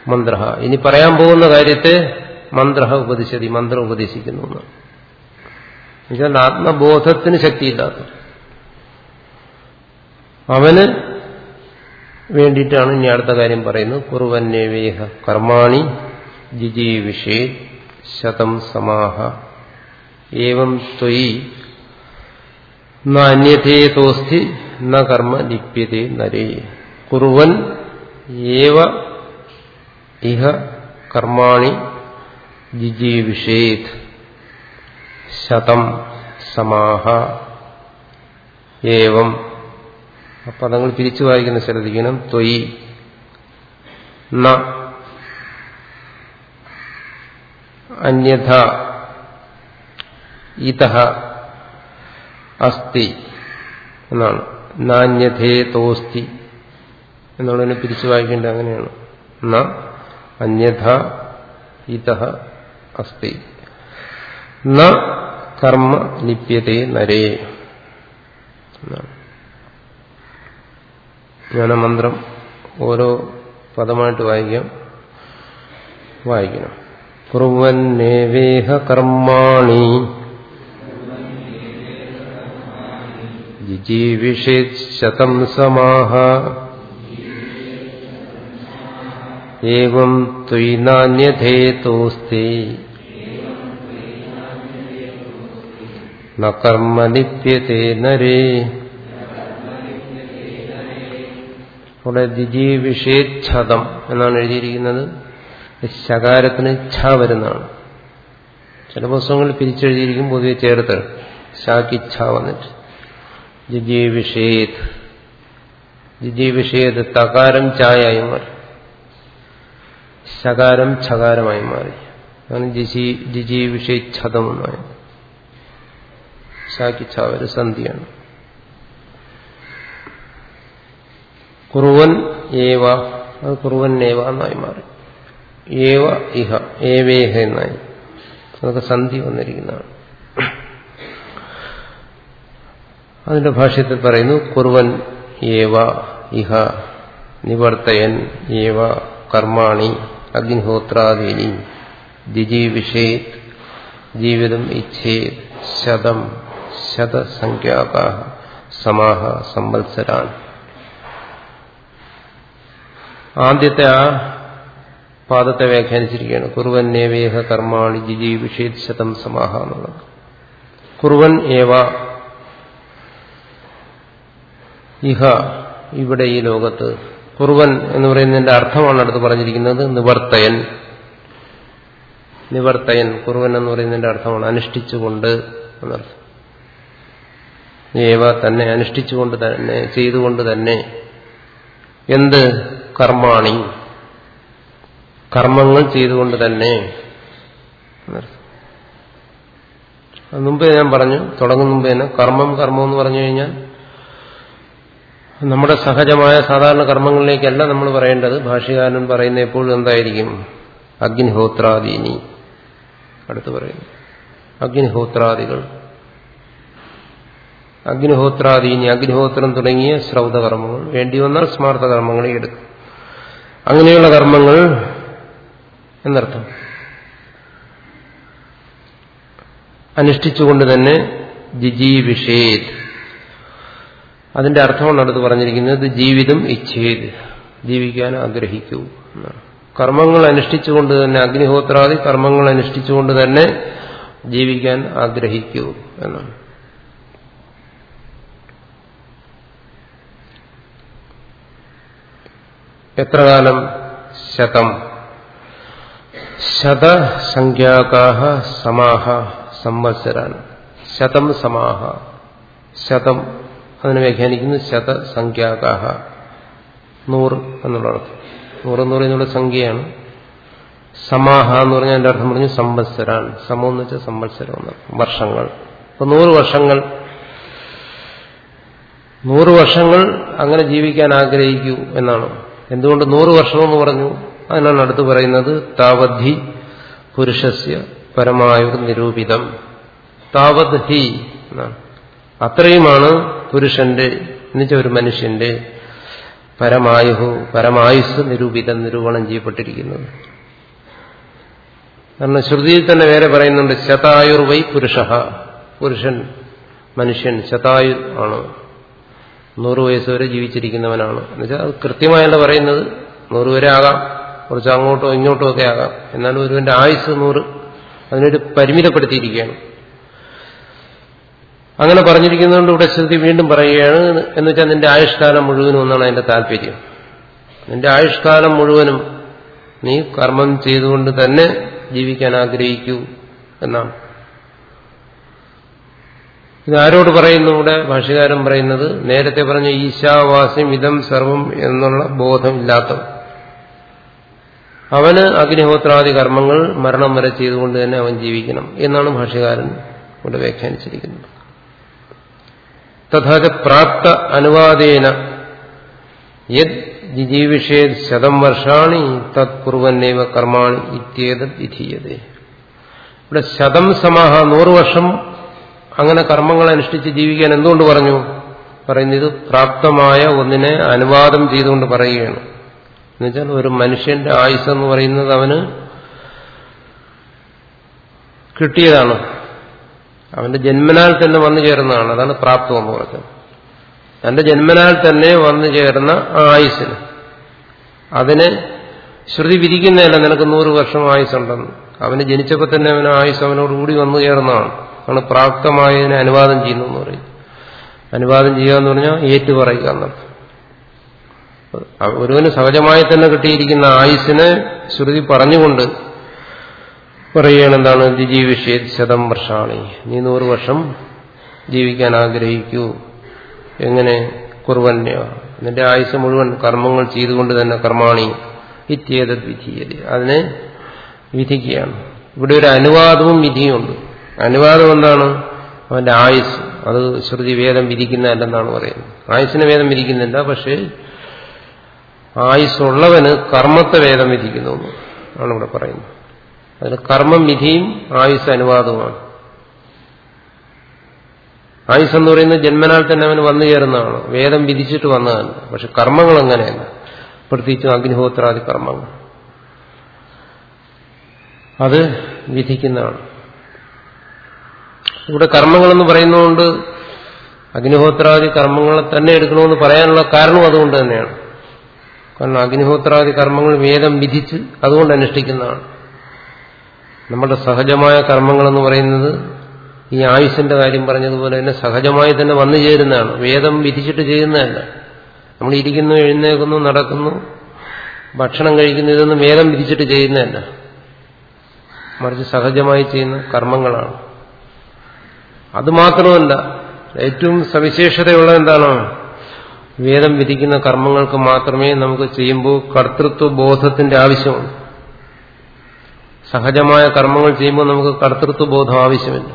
മന്ത്ര ഇനി പറയാൻ പോകുന്ന കാര്യത്തെ മന്ത്ര ഉപദിശതി മന്ത്രം ഉപദേശിക്കുന്നു ആത്മബോധത്തിന് ശക്തിയില്ലാത്ത അവന് വേണ്ടിയിട്ടാണ് ഇനി അടുത്ത കാര്യം പറയുന്നത്. കുറുവന്യവേഹ കർമാണി ജിജീവിഷേ ശതം സമാഹ. ഏവം ത്വയി നന്യതേതോസ്തി ന കർമ്മ ലിപ്യതേ നരേ. കുറുവൻ ഏവ ഇഹ കർമാണി ജിജീവിഷേത് ശതം സമാഹ. ഏവം ആ പദങ്ങൾ പിരിച്ചു വായിക്കുന്ന ശ്രദ്ധിക്കണം. ത്വയി. ന. അന്യഥ. ഇത അസ്തി എന്നാണ്. നാന്യഥേ തോസ്തി. എന്നുള്ളതിനെ പിരിച്ചു വായിക്കേണ്ടത്. അങ്ങനെയാണ്. ന. അന്യഥ. ഇത അസ്തി ന. കർമ്മ. ലിപ്യതേ നരേ. എന്നാണ്. ഞാൻ മന്ത്രം ഓരോ പദമായിട്ട് വായിക്കാം. വായിക്കണം. കുറുവന്നേവേഹ കർമാണി. ജിജീവിഷേത് ശതം സമാഹ. ഏവം ത്വയി നാന്യഥേതോസ്തി ന കർമ്മ ലിപ്യത്തെ അവിടെ ദ്വിജീവിഷേച്ഛതം എന്നാണ് എഴുതിയിരിക്കുന്നത്. ശകാരത്തിന് ഛ വരുന്നതാണ്. ചില പുസ്തകങ്ങളിൽ പിരിച്ചെഴുതിയിരിക്കും പൊതുവെ ചേർത്ത് ഷാക്കി ഛ വന്നിട്ട്. ജിജീവിഷേത് ജിജീവിഷേത് തകാരം ചായായി മാറി. ശകാരം ഛകാരമായി മാറി. അതാണ് ജിജി ജിജീവിഷേച്ഛതം എന്നാണ് ഷാക്കി ഛ ഒരു സന്ധിയാണ്. കുറുവൻ ഏവ അത് കുറുവൻ ഏവ എന്നായി മാറി. ഏവ ഇഹ ഏവേഹ എന്നായി. അതൊക്കെ സന്ധി വന്നിരിക്കുന്നതാണ്. അതിന്റെ ഭാഷ്യത്തിൽ പറയുന്നു കുറുവൻ ഏവ ഇഹ നിവർത്തയൻ ഏവ കർമാണി അഗ്നിഹോത്രാദീനി ദിജീവിഷേത് ജീവിതം ഇച്ഛേത് ശതം ശതസംഖ്യാക സമാഹ സംവത്സരാൻ. ആദ്യത്തെ ആ പാദത്തെ വ്യാഖ്യാനിച്ചിരിക്കുകയാണ്. കുറുവൻ നേവേഹ കർമാണി ജിജി ശതം സമാഹ എന്നുള്ളത് കുറുവൻ ഏവ ഇഹ ഇവിടെ ഈ ലോകത്ത് കുറുവൻ എന്ന് പറയുന്നതിന്റെ അർത്ഥമാണ് അടുത്ത് പറഞ്ഞിരിക്കുന്നത് നിവർത്തയൻ. നിവർത്തയൻ കുറുവൻ എന്ന് പറയുന്നതിന്റെ അർത്ഥമാണ് അനുഷ്ഠിച്ചുകൊണ്ട് എന്നർത്ഥം. ഏവ തന്നെ അനുഷ്ഠിച്ചുകൊണ്ട് തന്നെ ചെയ്തുകൊണ്ട് തന്നെ. എന്ത് കർമാണി? കർമ്മങ്ങൾ ചെയ്തുകൊണ്ട് തന്നെ. മുമ്പേ ഞാൻ പറഞ്ഞു തുടങ്ങുന്ന മുമ്പേ തന്നെ. കർമ്മം കർമ്മം എന്ന് പറഞ്ഞു കഴിഞ്ഞാൽ നമ്മുടെ സഹജമായ സാധാരണ കർമ്മങ്ങളിലേക്കല്ല നമ്മൾ പറയേണ്ടത്. ഭാഷ്യകാരൻ പറയുന്ന എപ്പോഴും എന്തായിരിക്കും? അഗ്നിഹോത്രാദീനി. അടുത്ത് പറയുന്നു. അഗ്നിഹോത്രാദികൾ. അഗ്നിഹോത്രാദീനി അഗ്നിഹോത്രം തുടങ്ങിയ ശ്രൗതകർമ്മങ്ങൾ വേണ്ടി വന്നാൽ സ്മാർത്ഥ കർമ്മങ്ങളെ എടുക്കും. അങ്ങനെയുള്ള കർമ്മങ്ങൾ എന്നർത്ഥം. അനുഷ്ഠിച്ചുകൊണ്ട് തന്നെ ജിജീവിഷേത്. അതിന്റെ അർത്ഥമാണ് അടുത്ത് പറഞ്ഞിരിക്കുന്നത് ജീവിതം ഇച്ഛേത്. ജീവിക്കാൻ ആഗ്രഹിക്കൂ എന്നാണ്. കർമ്മങ്ങൾ അനുഷ്ഠിച്ചുകൊണ്ട് തന്നെ അഗ്നിഹോത്രാദി കർമ്മങ്ങൾ അനുഷ്ഠിച്ചുകൊണ്ട് തന്നെ ജീവിക്കാൻ ആഗ്രഹിക്കൂ എന്നാണ്. എത്ര കാലം ശതം? ശതസംഖ്യാകാഹ സമാഹ സംവത്സരാണ് ശതം സമാഹ. ശതം. അതിനെ വ്യാഖ്യാനിക്കുന്നു ശതസംഖ്യാകാഹ. നൂറ് എന്നുള്ള അർത്ഥം. നൂറ് എന്ന് പറയുന്നുള്ള സംഖ്യയാണ്. സമാഹ എന്ന് പറഞ്ഞാൽ എന്റെ അർത്ഥം പറഞ്ഞു സംവത്സരാൻ. സമം എന്ന് വെച്ചാൽ സംവത്സരം വർഷങ്ങൾ. അപ്പൊ നൂറ് വർഷങ്ങൾ. നൂറ് വർഷങ്ങൾ അങ്ങനെ ജീവിക്കാൻ ആഗ്രഹിക്കൂ എന്നാണ്. എന്തുകൊണ്ട് നൂറ് വർഷമെന്ന് പറഞ്ഞു? അതിനാണ് അടുത്ത് പറയുന്നത് താവദ്ധി പുരുഷസ്യ പരമായുർ നിരൂപിതം. താവത് ഹി എന്നാണ് അത്രയുമാണ് പുരുഷന്റെ എന്നുവെച്ചാൽ ഒരു മനുഷ്യന്റെ പരമായുഹു പരമായുസ് നിരൂപിതം നിരൂപണം ചെയ്യപ്പെട്ടിരിക്കുന്നത്. കാരണം ശ്രുതിയിൽ തന്നെ വേറെ പറയുന്നുണ്ട് ശതായുർ വൈ പുരുഷ പുരുഷൻ മനുഷ്യൻ ശതായു ആണ്. നൂറ് വയസ്സ് വരെ ജീവിച്ചിരിക്കുന്നവനാണ്. എന്നുവെച്ചാൽ അത് കൃത്യമായല്ല പറയുന്നത്. നൂറ് വരെ ആകാം. കുറച്ച് അങ്ങോട്ടോ ഇങ്ങോട്ടോ ഒക്കെ ആകാം. എന്നാലും ഒരുവന്റെ ആയുസ് നൂറ്. അതിനൊരു പരിമിതപ്പെടുത്തിയിരിക്കുകയാണ്. അങ്ങനെ പറഞ്ഞിരിക്കുന്നതുകൊണ്ട് ഇവിടെ ശ്രുതി വീണ്ടും പറയുകയാണ് എന്ന് വെച്ചാൽ നിന്റെ ആയുഷ്കാലം മുഴുവനും എന്നാണ് അതിന്റെ താല്പര്യം. നിന്റെ ആയുഷ്കാലം മുഴുവനും നീ കർമ്മം ചെയ്തുകൊണ്ട് തന്നെ ജീവിക്കാൻ ആഗ്രഹിക്കൂ എന്നാണ്. ഇത് ആരോട് പറയുന്നു ഇവിടെ? ഭാഷകാരൻ പറയുന്നത് നേരത്തെ പറഞ്ഞ ഈശാവാസ്യം ഇതം സർവം എന്നുള്ള ബോധമില്ലാത്തവൻ അവന് അഗ്നിഹോത്രാദി കർമ്മങ്ങൾ മരണം വരെ ചെയ്തുകൊണ്ട് തന്നെ അവൻ ജീവിക്കണം എന്നാണ് ഭാഷകാരൻ ഇവിടെ വ്യാഖ്യാനിച്ചിരിക്കുന്നത്. തഥാച പ്രാപ്ത അനുവാദേന. യത് ജിജീവിഷേത് ശതം വർഷാണി തത് കർമാണി ഇത്യേതത് വിധീയതേ. ഇവിടെ ശതം സമാഹ നൂറ് വർഷം അങ്ങനെ കർമ്മങ്ങൾ അനുഷ്ഠിച്ച് ജീവിക്കാൻ എന്തുകൊണ്ട് പറഞ്ഞു? പറയുന്നത് പ്രാപ്തമായ ഒന്നിനെ അനുവാദം ചെയ്തുകൊണ്ട് പറയുകയാണ്. എന്നുവെച്ചാൽ ഒരു മനുഷ്യന്റെ ആയുസ് എന്ന് പറയുന്നത് അവന് കിട്ടിയതാണ്. അവന്റെ ജന്മനാൽ തന്നെ വന്നു ചേർന്നതാണ്. അതാണ് പ്രാപ്തം എന്ന് പറഞ്ഞത്. തന്റെ ജന്മനാൽ തന്നെ വന്നു ചേർന്ന ആ അതിനെ ശ്രുതി വിധിക്കുന്നതല്ല നിനക്ക് നൂറ് വർഷം ആയുസ്സുണ്ടെന്ന്. അവന് ജനിച്ചപ്പോൾ തന്നെ അവന് ആയുസ് അവനോട് കൂടി വന്നു ചേർന്നതാണ്. ആണ് പ്രാപ്തമായതിനെ അനുവാദം ചെയ്യുന്നു എന്ന് പറയും. അനുവാദം ചെയ്യുക എന്ന് പറഞ്ഞാൽ ഏറ്റുപറയുക എന്നർത്ഥം. ഒരുവന് സഹജമായി തന്നെ കിട്ടിയിരിക്കുന്ന ആയുസിനെ ശ്രുതി പറഞ്ഞുകൊണ്ട് പറയുകയാണ് എന്താണ്? ശതം വർഷാണി. നീ നൂറ് വർഷം ജീവിക്കാൻ ആഗ്രഹിക്കൂ. എങ്ങനെ? കുർവന്യ. നിന്റെ ആയുസ് മുഴുവൻ കർമ്മങ്ങൾ ചെയ്തുകൊണ്ട് തന്നെ കർമാണി ഇത്യേത വിധീയത. അതിനെ വിധിക്കുകയാണ്. ഇവിടെ ഒരു അനുവാദവും വിധിയുമുണ്ട്. അനുവാദം എന്താണ്? അവന്റെ ആയുസ്. അത് ശ്രുതി വേദം വിധിക്കുന്നതല്ലെന്നാണ് പറയുന്നത്. ആയുസിന് വേദം വിധിക്കുന്നില്ല പക്ഷേ ആയുസ്സുള്ളവന് കർമ്മത്തെ വേദം വിധിക്കുന്നു ആണ് ഇവിടെ പറയുന്നത്. അതിന് കർമ്മം വിധിയും ആയുസ് അനുവാദവുമാണ്. ആയുസ് എന്ന് പറയുന്നത് ജന്മനാൽ തന്നെ അവന് വന്നു ചേരുന്നതാണ്. വേദം വിധിച്ചിട്ട് വന്നതല്ല പക്ഷെ കർമ്മങ്ങൾ അങ്ങനെയല്ല. പ്രത്യേകിച്ചും അഗ്നിഹോത്രാദി കർമ്മങ്ങൾ. അത് വിധിക്കുന്നതാണ്. ഇവിടെ കർമ്മങ്ങളെന്ന് പറയുന്നതുകൊണ്ട് അഗ്നിഹോത്രാദി കർമ്മങ്ങളെ തന്നെ എടുക്കണമെന്ന് പറയാനുള്ള കാരണം അതുകൊണ്ട് തന്നെയാണ്. കാരണം അഗ്നിഹോത്രാദി കർമ്മങ്ങൾ വേദം വിധിച്ച് അതുകൊണ്ട് അനുഷ്ഠിക്കുന്നതാണ്. നമ്മുടെ സഹജമായ കർമ്മങ്ങളെന്ന് പറയുന്നത് ഈ ആയുസിന്റെ കാര്യം പറഞ്ഞതുപോലെ തന്നെ സഹജമായി തന്നെ വന്നു ചേരുന്നതാണ്. വേദം വിധിച്ചിട്ട് ചെയ്യുന്നതല്ല. നമ്മൾ ഇരിക്കുന്നു എഴുന്നേക്കുന്നു നടക്കുന്നു ഭക്ഷണം കഴിക്കുന്നു ഇതൊന്നും വേദം വിധിച്ചിട്ട് ചെയ്യുന്നതല്ല. മറിച്ച് സഹജമായി ചെയ്യുന്ന കർമ്മങ്ങളാണ്. അതുമാത്രമല്ല ഏറ്റവും സവിശേഷതയുള്ള എന്താണ്? വേദം വിധിക്കുന്ന കർമ്മങ്ങൾക്ക് മാത്രമേ നമുക്ക് ചെയ്യുമ്പോൾ കർത്തൃത്വ ബോധത്തിന്റെ ആവശ്യമുള്ളൂ. സഹജമായ കർമ്മങ്ങൾ ചെയ്യുമ്പോൾ നമുക്ക് കർത്തൃത്വ ബോധം ആവശ്യമില്ല.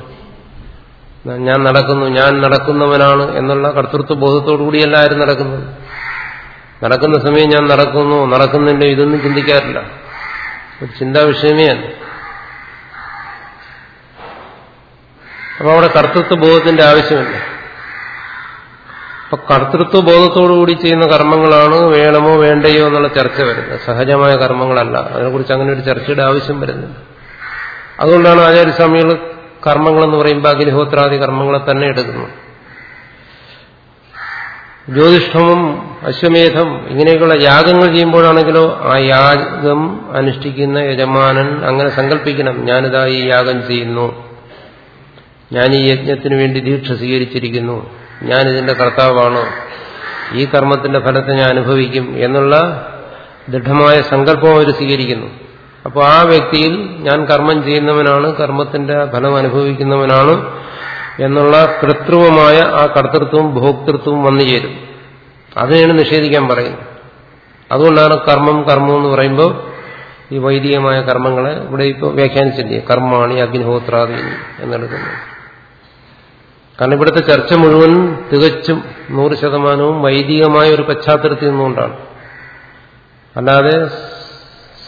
ഞാൻ നടക്കുന്നു ഞാൻ നടക്കുന്നവനാണ് എന്നുള്ള കർത്തൃത്വ ബോധത്തോടുകൂടിയല്ല ആരും നടക്കുന്നത് നടക്കുന്ന സമയം ഞാൻ നടക്കുന്നു നടക്കുന്നില്ല ഇതൊന്നും ചിന്തിക്കാറില്ല. ചിന്താ വിഷയമേ അല്ല. അപ്പൊ അവിടെ കർത്തൃത്വ ബോധത്തിന്റെ ആവശ്യമില്ല. അപ്പൊ ബോധത്തോടുകൂടി ചെയ്യുന്ന കർമ്മങ്ങളാണ് വേണമോ വേണ്ടയോ എന്നുള്ള ചർച്ച വരുന്നത്. സഹജമായ കർമ്മങ്ങളല്ല. അതിനെക്കുറിച്ച് അങ്ങനെ ഒരു ചർച്ചയുടെ ആവശ്യം വരുന്നില്ല. അതുകൊണ്ടാണ് ആചാര്യസ്വാമികൾ കർമ്മങ്ങളെന്ന് പറയുമ്പോൾ അഗ്നിഹോത്രാദി കർമ്മങ്ങളെ തന്നെ എടുക്കുന്നു ജ്യോതിഷ്ഠമം അശ്വമേധം ഇങ്ങനെയൊക്കെയുള്ള യാഗങ്ങൾ ചെയ്യുമ്പോഴാണെങ്കിലോ ആ യാഗം അനുഷ്ഠിക്കുന്ന യജമാനൻ അങ്ങനെ സങ്കല്പിക്കണം. ഞാനിതാ ഈ യാഗം ചെയ്യുന്നു. ഞാൻ ഈ യജ്ഞത്തിന് വേണ്ടി ദീക്ഷ സ്വീകരിച്ചിരിക്കുന്നു. ഞാൻ ഇതിന്റെ കർത്താവാണ്. ഈ കർമ്മത്തിന്റെ ഫലത്തെ ഞാൻ അനുഭവിക്കും എന്നുള്ള ദൃഢമായ സങ്കല്പം അവർ സ്വീകരിക്കുന്നു. അപ്പോൾ ആ വ്യക്തിയിൽ ഞാൻ കർമ്മം ചെയ്യുന്നവനാണ് കർമ്മത്തിന്റെ ഫലം അനുഭവിക്കുന്നവനാണ് എന്നുള്ള കൃത്രിമമായ ആ കർത്തൃത്വവും ഭോക്തൃത്വവും വന്നു ചേരും. അതിനെയാണ് നിഷേധിക്കാൻ പറയുന്നത് അതുകൊണ്ടാണ് കർമ്മം കർമ്മം എന്ന് പറയുമ്പോൾ ഈ വൈദികമായ കർമ്മങ്ങളെ ഇവിടെ ഇപ്പോൾ വ്യാഖ്യാനിച്ചില്ലേ? കർമ്മാണി അഗ്നിഹോത്രാദി എന്നെടുക്കുന്നത് കാരണം ഇവിടുത്തെ ചർച്ച മുഴുവൻ തികച്ചും നൂറ് ശതമാനവും വൈദികമായ ഒരു പശ്ചാത്തലത്തിൽ നിന്നുകൊണ്ടാണ്. അല്ലാതെ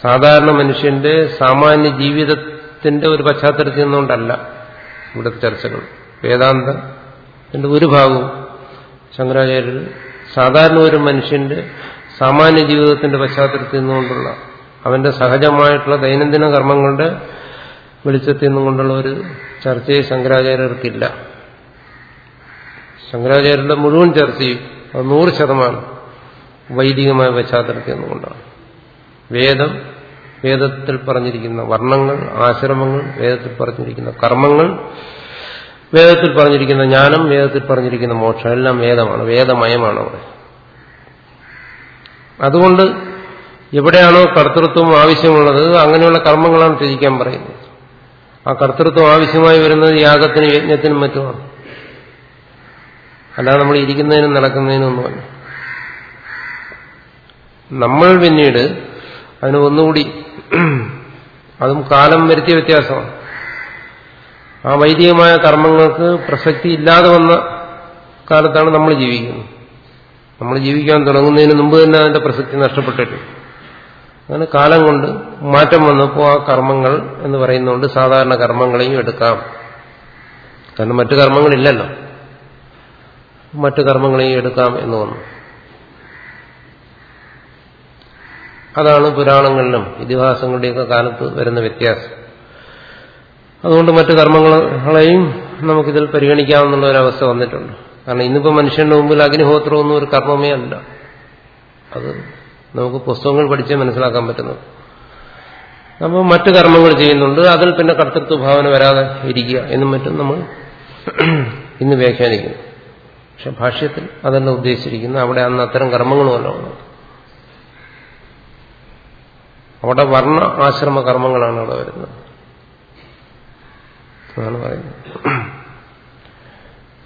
സാധാരണ മനുഷ്യന്റെ സാമാന്യ ജീവിതത്തിന്റെ ഒരു പശ്ചാത്തലത്തിൽ നിന്നുകൊണ്ടല്ല ഇവിടുത്തെ ചർച്ചകൾ. വേദാന്തത്തിന്റെ ഒരു ഭാഗവും ശങ്കരാചാര്യർ സാധാരണ ഒരു മനുഷ്യന്റെ സാമാന്യ ജീവിതത്തിന്റെ പശ്ചാത്തലത്തിൽ നിന്നുകൊണ്ടുള്ള അവന്റെ സഹജമായിട്ടുള്ള ദൈനംദിന കർമ്മങ്ങളുടെ വെളിച്ചത്തിൽ നിന്നുകൊണ്ടുള്ള ഒരു ചർച്ചയെ ശങ്കരാചാര്യർക്കില്ല. ശങ്കരാചാര്യരുടെ മുഴുവൻ ചർച്ചയും അത് നൂറ് ശതമാനം വൈദികമായ പശ്ചാത്തലത്തിൽ നിന്നുകൊണ്ടാണ്. വേദം വേദത്തിൽ പറഞ്ഞിരിക്കുന്ന വർണങ്ങൾ ആശ്രമങ്ങൾ വേദത്തിൽ പറഞ്ഞിരിക്കുന്ന കർമ്മങ്ങൾ വേദത്തിൽ പറഞ്ഞിരിക്കുന്ന ജ്ഞാനം വേദത്തിൽ പറഞ്ഞിരിക്കുന്ന മോക്ഷം എല്ലാം വേദമാണ് വേദമയമാണ് അവിടെ. അതുകൊണ്ട് എവിടെയാണോ കർത്തൃത്വം ആവശ്യമുള്ളത് അങ്ങനെയുള്ള കർമ്മങ്ങളാണ് ത്യജിക്കാൻ പറയുന്നത്. ആ കർത്തൃത്വം ആവശ്യമായി വരുന്നത് യാഗത്തിനും യജ്ഞത്തിനും മറ്റുമാണ്. അല്ലാതെ നമ്മൾ ഇരിക്കുന്നതിനും നടക്കുന്നതിനും ഒന്നുമല്ല. നമ്മൾ പിന്നീട് അതിന് ഒന്നുകൂടി അതും കാലം വരുത്തിയ വ്യത്യാസമാണ്. ആ വൈദികമായ കർമ്മങ്ങൾക്ക് പ്രസക്തി ഇല്ലാതെ വന്ന കാലത്താണ് നമ്മൾ ജീവിക്കുന്നത്. നമ്മൾ ജീവിക്കാൻ തുടങ്ങുന്നതിന് മുമ്പ് തന്നെ അതിന്റെ പ്രസക്തി നഷ്ടപ്പെട്ടിട്ട്. അങ്ങനെ കാലം കൊണ്ട് മാറ്റം വന്നപ്പോൾ ആ കർമ്മങ്ങൾ എന്ന് പറയുന്നതുകൊണ്ട് സാധാരണ കർമ്മങ്ങളെയും എടുക്കാം. കാരണം മറ്റു കർമ്മങ്ങളില്ലല്ലോ. മറ്റു കർമ്മങ്ങളെയും എടുക്കാം എന്ന് വന്നു അതാണ് പുരാണങ്ങളിലും ഇതിഹാസങ്ങളുടെയൊക്കെ കാലത്ത് വരുന്ന വ്യത്യാസം. അതുകൊണ്ട് മറ്റു കർമ്മങ്ങളെയും നമുക്കിതിൽ പരിഗണിക്കാമെന്നുള്ള ഒരവസ്ഥ വന്നിട്ടുണ്ട്. കാരണം ഇന്നിപ്പോൾ മനുഷ്യന്റെ മുമ്പിൽ അഗ്നിഹോത്രമൊന്നും ഒരു കർമ്മമേ അല്ല. അത് നമുക്ക് പുസ്തകങ്ങൾ പഠിച്ചേ മനസ്സിലാക്കാൻ പറ്റുന്നു അപ്പോൾ മറ്റു കർമ്മങ്ങൾ ചെയ്യുന്നുണ്ട്. അതിൽ പിന്നെ കർത്തൃത്വ ഭാവന വരാതെ ഇരിക്കുക എന്നും മറ്റും നമ്മൾ ഇന്ന് വ്യാഖ്യാനിക്കുന്നു. പക്ഷെ ഭാഷ്യത്തിൽ അതല്ല ഉദ്ദേശിച്ചിരിക്കുന്നത് അവിടെ അന്ന് അത്തരം കർമ്മങ്ങളുമല്ല ഉള്ളത് അവിടെ വർണ ആശ്രമ കർമ്മങ്ങളാണ് അവിടെ വരുന്നത്. എന്നാണ് പറയുന്നത്.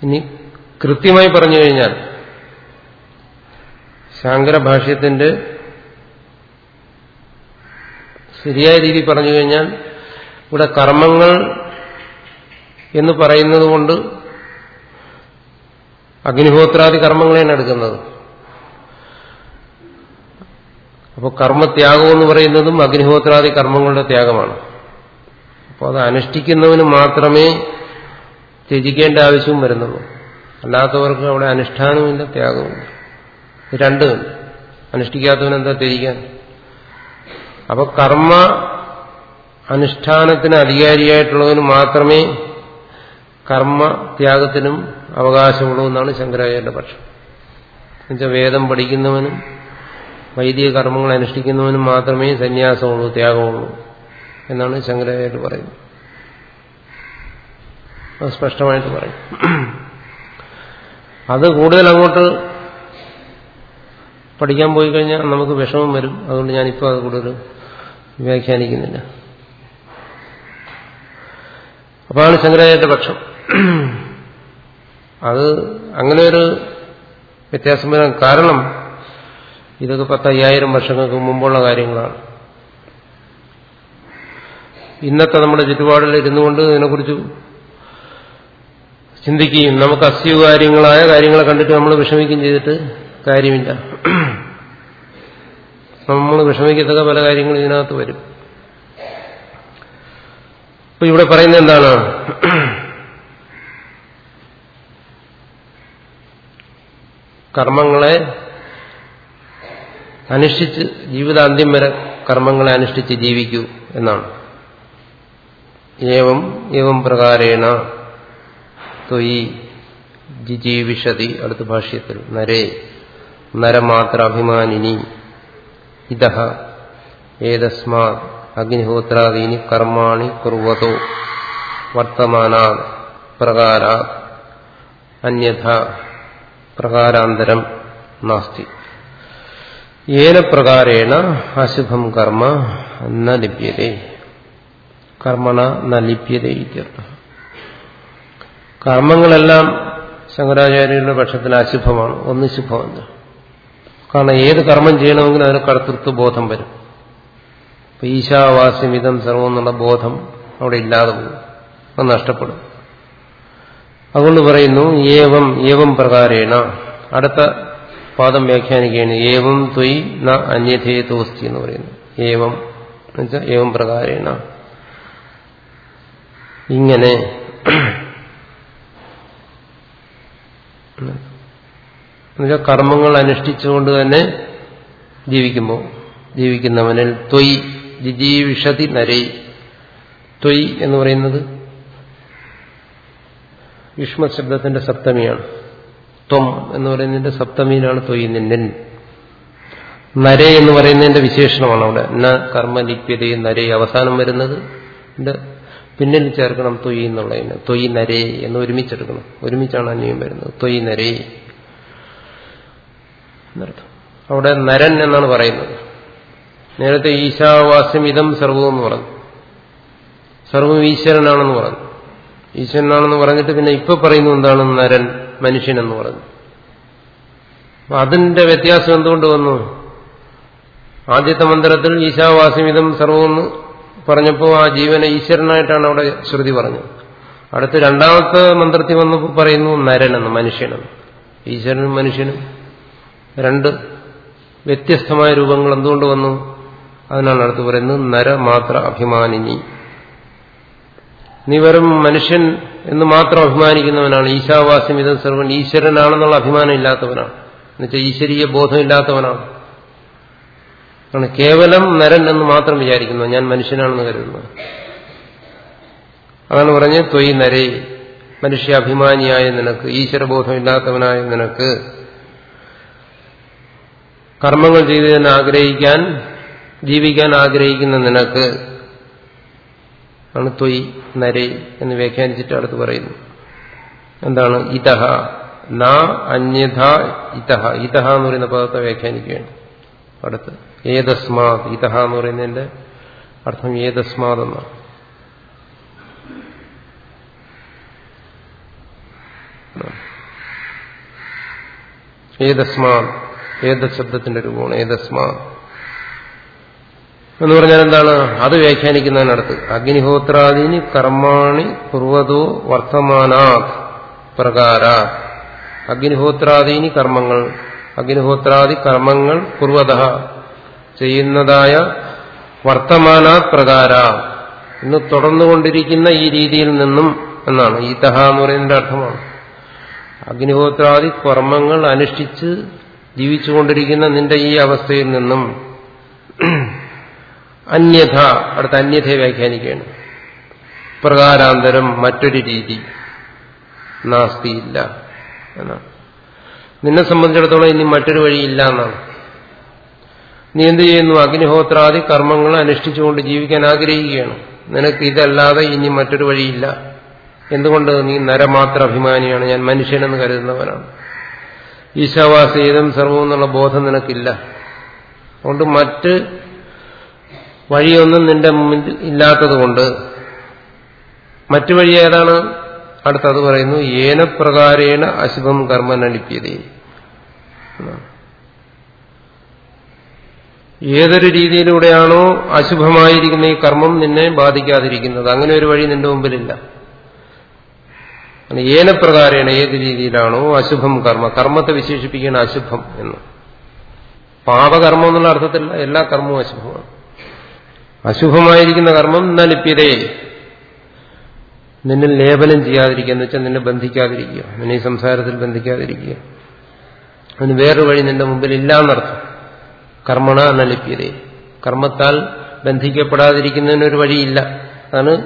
ഇനി കൃത്യമായി പറഞ്ഞു കഴിഞ്ഞാൽ ശാങ്കര ഭാഷ്യത്തിന്റെ ശരിയായ രീതി പറഞ്ഞു കഴിഞ്ഞാൽ ഇവിടെ കർമ്മങ്ങൾ എന്ന് പറയുന്നത് കൊണ്ട് അഗ്നിഹോത്രാദി കർമ്മങ്ങളെയാണ് എടുക്കുന്നത്. അപ്പോൾ കർമ്മത്യാഗം എന്ന് പറയുന്നതും അഗ്നിഹോത്രാദി കർമ്മങ്ങളുടെ ത്യാഗമാണ്. അപ്പോൾ അത് അനുഷ്ഠിക്കുന്നവന് മാത്രമേ ത്യജിക്കേണ്ട ആവശ്യവും വരുന്നുള്ളൂ. അല്ലാത്തവർക്ക് അവിടെ അനുഷ്ഠാനമില്ല ത്യാഗവുമില്ല രണ്ടുമില്ല അനുഷ്ഠിക്കാത്തവനെന്താ ത്യജിക്കാൻ? അപ്പോൾ കർമ്മ അനുഷ്ഠാനത്തിന് അധികാരിയായിട്ടുള്ളവന് മാത്രമേ കർമ്മ ത്യാഗത്തിനും അവകാശമുള്ളൂ എന്നാണ് ശങ്കരാചാര്യന്റെ പക്ഷം. എന്നുവെച്ചാൽ വേദം പഠിക്കുന്നവനും വൈദിക കർമ്മങ്ങൾ അനുഷ്ഠിക്കുന്നവനും മാത്രമേ സന്യാസമുള്ളൂ ത്യാഗമുള്ളൂ എന്നാണ് ശങ്കരാചാര്യ പറയുന്നത്. അത് സ്പഷ്ടമായിട്ട് പറയും. അത് കൂടുതൽ അങ്ങോട്ട് പഠിക്കാൻ പോയി കഴിഞ്ഞാൽ നമുക്ക് വിഷമം വരും. അതുകൊണ്ട് ഞാനിപ്പോൾ അത് കൂടുതൽ വ്യാഖ്യാനിക്കുന്നില്ല. അപ്പോഴാണ് ശങ്കരാചാര്യ പക്ഷം. അത് അങ്ങനെ ഒരു വ്യത്യാസം വരാൻ കാരണം ഇതൊക്കെ പത്തയ്യായിരം വർഷങ്ങൾക്ക് മുമ്പുള്ള കാര്യങ്ങളാണ്. ഇന്നത്തെ നമ്മുടെ ചുറ്റുപാടിൽ ഇരുന്നുകൊണ്ട് ഇതിനെക്കുറിച്ച് ചിന്തിക്കുകയും നമുക്ക് അസ്വീകാര്യങ്ങളായ കാര്യങ്ങളെ കണ്ടിട്ട് നമ്മൾ വിഷമിക്കുകയും ചെയ്തിട്ട് കാര്യമില്ല. നമ്മൾ വിഷമിക്കത്തക്ക പല കാര്യങ്ങളും ഇതിനകത്ത് വരും. അപ്പൊ ഇവിടെ പറയുന്നത് എന്താണ്? കർമ്മങ്ങളെ അനുഷ്ഠിച്ച് ജീവിതാന്ത്യം വരെ കർമ്മങ്ങളെ അനുഷ്ഠിച്ച് ജീവിക്കൂ എന്നാണ്. ഏവം ഏവം പ്രകാരേണ ത്വയി ജിജീവിഷതി അടുത്ത ഭാഷ്യത്തിൽ നരേ നരമാത്ര അഭിമാനിനി ഇത ഏതസ്മാ അഗ്നിഹോത്രാദീനി കർമാണി കുറവതോ വർത്തമാന പ്രകാര അന്യഥ പ്രകാരാന്തരം നാസ്തി. ഏന പ്രകാരേണ അശുഭം കർമ്മ ന ലിപ്യതേ കർമ്മണ ന ലിപ്യതേ ഇത്യർത്ഥം. കർമ്മങ്ങളെല്ലാം ശങ്കരാചാര്യരുടെ പക്ഷത്തിൽ അശുഭമാണ് ഒന്ന് ശുഭമല്ല. കാരണം ഏത് കർമ്മം ചെയ്യണമെങ്കിലും അതിന് കർത്തൃത്വ ബോധം വരും. ഈശാവാസ്യമിതം സർവം എന്നുള്ള ബോധം അവിടെ ഇല്ലാതെ പോകും അത് നഷ്ടപ്പെടും. അതുകൊണ്ട് പറയുന്നു ഏവം ഏവം പ്രകാരേണ. അടുത്ത പാദം വ്യാഖ്യാനിക്കുകയാണ് ഏവം ത്വയ് ന അന്യഥേ തോസ്തി എന്ന് പറയുന്നു. ഏവം എന്നുവെച്ചാൽ ഏവം പ്രകാരേണ. ഇങ്ങനെ. കർമ്മങ്ങൾ അനുഷ്ഠിച്ചുകൊണ്ട് തന്നെ ജീവിക്കുമ്പോൾ ജീവിക്കുന്നവനിൽ ത്വയ് ജിജീവിഷതി നരൈ. ത്വയ് എന്ന് പറയുന്നത് യുഷ്മ ശബ്ദത്തിന്റെ സപ്തമിയാണ്. ത്വം എന്ന് പറയുന്നതിന്റെ സപ്തമിയിലാണ് തൊയ്യുന്നിൻ നരേ എന്ന് പറയുന്നതിന്റെ വിശേഷണമാണ് അവിടെ. ന കർമ്മ ലിപ്യത നരേ. അവസാനം വരുന്നത് പിന്നിൽ ചേർക്കണം തൊയ് എന്നുള്ളതിന്. തൊയ് നരേ എന്ന് ഒരുമിച്ചെടുക്കണം. ഒരുമിച്ചാണ് അന്യം വരുന്നത്. തൊയ് നരേ. അവിടെ നരൻ എന്നാണ് പറയുന്നത്. നേരത്തെ ഈശാവാസ്യം ഇതം സർവം എന്ന് പറഞ്ഞു. സർവം ഈശ്വരനാണെന്ന് പറഞ്ഞു. ഈശ്വരനാണെന്ന് പറഞ്ഞിട്ട് പിന്നെ ഇപ്പൊ പറയുന്നു എന്താണ് നരൻ മനുഷ്യനെന്ന് പറഞ്ഞു. അപ്പൊ അതിന്റെ വ്യത്യാസം എന്തുകൊണ്ട് വന്നു? ആദ്യത്തെ മന്ത്രത്തിൽ ഈശാവാസിമിതം സർവമെന്ന് പറഞ്ഞപ്പോൾ ആ ജീവനെ ഈശ്വരനായിട്ടാണ് അവിടെ ശ്രുതി പറഞ്ഞത്. അടുത്ത് രണ്ടാമത്തെ മന്ത്രത്തിൽ വന്നപ്പോൾ പറയുന്നു നരനെന്ന് മനുഷ്യനെന്ന്. ഈശ്വരനും മനുഷ്യനും രണ്ട് വ്യത്യസ്തമായ രൂപങ്ങൾ എന്തുകൊണ്ട് വന്നു? അതിനാണ് അടുത്ത് പറയുന്നത് നരമാത്ര അഭിമാനിനി. നീ വെറും മനുഷ്യൻ എന്ന് മാത്രം അഭിമാനിക്കുന്നവനാണ്. ഈശാവാസ്യം ഇതം സർവൻ ഈശ്വരനാണെന്നുള്ള അഭിമാനം ഇല്ലാത്തവനാണ്. എന്നുവെച്ചാൽ ഈശ്വരീയ ബോധമില്ലാത്തവനാണ് ആണ് കേവലം നരൻ എന്ന് മാത്രം വിചാരിക്കുന്നു. ഞാൻ മനുഷ്യനാണെന്ന് കരുതുന്നു. അതാണ് പറഞ്ഞ് ത്വയ് നരേ മനുഷ്യാഭിമാനിയായ നിനക്ക് ഈശ്വരബോധമില്ലാത്തവനായ നിനക്ക് കർമ്മങ്ങൾ ചെയ്തതിനെ ആഗ്രഹിക്കാൻ ജീവിക്കാൻ ആഗ്രഹിക്കുന്ന നിനക്ക് ആണ് ത്വയ് നരേ എന്ന് വ്യാഖ്യാനിച്ചിട്ട് അടുത്ത് പറയുന്നു. എന്താണ്? ഇതഹ. ന അന്യഥ ഇതഹ. ഇതഹ എന്ന് പറയുന്ന പദത്തെ വ്യാഖ്യാനിക്കുകയാണ്. അടുത്ത്. ഏതസ്മാത്. ഇതഹ എന്ന് പറയുന്നതിന്റെ അർത്ഥം ഏതസ്മാത് എന്നാണ് ഏതസ്മാത്. ഏത ശബ്ദത്തിന്റെ രൂപമാണ്. ഏതസ്മാത്. എന്ന് പറഞ്ഞാൽ എന്താണ്? അത് വ്യാഖ്യാനിക്കുന്നതിനടുത്ത്. അഗ്നിഹോത്രാദീനി കർമാണി കുർവതോ വർത്തമാനാത് പ്രകാര. അഗ്നിഹോത്രാദീനി കർമ്മങ്ങൾ അഗ്നിഹോത്രാദി കർമ്മങ്ങൾ കുർവത ചെയ്യുന്നതായ വർത്തമാനാത് പ്രകാര. ഇന്ന് തുടർന്നുകൊണ്ടിരിക്കുന്ന ഈ രീതിയിൽ നിന്നും എന്നാണ്. ഈ തഹ എന്ന് പറയുന്നതിന്റെ അർത്ഥമാണ്. അഗ്നിഹോത്രാദി കർമ്മങ്ങൾ അനുഷ്ഠിച്ച് ജീവിച്ചുകൊണ്ടിരിക്കുന്ന നിന്റെ ഈ അവസ്ഥയിൽ നിന്നും അന്യഥ അടുത്ത അന്യഥയെ വ്യാഖ്യാനിക്കുകയാണ്. പ്രകാരാന്തരം മറ്റൊരു രീതി നാസ്തിയില്ല എന്നാണ്. നിന്നെ സംബന്ധിച്ചിടത്തോളം ഇനി മറ്റൊരു വഴിയില്ല എന്നാണ്. നീ എന്ത് ചെയ്യുന്നു? അഗ്നിഹോത്രാദി കർമ്മങ്ങൾ അനുഷ്ഠിച്ചുകൊണ്ട് ജീവിക്കാൻ ആഗ്രഹിക്കുകയാണ്. നിനക്ക് ഇതല്ലാതെ ഇനി മറ്റൊരു വഴിയില്ല. എന്തുകൊണ്ട്? നീ നരമാത്ര അഭിമാനിയാണ്. ഞാൻ മനുഷ്യനെന്ന് കരുതുന്നവനാണ്. ഈശാവാസീതം സർവം എന്നുള്ള ബോധം നിനക്കില്ല. അതുകൊണ്ട് മറ്റ് വഴിയൊന്നും നിന്റെ മുമ്പിൽ ഇല്ലാത്തതുകൊണ്ട് മറ്റു വഴി ഏതാണ്? അടുത്തത് പറയുന്നു ഏനപ്രകാരേണ അശുഭം കർമ്മ നടിപ്പിയതേ ഏതൊരു രീതിയിലൂടെയാണോ അശുഭമായിരിക്കുന്ന ഈ കർമ്മം നിന്നെ ബാധിക്കാതിരിക്കുന്നത്? അങ്ങനെ ഒരു വഴി നിന്റെ മുമ്പിലില്ല. ഏനപ്രകാരേണ ഏത് രീതിയിലാണോ അശുഭം കർമ്മ കർമ്മത്തെ വിശേഷിപ്പിക്കുന്ന അശുഭം എന്ന്. പാപകർമ്മം എന്നുള്ള അർത്ഥത്തിലുള്ള എല്ലാ കർമ്മവും അശുഭമാണ്. അശുഭമായിരിക്കുന്ന കർമ്മം നലിപ്യതേ നിന്നെ ലേപനം ചെയ്യാതിരിക്കുക എന്ന് വെച്ചാൽ നിന്നെ ബന്ധിക്കാതിരിക്കുക. നിന്നെ സംസാരത്തിൽ ബന്ധിക്കാതിരിക്കുക. അതിന് വേറൊരു വഴി നിന്റെ മുമ്പിൽ ഇല്ലാന്നർത്ഥം. കർമ്മണ നലിപ്യതേ കർമ്മത്താൽ ബന്ധിക്കപ്പെടാതിരിക്കുന്നതിനൊരു വഴിയില്ല. അതാണ്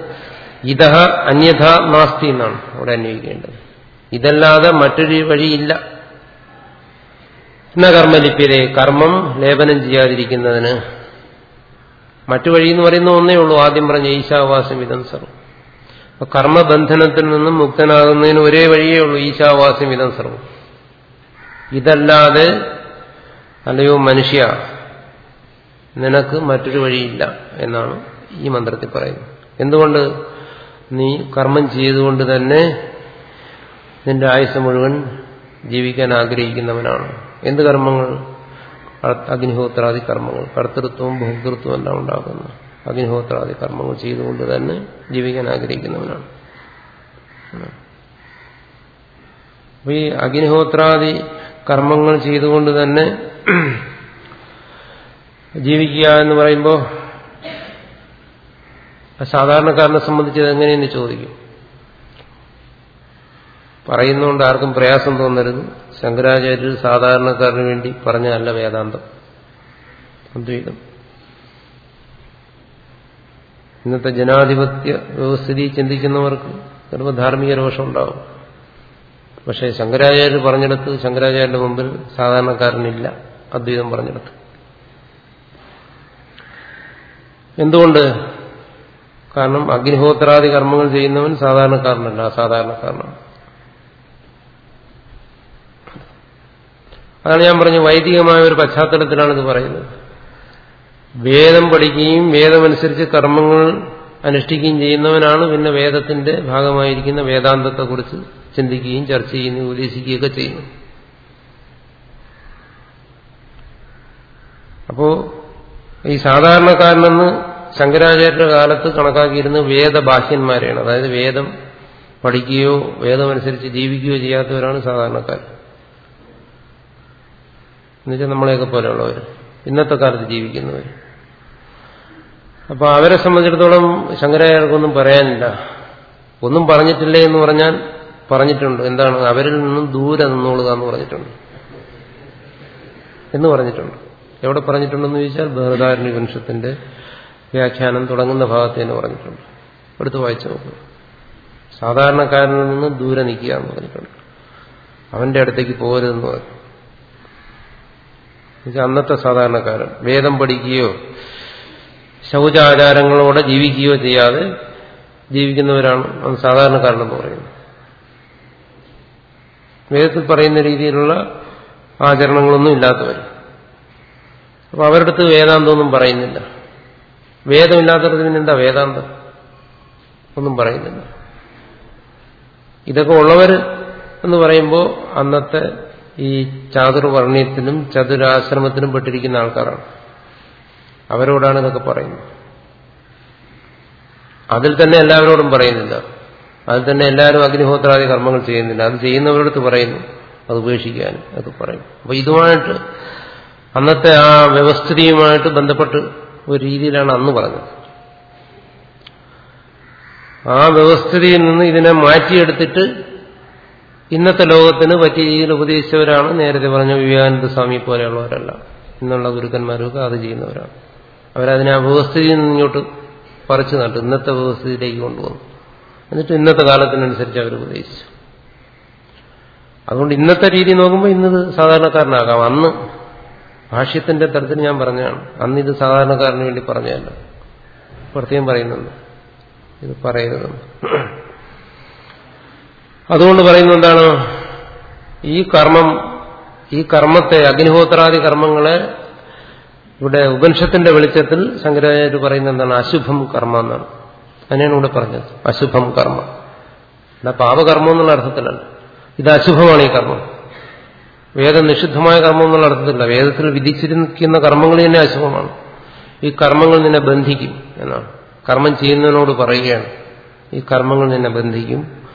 ഇതഹ അന്യഥ നാസ്തി എന്നാണ് അവിടെ അന്വയിക്കേണ്ടത് ഇതല്ലാതെ മറ്റൊരു വഴിയില്ല. എന്ന കർമ്മലിപ്യതേ കർമ്മം ലേപനം ചെയ്യാതിരിക്കുന്നതിന് മറ്റു വഴി എന്ന് പറയുന്ന ഒന്നേ ഉള്ളൂ. ആദ്യം പറഞ്ഞ ഈശാവാസം ഇതം സർവം. അപ്പൊ കർമ്മബന്ധനത്തിൽ നിന്നും മുക്തനാകുന്നതിന് ഒരേ വഴിയേ ഉള്ളൂ ഈശാവാസം ഇതം സർവം. ഇതല്ലാതെ അല്ലയോ മനുഷ്യ നിനക്ക് മറ്റൊരു വഴിയില്ല എന്നാണ് ഈ മന്ത്രത്തിൽ പറയുന്നത്. എന്തുകൊണ്ട്? നീ കർമ്മം ചെയ്തുകൊണ്ട് തന്നെ നിന്റെ ആയുസ് മുഴുവൻ ജീവിക്കാൻ ആഗ്രഹിക്കുന്നവനാണ്. എന്ത് കർമ്മങ്ങൾ? അഗ്നിഹോത്രാദി കർമ്മങ്ങൾ. കർത്തൃത്വവും ഭോക്തൃത്വവും എല്ലാം ഉണ്ടാകുന്നു. അഗ്നിഹോത്രാദി കർമ്മങ്ങൾ ചെയ്തുകൊണ്ട് തന്നെ ജീവിക്കാൻ ആഗ്രഹിക്കുന്നവനാണ്. അപ്പൊ ഈ അഗ്നിഹോത്രാദി കർമ്മങ്ങൾ ചെയ്തുകൊണ്ട് തന്നെ ജീവിക്കുക എന്ന് പറയുമ്പോൾ സാധാരണക്കാരനെ സംബന്ധിച്ച് എങ്ങനെയെന്ന് ചോദിക്കും. പറയുന്നതുകൊണ്ട് ആർക്കും പ്രയാസം തോന്നരുത്. ശങ്കരാചാര്യർ സാധാരണക്കാരന് വേണ്ടി പറഞ്ഞതല്ല വേദാന്തം. അദ്വൈതം. ഇന്നത്തെ ജനാധിപത്യ വ്യവസ്ഥിതി ചിന്തിക്കുന്നവർക്ക് ചിലപ്പോൾ ധാർമ്മിക രോഷം ഉണ്ടാവും പക്ഷേ ശങ്കരാചാര്യർ പറഞ്ഞെടുത്ത് ശങ്കരാചാര്യന്റെ മുമ്പിൽ സാധാരണക്കാരനില്ല അദ്വൈതം പറഞ്ഞെടുത്ത്. എന്തുകൊണ്ട്? കാരണം അഗ്നിഹോത്രാദി കർമ്മങ്ങൾ ചെയ്യുന്നവൻ സാധാരണക്കാരനല്ല അസാധാരണക്കാരനാണ്. അതാണ് ഞാൻ പറഞ്ഞു വൈദികമായ ഒരു പശ്ചാത്തലത്തിലാണ് പറയുന്നത്. വേദം പഠിക്കുകയും വേദമനുസരിച്ച് കർമ്മങ്ങൾ അനുഷ്ഠിക്കുകയും ചെയ്യുന്നവനാണ് പിന്നെ വേദത്തിന്റെ ഭാഗമായിരിക്കുന്ന വേദാന്തത്തെക്കുറിച്ച് ചിന്തിക്കുകയും ചർച്ച ചെയ്യുകയും ഉപദേശിക്കുകയൊക്കെ ചെയ്യുന്നു. അപ്പോ ഈ സാധാരണക്കാരനെന്ന് ശങ്കരാചാര്യരുടെ കാലത്ത് കണക്കാക്കിയിരുന്ന വേദബാഹ്യന്മാരെയാണ് അതായത് വേദം പഠിക്കുകയോ വേദമനുസരിച്ച് ജീവിക്കുകയോ ചെയ്യാത്തവരാണ് സാധാരണക്കാർ. എന്നുവെച്ചാൽ നമ്മളെയൊക്കെ പോലെയുള്ളവർ ഇന്നത്തെ കാലത്ത് ജീവിക്കുന്നവർ അപ്പോൾ അവരെ സംബന്ധിച്ചിടത്തോളം ശങ്കരാചാര്യർക്കൊന്നും പറയാനില്ല. ഒന്നും പറഞ്ഞിട്ടില്ലേ എന്ന് പറഞ്ഞാൽ പറഞ്ഞിട്ടുണ്ട്. എന്താണ്? അവരിൽ നിന്നും ദൂരെ നിന്നോളുക എന്ന് പറഞ്ഞിട്ടുണ്ട്. എന്ന് പറഞ്ഞിട്ടുണ്ട്. എവിടെ പറഞ്ഞിട്ടുണ്ടെന്ന് ചോദിച്ചാൽ ബഹദാരണി വംശത്തിന്റെ വ്യാഖ്യാനം തുടങ്ങുന്ന ഭാഗത്ത് തന്നെ പറഞ്ഞിട്ടുണ്ട്. എടുത്ത് വായിച്ചു നോക്കുക സാധാരണക്കാരനിൽ നിന്ന് ദൂരെ നിൽക്കുക എന്ന് പറഞ്ഞിട്ടുണ്ട്. അവന്റെ അടുത്തേക്ക് പോകരുതെന്ന് പറഞ്ഞു. അന്നത്തെ സാധാരണക്കാരൻ. വേദം പഠിക്കുകയോ ശൗചാചാരങ്ങളോടെ ജീവിക്കുകയോ ചെയ്യാതെ ജീവിക്കുന്നവരാണ് അത് സാധാരണക്കാരനെന്ന് പറയുന്നത്. വേദത്തിൽ പറയുന്ന രീതിയിലുള്ള ആചരണങ്ങളൊന്നും ഇല്ലാത്തവർ അപ്പൊ അവരുടെ അടുത്ത് വേദാന്തമൊന്നും പറയുന്നില്ല. വേദമില്ലാത്തടത്ത് പിന്നെ എന്താ വേദാന്തം? ഒന്നും പറയുന്നില്ല. ഇതൊക്കെ ഉള്ളവർ എന്ന് പറയുമ്പോൾ അന്നത്തെ ഈ ചാതുർവർണയത്തിനും ചതുരാശ്രമത്തിനും പെട്ടിരിക്കുന്ന ആൾക്കാരാണ്. അവരോടാണ് ഇതൊക്കെ പറയുന്നത്. അതിൽ തന്നെ എല്ലാവരോടും പറയുന്നില്ല. അതിൽ തന്നെ എല്ലാവരും അഗ്നിഹോത്രാദി കർമ്മങ്ങൾ ചെയ്യുന്നില്ല. അത് ചെയ്യുന്നവരടുത്ത് പറയുന്നു അത് ഉപേക്ഷിക്കാനും അതൊക്കെ പറയും അപ്പൊ ഇതുമായിട്ട് അന്നത്തെ ആ വ്യവസ്ഥിതിയുമായിട്ട് ബന്ധപ്പെട്ട് ഒരു രീതിയിലാണ് അന്ന് പറഞ്ഞത്. ആ വ്യവസ്ഥിതിയിൽ നിന്ന് ഇതിനെ മാറ്റിയെടുത്തിട്ട് ഇന്നത്തെ ലോകത്തിന് പറ്റിയ രീതിയിൽ ഉപദേശിച്ചവരാണ് നേരത്തെ പറഞ്ഞ വിവേകാനന്ദ സ്വാമി പോലെയുള്ളവരല്ല. ഇന്നുള്ള ഗുരുക്കന്മാരൊക്കെ അത് ചെയ്യുന്നവരാണ്. അവരതിനെ വ്യവസ്ഥിതിയിൽ നിന്ന് ഇങ്ങോട്ട് പറിച്ചു നട്ടു ഇന്നത്തെ വ്യവസ്ഥിതിയിലേക്ക് കൊണ്ടുവന്നു. എന്നിട്ട് ഇന്നത്തെ കാലത്തിനനുസരിച്ച് അവർ ഉപദേശിച്ചു. അതുകൊണ്ട് ഇന്നത്തെ രീതി നോക്കുമ്പോൾ ഇന്നത് സാധാരണക്കാരനാകാം. അന്ന് ഭാഷ്യത്തിന്റെ തരത്തിൽ ഞാൻ പറഞ്ഞതാണ്. അന്ന് ഇത് സാധാരണക്കാരന് വേണ്ടി പറഞ്ഞതല്ല. പ്രത്യേകം പറയുന്നുണ്ട്. ഇത് പറയരുതെന്ന്. അതുകൊണ്ട് പറയുന്ന എന്താണ്? ഈ കർമ്മം ഈ കർമ്മത്തെ അഗ്നിഹോത്രാദി കർമ്മങ്ങളെ ഇവിടെ ഉപനിഷത്തിന്റെ വെളിച്ചത്തിൽ ശങ്കരാചാര്യ പറയുന്നത് എന്താണ്? അശുഭം കർമ്മ എന്നാണ്. അങ്ങനെയാണ് ഇവിടെ പറഞ്ഞത്. അശുഭം കർമ്മ. അല്ല പാപകർമ്മം എന്നുള്ള അർത്ഥത്തിലല്ല. ഇത് അശുഭമാണ് ഈ കർമ്മം. വേദം നിഷിദ്ധമായ കർമ്മം എന്നുള്ള അർത്ഥത്തിലല്ല. വേദത്തിൽ വിധിച്ചിരിക്കുന്ന കർമ്മങ്ങൾ തന്നെ അശുഭമാണ്. ഈ കർമ്മങ്ങൾ നിന്നെ ബന്ധിക്കും എന്നാണ്. കർമ്മം ചെയ്യുന്നതിനോട് പറയുകയാണ്. ഈ കർമ്മങ്ങൾ നിന്നെ ബന്ധിക്കും.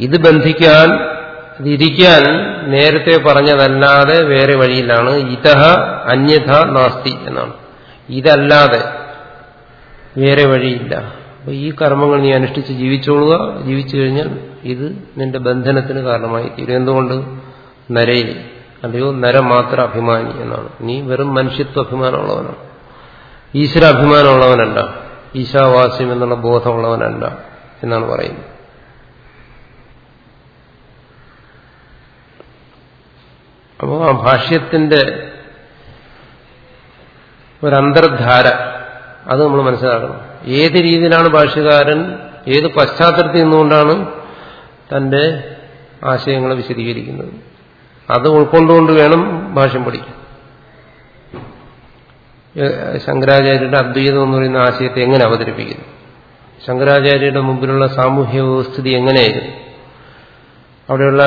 ഇത് ബന്ധിക്കാൻ ഇതിരിക്കാൻ നേരത്തെ പറഞ്ഞതല്ലാതെ വേറെ വഴിയിലാണ്. ഇതഹ അന്യഥ നാസ്തി എന്നാണ്. ഇതല്ലാതെ വേറെ വഴിയില്ല. അപ്പൊ ഈ കർമ്മങ്ങൾ നീ അനുഷ്ഠിച്ച് ജീവിച്ചോളുക. ജീവിച്ചു കഴിഞ്ഞാൽ ഇത് നിന്റെ ബന്ധനത്തിന് കാരണമായി തീരും. എന്തുകൊണ്ട്? നരയിൽ. അല്ലയോ നരമാത്ര അഭിമാനി എന്നാണ്. നീ വെറും മനുഷ്യത്വ അഭിമാനമുള്ളവനാണ്. ഈശ്വര അഭിമാനമുള്ളവനല്ല ഈശാവാസ്യം എന്നുള്ള ബോധമുള്ളവനല്ല എന്നാണ് പറയുന്നത്. അപ്പോൾ ആ ഭാഷ്യത്തിന്റെ ഒരന്തർധാര അത് നമ്മൾ മനസ്സിലാക്കണം. ഏത് രീതിയിലാണ് ഭാഷ്യകാരൻ ഏത് പശ്ചാത്തലത്തിൽ നിന്നുകൊണ്ടാണ് തന്റെ ആശയങ്ങൾ വിശദീകരിക്കുന്നത്? അത് ഉൾക്കൊണ്ടുകൊണ്ട് വേണം ഭാഷ്യം പഠിക്കാൻ. ശങ്കരാചാര്യരുടെ അദ്വൈതം എന്ന് പറയുന്ന ആശയത്തെ എങ്ങനെ അവതരിപ്പിക്കുന്നു? ശങ്കരാചാര്യരുടെ മുമ്പിലുള്ള സാമൂഹ്യ വ്യവസ്ഥിതി എങ്ങനെയായിരുന്നു? അവിടെയുള്ള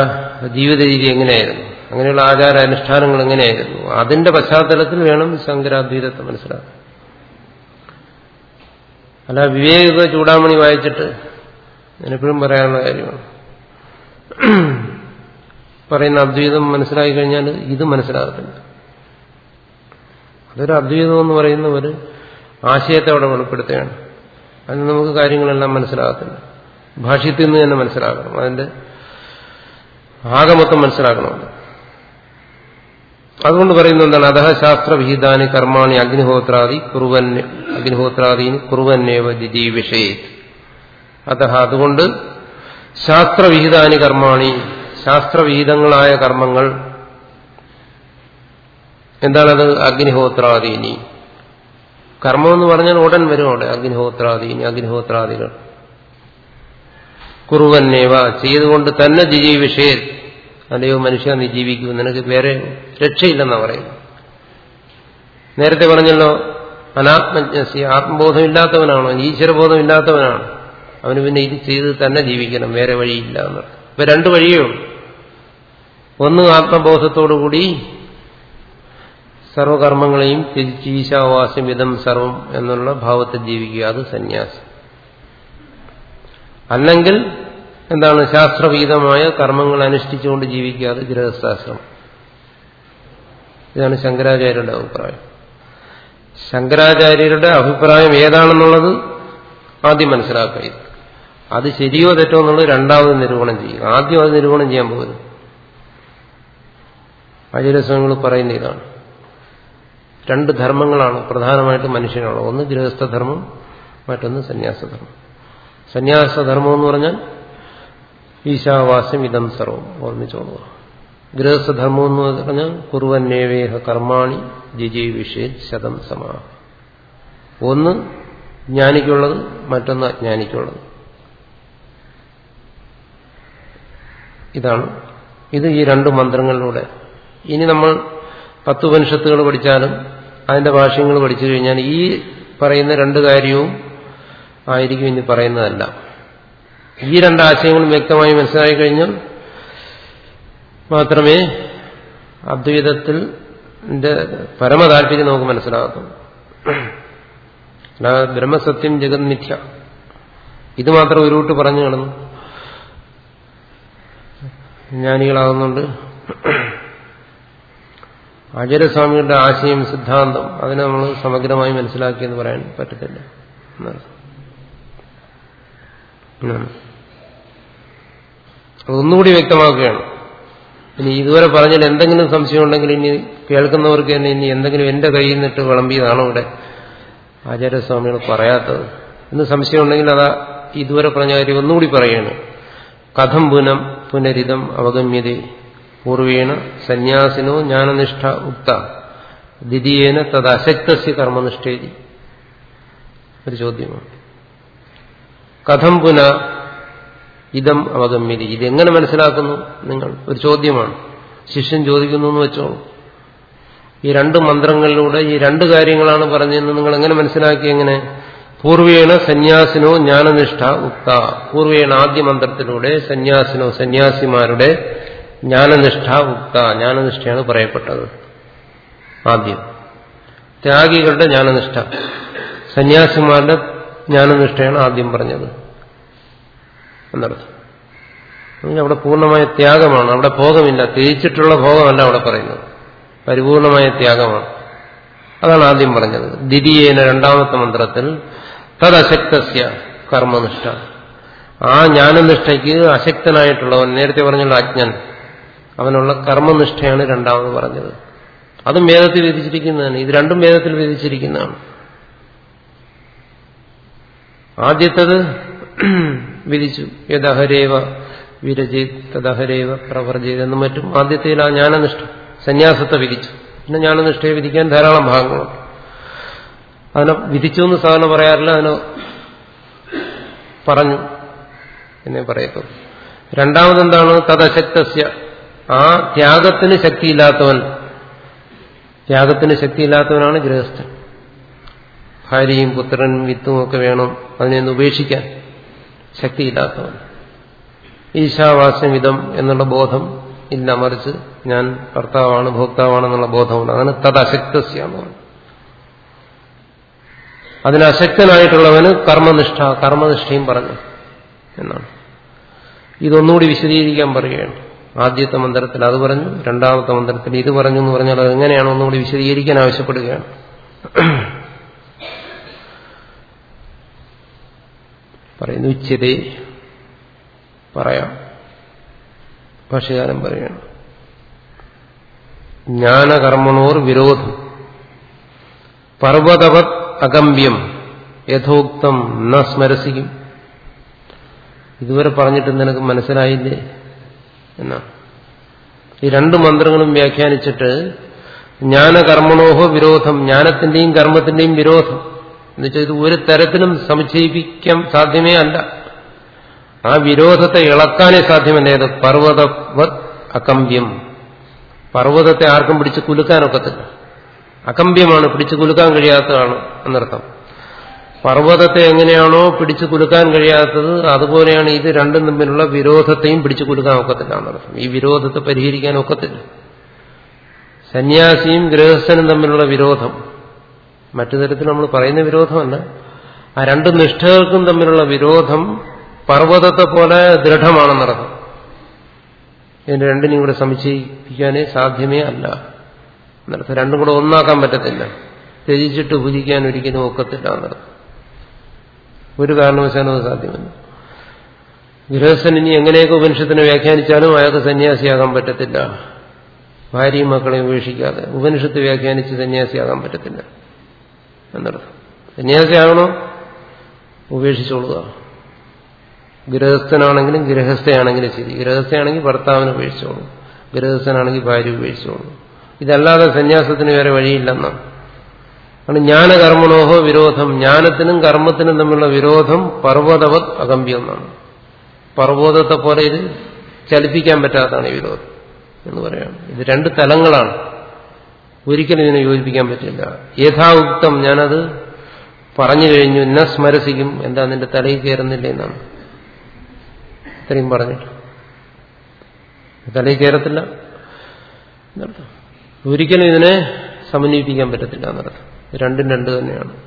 ജീവിത രീതി എങ്ങനെയായിരുന്നു? അങ്ങനെയുള്ള ആചാര അനുഷ്ഠാനങ്ങൾ എങ്ങനെയായിരുന്നു? അതിന്റെ പശ്ചാത്തലത്തിൽ വേണം ശങ്കരാദ്വൈതത്തെ മനസ്സിലാക്കാൻ. അല്ല വിവേക ചൂടാമണി വായിച്ചിട്ട് ഞാനെപ്പോഴും പറയാനുള്ള കാര്യമാണ്. പറയുന്ന അദ്വൈതം മനസ്സിലാക്കി കഴിഞ്ഞാൽ ഇത് മനസ്സിലാകത്തില്ല. അതൊരു അദ്വൈതം എന്ന് പറയുന്ന ഒരു ആശയത്തെ അവിടെ വെളിപ്പെടുത്തുകയാണ്. അതിന് നമുക്ക് കാര്യങ്ങളെല്ലാം മനസ്സിലാകത്തില്ല. ഭാഷ്യത്തിൽ നിന്ന് തന്നെ മനസ്സിലാക്കണം അതിന്റെ ആകെ മൊത്തം മനസ്സിലാക്കണം അതുകൊണ്ട് പറയുന്നത് എന്താണ്? അധ ശാസ്ത്രവിഹിതാനി കർമാണി അഗ്നിഹോത്രാദി കുറുവൻ അഗ്നിഹോത്രാദീന് കുറുവന്നേവ ജിജീവിഷേത് അത അതുകൊണ്ട് ശാസ്ത്രവിഹിതാനി കർമാണി ശാസ്ത്രവിഹിതങ്ങളായ കർമ്മങ്ങൾ എന്താണത്? അഗ്നിഹോത്രാദീനി. കർമ്മം എന്ന് പറഞ്ഞാൽ ഉടൻ വരും അവിടെ. അഗ്നിഹോത്രാദീനി അഗ്നിഹോത്രാദികൾ. കുറുവന്നേവ ചെയ്തുകൊണ്ട് തന്നെ ജിജീവിഷേ അല്ലയോ മനുഷ്യ നീ ജീവിക്കൂ. നിനക്ക് വേറെ രക്ഷയില്ലെന്നാ പറയുന്നു നേരത്തെ പറഞ്ഞല്ലോ അനാത്മജ്ഞസ്യ ആത്മബോധമില്ലാത്തവനാണോ? ഈശ്വരബോധമില്ലാത്തവനാണ്. അവന് പിന്നെ ഇത് ചെയ്ത് തന്നെ ജീവിക്കണം വേറെ വഴിയില്ല എന്ന്. ഇപ്പൊ രണ്ട് വഴിയേ ഉള്ളൂ. ഒന്ന് ആത്മബോധത്തോടുകൂടി സർവകർമ്മങ്ങളെയും ത്യജിച്ച് ഈശാവാസ്യം വിധം സർവം എന്നുള്ള ഭാവത്തിൽ ജീവിക്കുക. അത് സന്യാസം. അല്ലെങ്കിൽ എന്താണ് ശാസ്ത്രവീതമായ കർമ്മങ്ങൾ അനുഷ്ഠിച്ചുകൊണ്ട് ജീവിക്കുക? അത് ഗൃഹസ്ഥാശ്രമം. ഇതാണ് ശങ്കരാചാര്യരുടെ അഭിപ്രായം. ശങ്കരാചാര്യരുടെ അഭിപ്രായം ഏതാണെന്നുള്ളത് ആദ്യം മനസ്സിലാക്കുക. അത് ശരിയോ തെറ്റോ എന്നുള്ളത് രണ്ടാമത് നിരൂപണം ചെയ്യുക. ആദ്യം അത് നിരൂപണം ചെയ്യാൻ പോകരുത്. ആചാര്യസ്വാമികൾ പറയുന്ന ഇതാണ്. രണ്ട് ധർമ്മങ്ങളാണ് പ്രധാനമായിട്ട് മനുഷ്യനുള്ളത്. ഒന്ന് ഗൃഹസ്ഥധർമ്മം മറ്റൊന്ന് സന്യാസധർമ്മം. സന്യാസധർമ്മം എന്ന് പറഞ്ഞാൽ ഈശാവാസ്യം ഇതം സർവം ഓർമ്മിച്ചോളുക ഗൃഹസ്ഥധർമ്മം എന്ന് പറഞ്ഞാൽ കുറുവന്നേവേഹ കർമാണി ജിജീവിഷേ ശതം സമാ ഒന്ന് ജ്ഞാനിക്കുള്ളത് മറ്റൊന്ന് അജ്ഞാനിക്കുള്ളത്. ഇതാണ്. ഇത് ഈ രണ്ട് മന്ത്രങ്ങളിലൂടെ. ഇനി നമ്മൾ പത്ത് ഉപനിഷത്തുകൾ പഠിച്ചാലും അതിന്റെ ഭാഷ്യങ്ങൾ പഠിച്ചു കഴിഞ്ഞാൽ ഈ പറയുന്ന രണ്ട് കാര്യവും ആയിരിക്കും ഇനി പറയുന്നതല്ല. ഈ രണ്ട് ആശയങ്ങളും വ്യക്തമായി മനസ്സിലായി കഴിഞ്ഞാൽ മാത്രമേ അദ്വൈതത്തിൽ പരമതാല്പര്യം നമുക്ക് മനസ്സിലാകത്തുള്ളൂ. അല്ലാതെ ബ്രഹ്മസത്യം ജഗത് മിഥ്യ. ഇത് മാത്രം ഒരു കൂട്ട് പറഞ്ഞു കിടന്നു ജ്ഞാനികളാകുന്നുണ്ട്. ആചാര്യസ്വാമികളുടെ ആശയം സിദ്ധാന്തം അതിനെ നമ്മൾ സമഗ്രമായി മനസ്സിലാക്കിയെന്ന് പറയാൻ പറ്റത്തില്ല. അതൊന്നുകൂടി വ്യക്തമാക്കുകയാണ്. ഇനി ഇതുവരെ പറഞ്ഞാൽ എന്തെങ്കിലും സംശയം ഉണ്ടെങ്കിൽ ഇനി കേൾക്കുന്നവർക്ക് തന്നെ ഇനി എന്തെങ്കിലും എന്റെ കയ്യിൽ നിന്നിട്ട് വിളമ്പിയതാണോ ഇവിടെ ആചാര്യസ്വാമികൾ പറയാത്തത്. എന്ന് സംശയം ഉണ്ടെങ്കിൽ അതാ ഇതുവരെ പറഞ്ഞ കാര്യം ഒന്നുകൂടി പറയാണ് കഥം പുനം പുനരിതം അവഗമ്യതേ പൂർവേണ സന്യാസിനോ ജ്ഞാനനിഷ്ഠ ഉക്ത ദ്വിതീയേന തത് അശക്തസ്യ കർമ്മനിഷ്ഠേരി ഒരു ചോദ്യമാണ് കഥം പുന ഇതം അവഗമ്യതി ഇതെങ്ങനെ മനസ്സിലാക്കുന്നു? നിങ്ങൾ ഒരു ചോദ്യമാണ്. ശിഷ്യൻ ചോദിക്കുന്നു എന്ന് വെച്ചോളൂ ഈ രണ്ട് മന്ത്രങ്ങളിലൂടെ ഈ രണ്ട് കാര്യങ്ങളാണ് പറഞ്ഞതെന്ന് നിങ്ങൾ എങ്ങനെ മനസ്സിലാക്കി? എങ്ങനെ? പൂർവേണ സന്യാസിനോ ജ്ഞാനനിഷ്ഠ ഉക്ത. പൂർവേണ ആദ്യ മന്ത്രത്തിലൂടെ സന്യാസിനോ സന്യാസിമാരുടെ ജ്ഞാനനിഷ്ഠ ഉക്ത. ജ്ഞാനനിഷ്ഠയാണ് പറയപ്പെട്ടത്. ആദ്യം. ത്യാഗികളുടെ ജ്ഞാനനിഷ്ഠ. സന്യാസിമാരുടെ ജ്ഞാനനിഷ്ഠയാണ് ആദ്യം പറഞ്ഞത്. എന്നർത്ഥം. അവിടെ പൂർണമായ ത്യാഗമാണ്. അവിടെ ഭോഗമില്ല. തിരിച്ചിട്ടുള്ള ഭോഗമല്ല അവിടെ പറയുന്നത്. പരിപൂർണമായ ത്യാഗമാണ്. അതാണ് ആദ്യം പറഞ്ഞത്. ദ്വിതീയേന രണ്ടാമത്തെ മന്ത്രത്തിൽ തദശക്തസ്യ കർമ്മനിഷ്ഠ. ആ ജ്ഞാനനിഷ്ഠയ്ക്ക് അശക്തനായിട്ടുള്ളവൻ നേരത്തെ പറഞ്ഞുള്ള അജ്ഞൻ അവനുള്ള കർമ്മനിഷ്ഠയാണ് രണ്ടാമത് പറഞ്ഞത്. അതും വേദത്തിൽ വിധിച്ചിരിക്കുന്നതാണ്. ഇത് രണ്ടും വേദത്തിൽ വിധിച്ചിരിക്കുന്നതാണ്. ആദ്യത്തത് വിധിച്ചു. യഥഹരേവ വിരചിത് തദഹരേവ പ്രവർജിത് എന്നും മറ്റും. ആദ്യത്തിൽ ആ ജ്ഞാനനിഷ്ഠ. സന്യാസത്തെ വിധിച്ചു. പിന്നെ ജ്ഞാനനിഷ്ഠയെ വിധിക്കാൻ ധാരാളം ഭാഗങ്ങളുണ്ട് അതിനെ വിധിച്ചു എന്ന് സാധാരണ പറയാറില്ല അതിനെ പറഞ്ഞു എന്നേ പറയത്തുള്ളൂ. രണ്ടാമതെന്താണ്? തദശക്തസ്യ. ആ ത്യാഗത്തിന് ശക്തിയില്ലാത്തവൻ ത്യാഗത്തിന് ശക്തിയില്ലാത്തവനാണ് ഗൃഹസ്ഥൻ. ഭാര്യയും പുത്രനും വിത്തും ഒക്കെ വേണം അതിനെ ഉപേക്ഷിക്കാൻ. ശക്തിയില്ലാത്തവൻ. ഈശാവാസ്യമിതം എന്നുള്ള ബോധം ഇല്ല മറിച്ച് ഞാൻ കർത്താവാണ് ഭോക്താവാണെന്നുള്ള ബോധമുണ്ട്. അങ്ങനെ തദശക്തസ്യ എന്ന് പറയുന്നത് അതിന് അശക്തനായിട്ടുള്ളവന് കർമ്മനിഷ്ഠ കർമ്മനിഷ്ഠയും പറഞ്ഞു എന്നാണ്. ഇതൊന്നുകൂടി വിശദീകരിക്കാൻ പറയുകയാണ്. ആദ്യത്തെ മന്ത്രത്തിൽ അത് പറഞ്ഞു രണ്ടാമത്തെ മന്ത്രത്തിൽ ഇത് പറഞ്ഞു എന്ന് പറഞ്ഞാൽ അത് എങ്ങനെയാണ് ഒന്നുകൂടി വിശദീകരിക്കാൻ ആവശ്യപ്പെടുകയാണ്. പറയുന്നു ഉച്ചതേ പറയാം. ഭാഷകാരൻ പറയണം ജ്ഞാനകർമ്മണോർ വിരോധം പർവതവത് അഗമ്യം യഥോക്തം ന സ്മരസിക്കും. ഇതുവരെ പറഞ്ഞിട്ട് നിനക്ക് മനസ്സിലായില്ലേ എന്നാ? ഈ രണ്ട് മന്ത്രങ്ങളും വ്യാഖ്യാനിച്ചിട്ട് ജ്ഞാനകർമ്മണോഹോ വിരോധം ജ്ഞാനത്തിന്റെയും കർമ്മത്തിന്റെയും വിരോധം എന്നുവെച്ചാൽ ഇത് ഒരു തരത്തിലും സംശയിപ്പിക്കാൻ സാധ്യമേ അല്ല. ആ വിരോധത്തെ ഇളക്കാനേ സാധ്യമല്ല ഏത് പർവതവത് അകമ്പ്യം. പർവതത്തെ ആർക്കും പിടിച്ച് കുലുക്കാനൊക്കത്തില്ല അകമ്പ്യമാണ് പിടിച്ചു കുലുക്കാൻ കഴിയാത്തതാണ് എന്നർത്ഥം. പർവതത്തെ എങ്ങനെയാണോ പിടിച്ചു കുലുക്കാൻ കഴിയാത്തത് അതുപോലെയാണ് ഇത് രണ്ടും തമ്മിലുള്ള വിരോധത്തെയും പിടിച്ചു കുലുക്കാൻ ഒക്കത്തില്ല എന്നർത്ഥം. ഈ വിരോധത്തെ പരിഹരിക്കാൻ ഒക്കത്തില്ല. സന്യാസിയും ഗൃഹസ്ഥനും തമ്മിലുള്ള വിരോധം. മറ്റു തരത്തിൽ നമ്മൾ പറയുന്ന വിരോധമല്ല. ആ രണ്ട് നിഷ്ഠകൾക്കും തമ്മിലുള്ള വിരോധം പർവതത്തെ പോലെ ദൃഢമാണെന്നർത്ഥം. ഇതിന് രണ്ടിനും കൂടെ സമുച്ചയിപ്പിക്കാനേ സാധ്യമേ അല്ല. എന്നർത്ഥം രണ്ടും കൂടെ ഒന്നാക്കാൻ പറ്റത്തില്ല. ത്യജിച്ചിട്ട് ഭുജിക്കാൻ ഒരിക്കലും ഒക്കത്തില്ല എന്നർത്ഥം. ഒരു കാരണവശാലും അത് സാധ്യമല്ല. ഗൃഹസ്ഥൻ ഇനി എങ്ങനെയൊക്കെ ഉപനിഷത്തിനെ വ്യാഖ്യാനിച്ചാലും അയാൾക്ക് സന്യാസിയാകാൻ പറ്റത്തില്ല. ഭാര്യയും മക്കളെയും ഉപേക്ഷിക്കാതെ ഉപനിഷത്ത് വ്യാഖ്യാനിച്ച് സന്യാസിയാകാൻ പറ്റത്തില്ല. എന്നർത്ഥം സന്യാസിയാകണോ ഉപേക്ഷിച്ചോളുക ഗൃഹസ്ഥനാണെങ്കിലും ഗൃഹസ്ഥയാണെങ്കിലും ശരി. ഗൃഹസ്ഥയാണെങ്കിൽ ഭർത്താവിനെ ഉപേക്ഷിച്ചോളൂ. ഗൃഹസ്ഥനാണെങ്കിൽ ഭാര്യ ഉപേക്ഷിച്ചോളൂ. ഇതല്ലാതെ സന്യാസത്തിന് വേറെ വഴിയില്ലെന്നാണ് ആണ് ജ്ഞാനകർമ്മണോഹോ വിരോധം. ജ്ഞാനത്തിനും കർമ്മത്തിനും തമ്മിലുള്ള വിരോധം പർവതവത് എന്നാണ് പർവതത്തെ പോലെ ഇത് ചലിപ്പിക്കാൻ പറ്റാത്തതാണ് ഈ വിരോധം എന്ന് പറയാം. ഇത് രണ്ട് തലങ്ങളാണ്. ഒരിക്കലും ഇതിനെ യോജിപ്പിക്കാൻ പറ്റില്ല. യഥായുക്തം ഞാനത് പറഞ്ഞു കഴിഞ്ഞു. എന്നെ സ്മരസിക്കും. എന്താ നിന്റെ തലയിൽ കയറുന്നില്ല എന്നാണ്. ഇത്രയും പറഞ്ഞിട്ട്. തലയിൽ കയറത്തില്ല എന്നർത്ഥം ഒരിക്കലും ഇതിനെ സമന്വയിപ്പിക്കാൻ പറ്റത്തില്ല എന്നർത്ഥം. രണ്ടും രണ്ട് തന്നെയാണ്.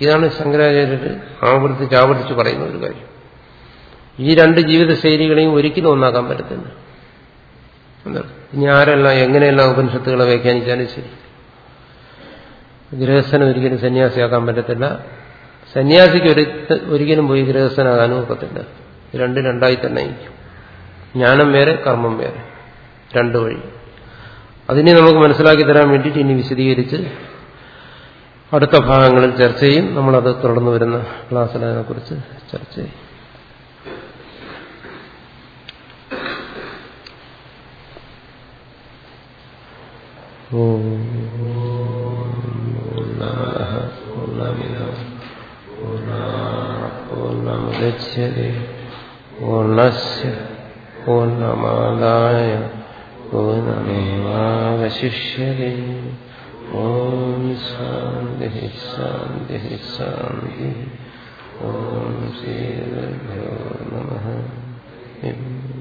ഇതാണ് ശങ്കരാചാര്യർ ആവർത്തിച്ച് ആവർത്തിച്ച് പറയുന്ന ഒരു കാര്യം. ഈ രണ്ട് ജീവിത ശൈലികളെയും ഒരിക്കലും ഒന്നാക്കാൻ പറ്റത്തില്ല. ഇനി ആരെല്ലാം എങ്ങനെയെല്ലാം ഉപനിഷത്തുകളെ വ്യാഖ്യാനിച്ചാലും ശരി. ഗൃഹസ്ഥന് ഒരിക്കലും സന്യാസിയാക്കാൻ പറ്റത്തില്ല. സന്യാസിക്ക് ഒരിക്കലും പോയി ഗൃഹസ്ഥനാകാനും ഒക്കത്തില്ല. രണ്ട് രണ്ടായി തന്നെ ജ്ഞാനം വേറെ കർമ്മം വേറെ. രണ്ടു വഴി. അതിനെ നമുക്ക് മനസ്സിലാക്കി തരാൻ വേണ്ടിയിട്ട് ഇനി വിശദീകരിച്ച് അടുത്ത ഭാഗങ്ങളിൽ ചർച്ച ചെയ്യും. നമ്മളത് തുടർന്നു വരുന്ന ക്ലാസ്സിൽ അതിനെക്കുറിച്ച് ചർച്ച ചെയ്യും. പൂർണമുദച്യത്തെ പൂർണസ് പൂർണമാദായ പൂർണമേവാവശിഷ്യതേ. ഓം ശാന്തി ശാന്തി ശാന്തി. ഓം ശ്രീ നമഃ.